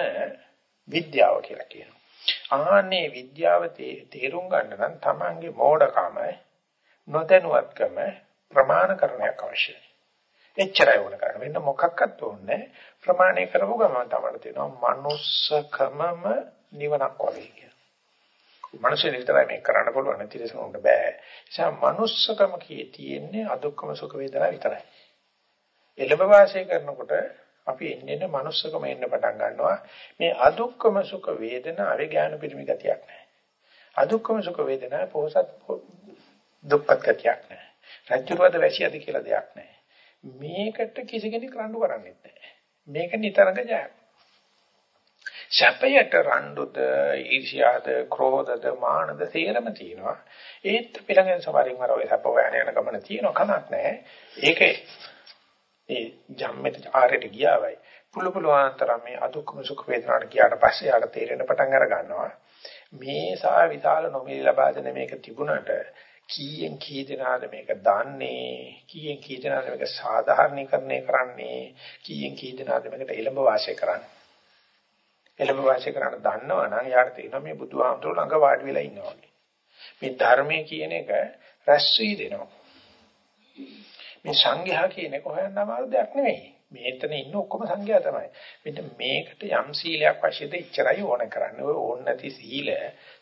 විද්‍යාව කියලා කියනවා. ආන්නේ විද්‍යාව තේරුම් ගන්න නම් Tamange මෝඩකම නොදැනුවත්කම ප්‍රමාණකරණයක් අවශ්‍යයි. එච්චරයි ඕන කරන්නේ. වෙන මොකක්වත් ඕනේ ප්‍රමාණය කරපු ගමන් තමයි තේරෙනවා මනුස්සකමම නිවනක් වගේ කියලා. මනුෂ්‍ය විතරයි මේක කරන්න පුළුවන් නැතිලසුන්ට බෑ. ඒ නිසා මනුස්සකම කී තියෙන්නේ අදුක්කම සුඛ වේදනා විතරයි. එළඹ වාසය කරනකොට අපි එන්නේ මනුස්සකම එන්න පටන් ගන්නවා. මේ අදුක්කම සුඛ වේදනාවේ ඥාන පිරිමි ගතියක් නැහැ. අදුක්කම සුඛ වේදනාවේ පොහසත් දුක්ඛ ගතියක් නැහැ. රජ්‍යවද වැසියද කියලා දෙයක් නැහැ. මේකට කිසි කෙනෙක් රණ්ඩු කරන්නේ නැහැ. මේක නිතරම ජයක්. සැපයට රණ්ඩුද ඊර්ෂ්‍යාද ක්‍රෝධද මානද තේරම තියෙනවා ඒත් පිළඟෙන් සමරින් වර ඔය සැප හොයන යන ගමන තියෙනවා කමක් නැහැ ඒකේ ඒ ජම්මෙට ආරයට ගියාවයි පුළු පුළුවන්තරම් මේ අදුක්කම සුඛ වේදනාට ගියාට පස්සේ යාට තේරෙන පටන් අර ගන්නවා මේ සා විශාල නොමිලි ලබා දෙන මේක තිබුණට කීයෙන් කී දෙනාද මේක දන්නේ කීයෙන් කී දෙනාද මේක සාධාරණීකරණය කරන්නේ කීයෙන් කී දෙනාද මේකට එළඹ වාසය කරන්නේ එළඹ වාසය කරන්න දන්නවනම් යාට තේරෙනවා මේ බුදුහාමුදුරුවෝ ළඟ වාඩි වෙලා ඉන්නවා මේ ධර්මයේ කියන එක රැස් වී දෙනවා. මේ සංඝයා කියන එක හොයන්න අමාරු දෙයක් නෙවෙයි. මේතන ඉන්න ඔක්කොම සංඝයා තමයි. මෙන්න මේකට යම් සීලයක් වශයෙන්ද ඉච්චරයි ඕන කරන්නේ. ඔය ඕන නැති සීල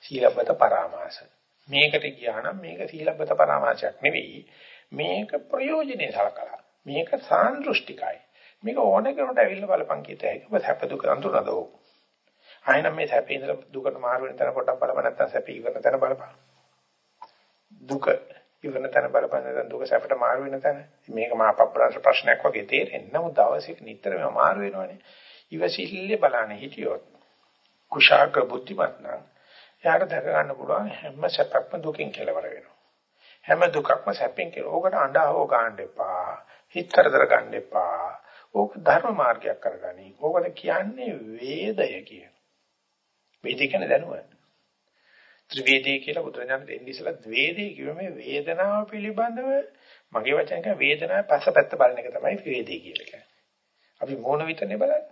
සීලබ්බත පරාමාස. මේකට ගියා නම් මේක සීලබ්බත පරාමාසයක් නෙවෙයි. මේක ප්‍රයෝජනේ සලකලා. මේක සාන්දෘෂ්ටිකයි. මේක ඕන කෙනෙකුට ඇවිල්ලා බලපන් කීත හැකියි. ඔබ හැප දුක අඳුරනදෝ. ආයෙනම් මේ සැපේ ඉඳලා දුකට මාරු වෙන තැන පොඩ්ඩක් බලපන් නැත්නම් සැපේ ඉවරන තැන බලපන්. දුක ඉවරන තැන බලපන් නැත්නම් දුක සැපට මාරු වෙන තැන. මේක මා අපබ්‍රංශ ප්‍රශ්නයක් වගේ තේරෙන්නේ. නමුත් දවසක නිතරම මාරු වෙනවනේ. ඉවසිල්ලේ බලන්නේ හිටියොත් කුශාග්‍ර බුද්ධිමත් නම් එයාට දැක ගන්න පුළුවන් හැම සැපක්ම දුකින් කෙලවර වෙනවා. හැම දුකක්ම සැපෙන් කියලා. ඕකට අඬහව ගන්න එපා. හිත කරදර ගන්න එපා. ඕක ධර්ම මාර්ගයක් කරගනි. ඕකට කියන්නේ වේදය කියන. වේදේ කියන්නේ දැනුම. ත්‍රිවේදී කියලා බුදුරජාණන් දෙන්නේ ඉස්සලා ද්වේදී කියුව මේ වේදනාව පිළිබඳව මගේ වචන කියන වේදනාවේ පසපැත්ත බලන එක තමයි ත්‍රිවේදී කියලා කියන්නේ. අපි මොන විතරනේ බලන්නේ.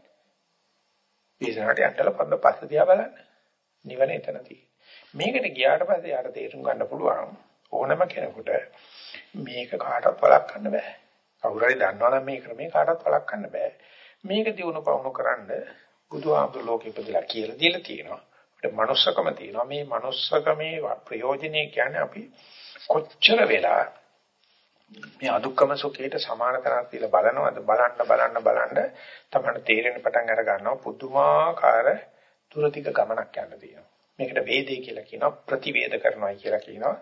වේදනාවට යන්නල පන්න පස්ස දිහා බලන්න. නිවන එතන මේකට ගියාට පස්සේ යාට තේරුම් ගන්න පුළුවන් ඕනම කෙනෙකුට මේක කාටවත් වළක්වන්න බෑ. කවුරු හරි දන්නවනම් මේ ක්‍රමේ කාටවත් වළක්වන්න බෑ. මේක දිනු පවුණු කරන්න බුදුහාමුදුර ලෝකෙ ඉපදලා කියලා දීලා තියෙනවා. අපිට manussකම තියෙනවා. මේ manussකමේ ප්‍රයෝජනේ කියන්නේ අපි කොච්චර වෙලා මේ අදුක්කම සුඛයට සමාන කරක් තියලා බලනවද බලන්න බලන්න බලන්න තමයි තේරෙන පටන් අර ගන්නවා පුදුමාකාර දුරතික ගමනක් යන්න තියෙනවා. මේකට වේදේ කියලා කියනවා ප්‍රතිවේද කරනවා කියලා කියනවා.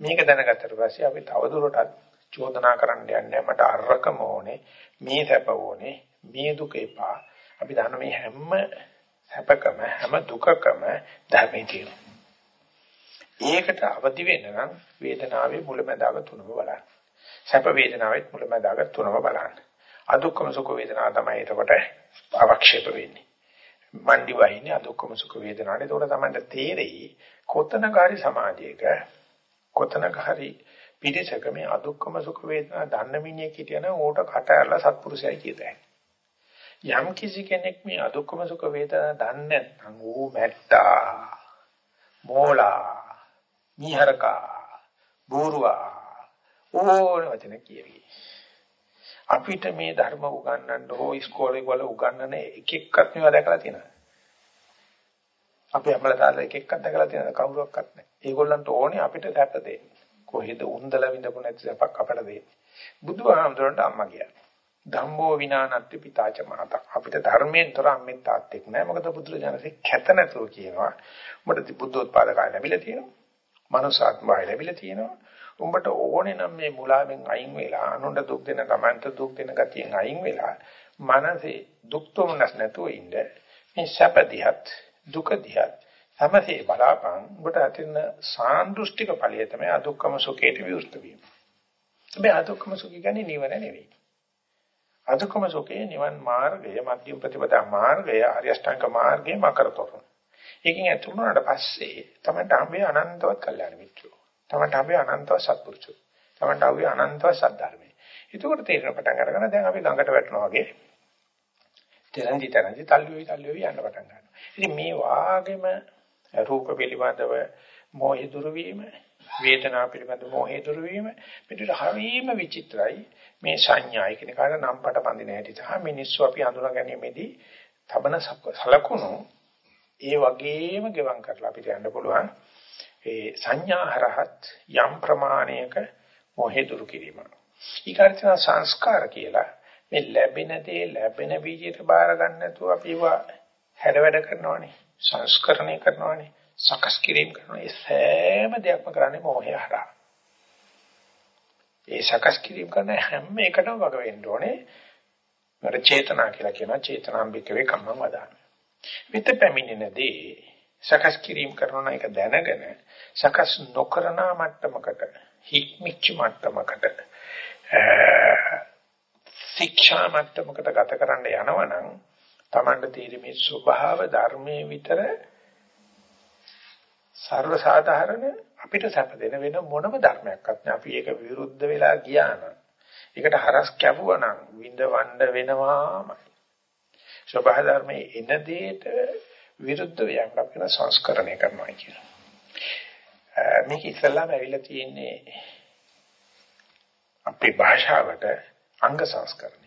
මේක දැනගත්තට පස්සේ අපි තවදුරටත් චෝදනා කරන්න යන්නේ මට අරකම ඕනේ මේ සැප ඕනේ මේ දුක එපා. අපි දන්න මේ හැම සැපකම හැම දුකකම ධර්මයේ තියෙනවා. ඒකට අවදි වෙන්න නම් වේදනාවේ මුලැමැදාග තුනම බලන්න. සැප වේදනාවෙත් මුලැමැදාග තුනම බලන්න. අදුක්කම සුඛ වේදනාව තමයි එතකොට අවක්ෂේප වෙන්නේ. මණ්ඩි වහින්නේ අදුක්කම සුඛ වේදනාවේ. ඒකට තමයි තේරෙයි කොතනකාරී සමාජයක කොතනකාරී පිටිසක මේ අදුක්කම සුඛ වේදනා දන්න මිනිහෙක් හිටියනම් ඕකට කට ඇරලා සත්පුරුෂයයි කියතයි. යම් කිසි කෙනෙක් මේ අදුක්කම සුඛ වේදනා දන්නේ නැත්නම් ඌ මැට්ටා මෝලා මිහරකා බෝරුවා ඕන වචන කියවි. අපිට මේ ධර්ම උගන්වන්න හෝ ඉස්කෝලේ වල උගන්වන එක එක්කත් මේවා දැකලා තියෙනවා. අපි අපල තාලා එක එක්කක් දැකලා තියෙනවා කවුරක්වත් නැහැ. ඒගොල්ලන්ට ඕනේ අපිට සැප දෙන්න. කොහෙද උන්දල විඳපු නැති සැපක් අපට දෙන්නේ. බුදුහාමුදුරන්ට අම්මා කියන්නේ. ධම්මෝ විනානත්ති පිතාච මහතා. අපිට ධර්මයෙන් තොර අම්මෙන් තාත්තෙක් නැහැ. මොකද බුදුරජාණන්සේ කැත නැතුව කියනවා. උඹට බුද්ධෝත්පාද කාය ලැබිලා තියෙනවා. මනුසාත්මය ලැබිලා තියෙනවා. උඹට ඕනේ නම් මේ මුලාවෙන් අයින් වෙලා අනුන්ට දුක් දෙන කමන්ත දුක් දෙන ගතියෙන් අයින් වෙලා මනසේ දුක් තොමනස් නැතුව ඉන්න මේ සැප දිහත් දුක දිහත් සමසේ බලාපන් ඔබට අතින් සාන්දෘෂ්ටික ඵලය තමයි අදුක්කම සුඛයට විවෘත වීම. හැබැයි අදුක්කම සුඛය කියන්නේ නිවන නෙවෙයි. අදුක්කම සුඛේ නිවන් මාර්ගය මධ්‍යම ප්‍රතිපදා මාර්ගය ආර්ය අෂ්ටාංග මාර්ගය මකරතොර. ඒකෙන් ඇතුළුනාට පස්සේ තමයි හම්බේ අනන්තවත් කල්යාණ මිත්‍රෝ. තමයි හම්බේ අනන්තවත් සත්පුරුෂෝ. තමයි හම්බේ අනන්තවත් සද්ධර්මයි. එතකොට තේරෙන පටන් අරගෙන දැන් අපි ළඟට වැටෙනවා වගේ තරන්දි තරන්දි තල්ලුවේ තල්ලුවේ යන්න පටන් ගන්නවා. ඉතින් මේ වාගේම රූප පිළිබඳව මොහේ දුරු වීම වේදනා පිළිබඳ මොහේ දුරු වීම පිටට හරීම විචිත්‍රයි මේ සංඥා කියන කාට නම් පට බඳින හැටි සහ මිනිස්සු අපි අඳුනා ගැනීමේදී තබන සලකුණු ඒ වගේම ගෙවම් කරලා අපිට යන්න පුළුවන් ඒ සංඥා හරහත් යම් ප්‍රමාණයක මොහේ දුරු කිරීම. ඊකාර්යන සංස්කාර කියලා මේ ලැබෙන දේ ලැබෙන විදිහට බාර ගන්න නැතුව අපිව හැඩ වැඩ කරනවානේ. සංස්කරණය කරනවානේ සකස් කිරීම කරනවා ඒ සෑම දෙයක්ම කරන්නේ මොහය හරහා ඒ සකස් කිරීම කරන හැම එකටම වග වෙන්න ඕනේ මර චේතනා කියලා කියනවා චේතනාම්බිකවේ කම්මං වදාන විත පැමිණෙනදී සකස් කිරීම කරන එක දැනගෙන සකස් නොකරන මට්ටමකට හික්මිච්ච මට්ටමකට ශික්ෂා මට්ටමකට ගත කරන්න යනවනම් Tamanda තීරමේ ස්වභාව ධර්මයේ විතර ਸਰව සාධාරණ අපිට සැප දෙන වෙන මොනම ධර්මයක්වත් නෑ. අපි ඒක විරුද්ධ වෙලා ගියා නම් ඒකට හරස් කැපුවා නම් විඳවන්න වෙනවාමයි. ස්වභාව ධර්මයේ එන දෙයට විරුද්ධ වීම අපිට සංස්කරණය කරනවා කියනවා. මේක ඉස්සල්ලාම ඇවිල්ලා තියෙන්නේ අපේ භාෂාවට අංග සංස්කරණ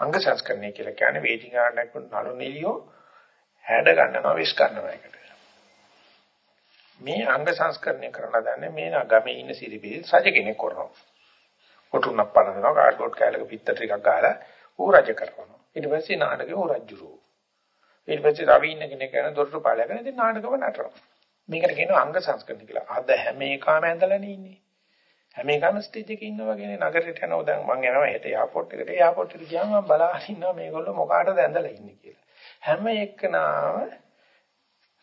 අංග සංස්කරණය කියලා කියන්නේ වේදිකාවක් නළු නිලියෝ හැඩ ගන්නවා විශ් කරනවා එකට. මේ අංග සංස්කරණය කරලා දන්නේ මේ ගමේ ඉන්න සිරිබිල් සජ කෙනෙක් කරනවා. කොටුනක් පනනවා කාඩ්බෝඩ් කෑල්ලක පිටත ටිකක් ගහලා ඌ රජ කරනවා. ඊට පස්සේ නාටකේ ඌ රජුරෝ. ඊට පස්සේ රවි ඉන්න කෙනෙක් කරන දොරටු පාලකගෙන ඉතින් නාටකම නටනවා. මේකට කියනවා අංග සංස්කරණය කියලා. අද හැම එකම ඇඳලානේ ඉන්නේ. හැම එකම ස්ටේජ් එකේ ඉන්නවා වගේනේ නගරයට යනවා දැන් මං යනවා හෙට එයාපෝට් එකට එයාපෝට් එකට ගියාම මම බලාගෙන ඉන්නවා මේගොල්ලෝ මොකාටද ඇඳලා ඉන්නේ කියලා හැම එකනාම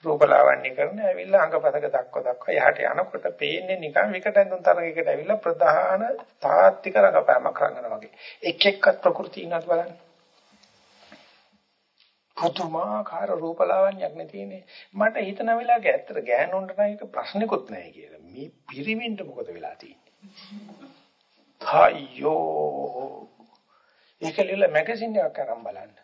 රූපලාවන්‍ය කරන ඇවිල්ලා අංගපතක දක්ව දක්ව යහට යනකොට පේන්නේ නිකන් විකට ඇඳුම් තරගයකට ඇවිල්ලා ප්‍රධාන තාත්තික රඟපෑමක් කරනවා වගේ. එක් එක්කත් ප්‍රകൃති ඉන්නත් බලන්න. පුදුමාකාර රූපලාවන්‍යයක් නේ තියෙන්නේ. මට හිතන වෙලාවක ඇත්තට ගෑනුන්ට නම් ඒක ප්‍රශ්නිකුත් නැහැ කියලා. මේ පිරිමින්ට මොකද වෙලා තියෙන්නේ? අයියෝ. ඒකලෙල මැගසින් එකක් අරන් බලන්න.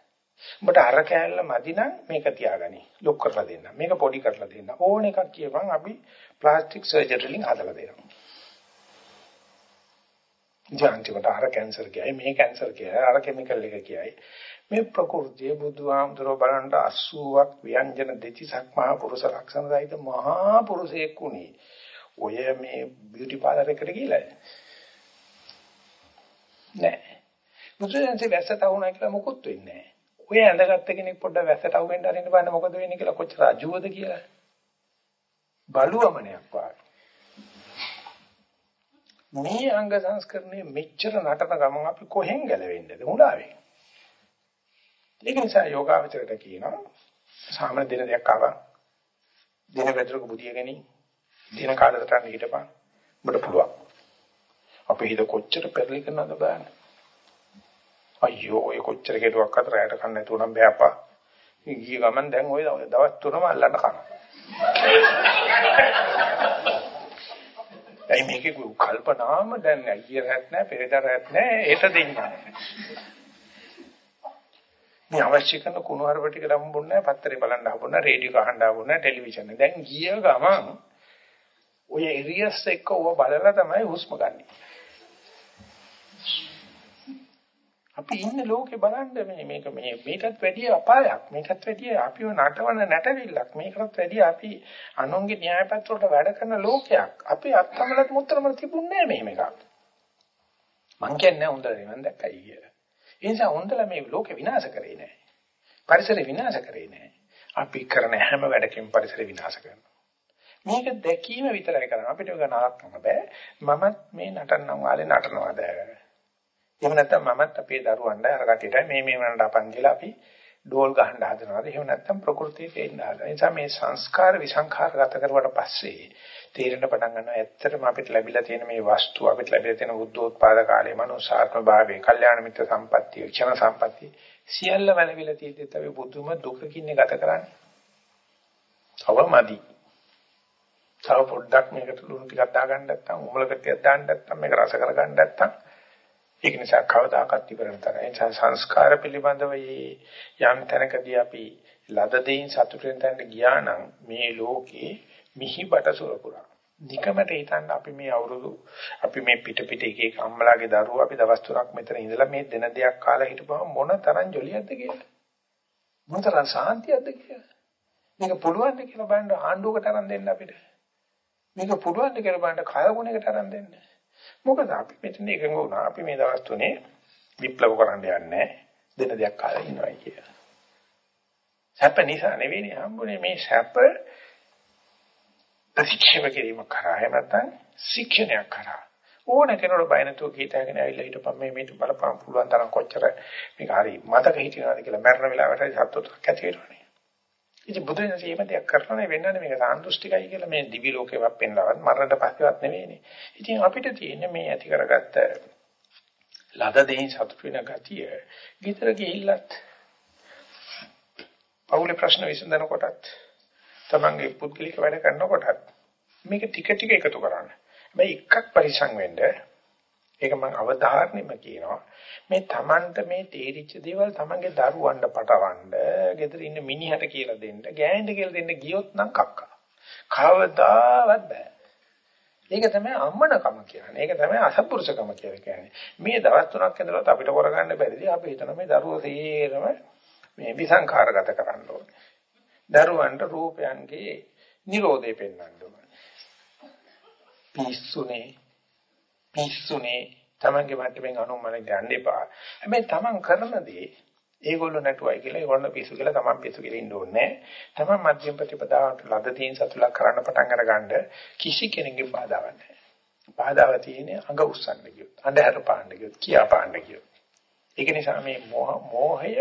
උඹට අර කෑල්ල මදි නම් මේක තියාගනි. ලොක් කරලා දෙන්න. මේක පොඩි කරලා දෙන්න. ඕන එකක් කියපන් අපි ප්ලාස්ටික් සර්ජරි වලින් හදලා දෙනවා. ජාන්තිවට අර කැන්සර් කියයි මේ කැන්සර් කියයි අර කිමිකල් එක කියයි මේ ප්‍රകൃතිය බුදුහාමුදුරුවෝ බලන්න 80ක් ව්‍යංජන දෙතිසක් මහා පුරුෂ ලක්ෂණ සහිත මහා පුරුෂයෙක් උනේ ඔය මේ බියුටි පාලර් එකට ගිහලා නෑ. බුදුන්සේ වැස්සට වුණා කියලා මොකුත් වෙන්නේ නෑ. ඔය ඇඳගත්ත කෙනෙක් පොඩ්ඩක් වැස්සට අවුෙන්න අරින්න බලන්න මොකද වෙන්නේ කියලා කොච්චර අජුවද කියලා. බලුවමනයක් වාගේ. මේ අංග සංස්කරණය මෙච්චර නටන ගමන් අපි කොහෙන් ගැලවෙන්නද මුලාවේ. ඒක නිසා යෝගාවචරයට කියනවා සාමාන්‍ය දින දෙකක් ආවා. දින පෙතරක බුදියගෙනි දින කාලයකට හිටපන්. ඔබට පුළුවන්. අපේ හිත කොච්චර පෙරලි කරනවද බලන්න. අයියෝ ඔය කොච්චර කෙටුවක් අතර යට කන්න නැතුව නම් බෑපා. ගිය ගමන් දැන් ওই දවස් තුනම අල්ලන්න කනවා. ඇයි මේකේ කල්පනාම දැන් අයිය රැත් නැහැ පෙරේද රැත් නැහැ ඒට දෙන්නේ. මේ අවශ්‍ය කරන කුණු හරප ටික ලම්බුන්නේ නැහැ පත්තරේ බලන්න හම්බුන්නේ රේඩියෝ අහන්න හම්බුන්නේ ටෙලිවිෂන් දැන් ගිය ගමන් ඔය එරියස් එක්ක ඔව බලලා තමයි හුස්ම ගන්නේ. අපි ඉන්න ලෝකේ බලන්න මේ මේක මේ මේකත් වැඩි අපායක්. මේකත් වැඩි අපිව නටවන නැටවිල්ලක්. මේකත් වැඩි අපි අනුන්ගේ න්‍යායපත්‍ර වලට වැඩ කරන ලෝකයක්. අපේ අත්හමලත් මුත්‍රමල තිබුණේ නැහැ මෙහෙම එකක්. මං කියන්නේ හොඳට මම දැක්කයි කියලා ඒ නිසා හොඳලා මේ ලෝකේ විනාශ කරේ නැහැ. පරිසරය විනාශ කරේ නැහැ. අපි කරන හැම වැඩකින් පරිසරය විනාශ කරනවා. මේක දැකීම විතරයි කරන්නේ. අපිට ගණනක් බෑ. මමත් මේ නටන්නම් වාලේ නටනවාද? එහෙම නැත්නම් මමත් අපේ දරුවන්ට අර කටියට මේ මේ වුණාට අපන් කියලා අපි ඩෝල් ගහන්න හදනවාද එහෙම නැත්නම් ප්‍රകൃතිය පේන්න හදනවා. ඒ නිසා මේ සංස්කාර විසංඛාරගත කරුවට පස්සේ තේරෙන්න පටන් ගන්නවා ඇත්තටම අපිට ලැබිලා තියෙන මේ වස්තු අපිට ලැබිලා තියෙන බුද්ධෝත්පාද කාලේ මනුසාත්ම භාවයේ, කල්යාණ මිත්‍ර සම්පත්තිය, ක්ෂණ සම්පත්තිය සියල්ල වැළවිලා තියෙද්දිත් අපි බුදුම දුකකින් ගත කරන්නේ. අවමදි. තව පොඩ්ඩක් මේකට ලුණු ටිකක් දාගන්න නැත්නම් උමලකට ටිකක් දාන්න නැත්නම් මේක රස කරගන්න නැත්නම් ඒක නිසා කවදාකවත් ඉවර වෙන තරම් ඒ නිසා සංස්කාර පිළිබඳව යම් තැනකදී අපි ලද දෙයින් සතුටෙන් තැනට ගියා නම් මේ ලෝකේ මිහිබට සුරපුරා. නිකමට හිතන්න අපි මේ අවුරුදු අපි මේ පිට පිට එක එක අම්මලාගේ දරුවෝ අපි දවස් තුනක් මෙතන ඉඳලා මේ දෙන දෙයක් කාලා හිටපුවම මොන තරම් ජොලියක්ද කියලා. මොන තරම් සාන්තියක්ද කියලා. මේක පුළුවන් ද කියලා බලන්න ආණ්ඩුවකට අරන් දෙන්න අපිට. මේක පුළුවන් ද කියලා බලන්න කය ගුණයකට අරන් දෙන්න. මොකද අපි මෙතන එකඟ වුණා අපි මේ දවස් තුනේ විප්ලව කරන්න යන්නේ දෙන දෙයක් කාලා ඉනවා කියලා. සැප නිසා නෙවෙයි හම්බුනේ මේ සැප ප්‍රතික්ෂේප කිරීම කරා එහෙම නැත්නම් ශික්ෂණයක් කරා. ඕන කෙනෙකුට බය නැතුව කීතගෙන ඇවිල්ලා හිටපම් මේ මේක බලපං පුළුවන් තරම් කොච්චර මේක හරි මතක හිටිනවද කියලා මරණ වෙලාවට සතුටක් ඇති වෙනවනේ. ඉතින් බුදුන් සීම දෙයක් කරලා නේ වෙන්නන්නේ මේක සාන්දෘෂ්ටිකයි කියලා මේ දිවි ලෝකේවත් පෙන්වවත් මරණට පස්සේවත් නෙවෙයිනේ. ඉතින් අපිට තියෙන්නේ මේ ඇති කරගත්ත ලද දෙයින් සතුට වෙන ගතිය. ගිතර ගිහිල්ලත් පෞලේ ප්‍රශ්න විසඳන කොටත් තමන්ගේ පුද්ගලික වැඩ කරනකොටත් මේක ටික ටික එකතු කරන්න. හැබැයි එකක් පරිසං වෙන්න ඒක මම අවධාරණෙම කියනවා. මේ Tamanට මේ තේරිච්ච දේවල් Tamanගේ දරුවන්ට පටවන්න, ගෙදර ඉන්න මිනිහට කියලා දෙන්න, ගෑනිට කියලා දෙන්න ගියොත් නම් කක්කා. කවදාවත් බෑ. ඒක තමයි අම්මනකම කියන්නේ. ඒක තමයි අසත්පුරුෂකම කියලා කියන්නේ. මේ දවස් තුනක් ඇතුළත අපිට කරගන්න බැරිදී අපි හිතන මේ දරුවෝ සේරම මේ විසංඛාරගත කරන්න ඕනේ. දරුවන්ට රූපයන්ගේ නිරෝධය පෙන්වන්න ඕනේ. පිස්සුනේ පිස්සුනේ තමන්ගේ මට්ටමින් අනුමත ගන්න එපා. හැබැයි තමන් කරන දේ ඒගොල්ලෝ නැටුවයි කියලා ඒගොල්ලෝ පිස්සු කියලා තමන් පිස්සු කියලා ඉන්න ඕනේ තමන් මධ්‍යම ප්‍රතිපදාවට ලද තීන් සතුලක් කරන්න පටන් අරගන්න කිසි කෙනෙකුගේ බාධාවක් නැහැ. බාධාව තියෙන්නේ අඟ උස්සන්න කියොත්, අඳුර පාන්න කියොත්, කියා පාන්න කියොත්. ඒක නිසා මේ මෝහය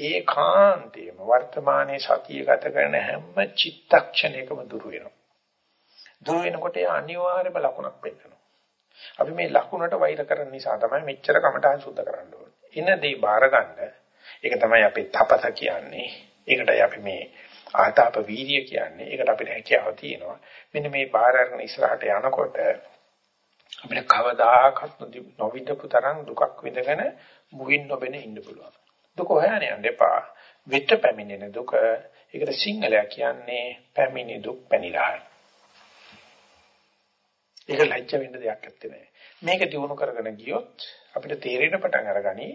ඒකාන්තේම වර්තමානයේ සතිය ගත කරන හැම චිත්තක්ෂණයකම දුර වෙනවා. දුර වෙනකොට ඒ අනිවාර්යම ලකුණක් වෙන්නවා. අපි මේ ලකුණට වෛර කරන නිසා තමයි මෙච්චර කමටහන් සුද්ධ කරන්න ඕනේ. ඉන දේ බාර ගන්න. ඒක තමයි අපේ තපස කියන්නේ. ඒකටයි අපි මේ ආතාප වීර්ය කියන්නේ. ඒකට අපිට හැකියාව තියෙනවා. මෙන්න මේ බාර අරගෙන ඉස්සරහට යනකොට අපිට කවදාකවත් නොවිඳපු තරම් දුකක් විඳගෙන මුවින් නොබෙන ඉන්න පුළුවන්. දුක හොයන්නේ යන්න එපා. විත පැමිණෙන දුක ඒකට සිංහලයා කියන්නේ පැමිණි දුක් පැනිරහයි. ඒක ලැජ්ජ වෙන්න දෙයක් නැත්තේ. මේක දිනු කරගෙන ගියොත් අපිට තේරෙන පටන් අරගනි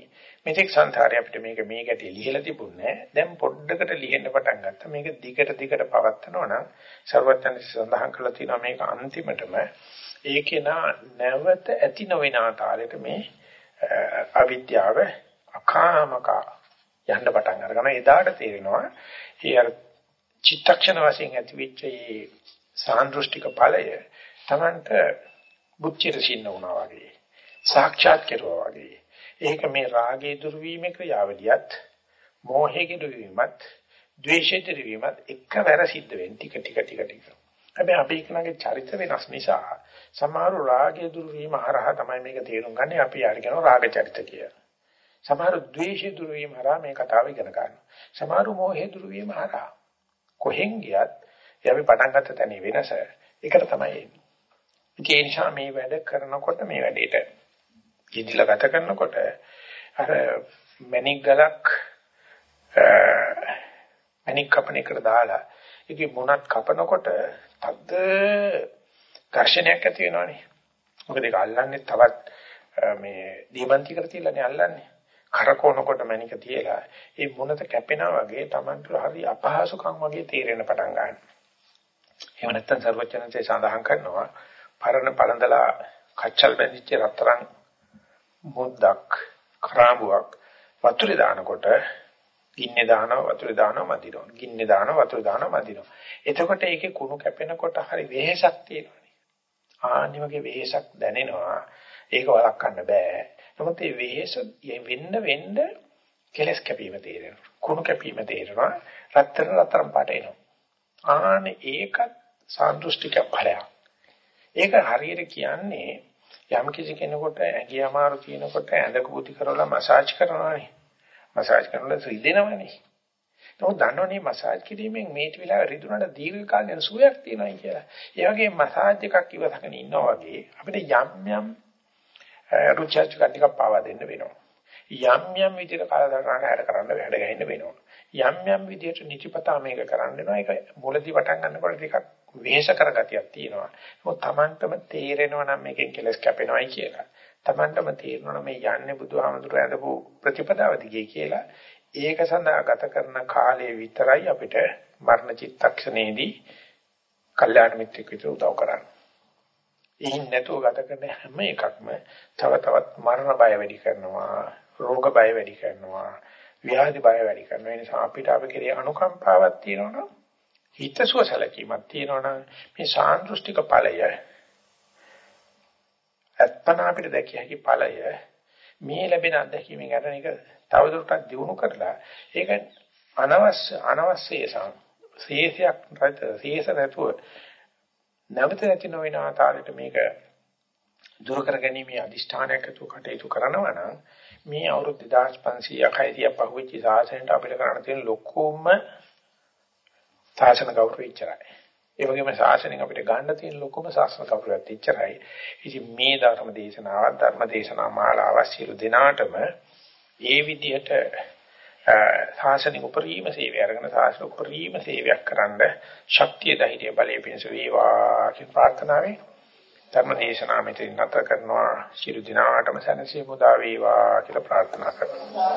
මෙතෙක් සංසාරේ අපිට මේක මේ ගැටේ ලිහලා තිබුණේ දැන් පොඩ්ඩකට ලිහෙන්න පටන් ගත්තා. මේක දිගට දිගට පවත්නවා නම් ਸਰවඥයන් සඳහන් කළා තියෙනවා මේක අන්තිමටම ඒකේ නා නැවත ඇති නොවන ආකාරයට මේ අවිද්‍යාව අකාමක යන්න පටන් අරගෙන. එදාට තේරෙනවා ඒ අර චිත්තක්ෂණ වශයෙන් ඇතිවෙච්ච මේ සාන්දෘෂ්ටික ඵලය Tamanට බුද්ධියට සින්න වුණා වගේ සාක්ෂාත් කෙරුවා වගේ ඒක මේ රාගයේ දුර්වීමේ ක්‍රියාවලියත් මෝහයේ දුර්වීමත් ද්වේෂයේ දුර්වීමත් එකවර සිද්ධ වෙන ටික ටික ටික ටික හැබැයි අපි එකනගේ චරිත වෙනස් නිසා සමහර රාගය දුරු වීම හරහා තමයි මේක තේරුම් ගන්න. අපි යාර කියනවා රාග චරිත කියලා. සමහර ද්වේෂය දුරු වීම හරහා මේ කතාව ඉගෙන ගන්නවා. සමහර මෝහය දුරු වීම හරහා කොහෙන් ගියත් අපි පටන් ගත්ත තැන වෙනස ඒකට තමයි එන්නේ. ඒ නිසා මේ වැඩ කරනකොට මේ වැඩේට ඉදිලා ගත කරනකොට අර මැණික් ගලක් මැණික් කපන එකට දාලා ඒකේ මුණත් කපනකොට තද ඝර්ෂණයක් ඇති වෙනවනේ. මොකද ඒක අල්ලන්නේ තවත් මේ දීමන්තිකට තියලානේ අල්ලන්නේ. කරකවනකොට මණික තියලා ඒ මොනත කැපෙනා වගේ Tamanට හරි අපහසුකම් වගේ තේරෙන පටන් ගන්නවා. එහෙම නැත්නම් සර්වඥන්සේ සඳහන් කරනවා පරණ පළඳලා කච්චල් බැඳිච්ච රත්තරන් මුද්දක් කරාඹුවක් වතුරේ දානකොට ගින්නේ දානවා වතුරේ දානවා මදිනවා. ගින්නේ දානවා වතුරේ දානවා මදිනවා. එතකොට ඒකේ කුණු කැපෙනකොට හරි වෙහෙසක් තියෙනවානේ. ආනි වගේ වෙහෙසක් දැනෙනවා. ඒක වළක්වන්න බෑ. නමුත් මේ වෙහෙස වෙන්න වෙන්න කෙලස් කැපීම තේරෙනවා. කුණු කැපීම තේරෙනවා. රත්තරන් රත්තරන් පාට එනවා. ආනේ ඒකත් සාන්දෘෂ්ටික ඵලයක්. ඒක හරියට කියන්නේ යම් කිසි කෙනෙකුට ඇඟි අමාරු තියෙනකොට ඇඳක පුති කරලා මසාජ් කරනවානේ. මසාජ් කරනකොට රිදෙනවනේ. නමුත් දන්නවනේ මසාජ් කිරීමෙන් මේට වෙලාව රිදුනට දීර්ඝ කාලයක සුවයක් තියෙනවා කියලා. ඒ වගේ මසාජ් එකක් ඉවසගෙන ඉන්නවා වගේ අපිට යම් යම් රුචර්ජ් ටිකක් පාවා දෙන්න වෙනවා. යම් යම් විදිහට කාලදරකට හැඩ කරන්න වැඩ ගහින්න වෙනවා. යම් යම් විදිහට නිතිපතා මේක කරන්න වෙනවා. ඒක මුලදී පටන් ගන්නකොට ටිකක් වෙහෙස කරගතියක් තියෙනවා. මොකද Tamanටම තේරෙනවා නම් මේකෙන් කෙලස් කැපෙනවයි කියලා. Tamanටම තේරෙනවා මේ යන්නේ බුදුහාමුදුර ඇඳපු ප්‍රතිපදාව දිගේ කියලා. ඒක සඳහා ගත කරන කාලය විතරයි අපිට මරණ චිත්තක්ෂණයේදී කල්යාණ මිත්‍රෙක් විතර උදව් කරන්නේ. එයින් නැතුව ගත කරන හැම එකක්ම තව තවත් මරණ බය වැඩි කරනවා, රෝග බය වැඩි කරනවා, ව්‍යාධි බය වැඩි කරනවා. ඒ නිසා අපිට අපි කෙරේ අනුකම්පාවක් තියෙනවනම් හිතසුව සැලකීමක් තියෙනවනම් මේ සාන්දෘෂ්ටික ඵලය අත්පන අපිට දැකිය හැකි ඵලය මේ ලැබෙන අත්දැකීමෙන් අරන එක තවදුරටත් දියුණු කරලා ඒක අනවශ්‍ය අනවශ්‍ය ශේෂයක් ශේෂ නැතුව නැවත නැති නොවන ආකාරයට මේක දුරු කර ගැනීම අදිෂ්ඨානයක් අතු කටයුතු කරනවා නම් මේ අවුරුදු 2500ක් හයිතිය පහුවෙච්ච සාසනයට අපිට කරන්න තියෙන ලොකුම සාසන ගෞරවය ඉච්චරයි. ඒ වගේම ශාසනයෙන් අපිට ගන්න තියෙන ලොකුම ශාසන කවුරුත් ඉච්චරයි. ඉතින් මේ ධර්ම දේශනාවත් ධර්ම දේශනා මාලාව සියලු දෙනාටම ඒ විදිහට ශාසනික උපරිම සේවය අරගෙන ශාසන උපරිම සේවයක් කරන්න ශක්තිය ධෛර්ය බලය පිණිස වේවා කියන ප්‍රාර්ථනාවෙන් ධර්ම දේශනාව මෙතන නැත කරනවා සියලු දිනාටම සැනසීම උදා වේවා කියලා ප්‍රාර්ථනා කරනවා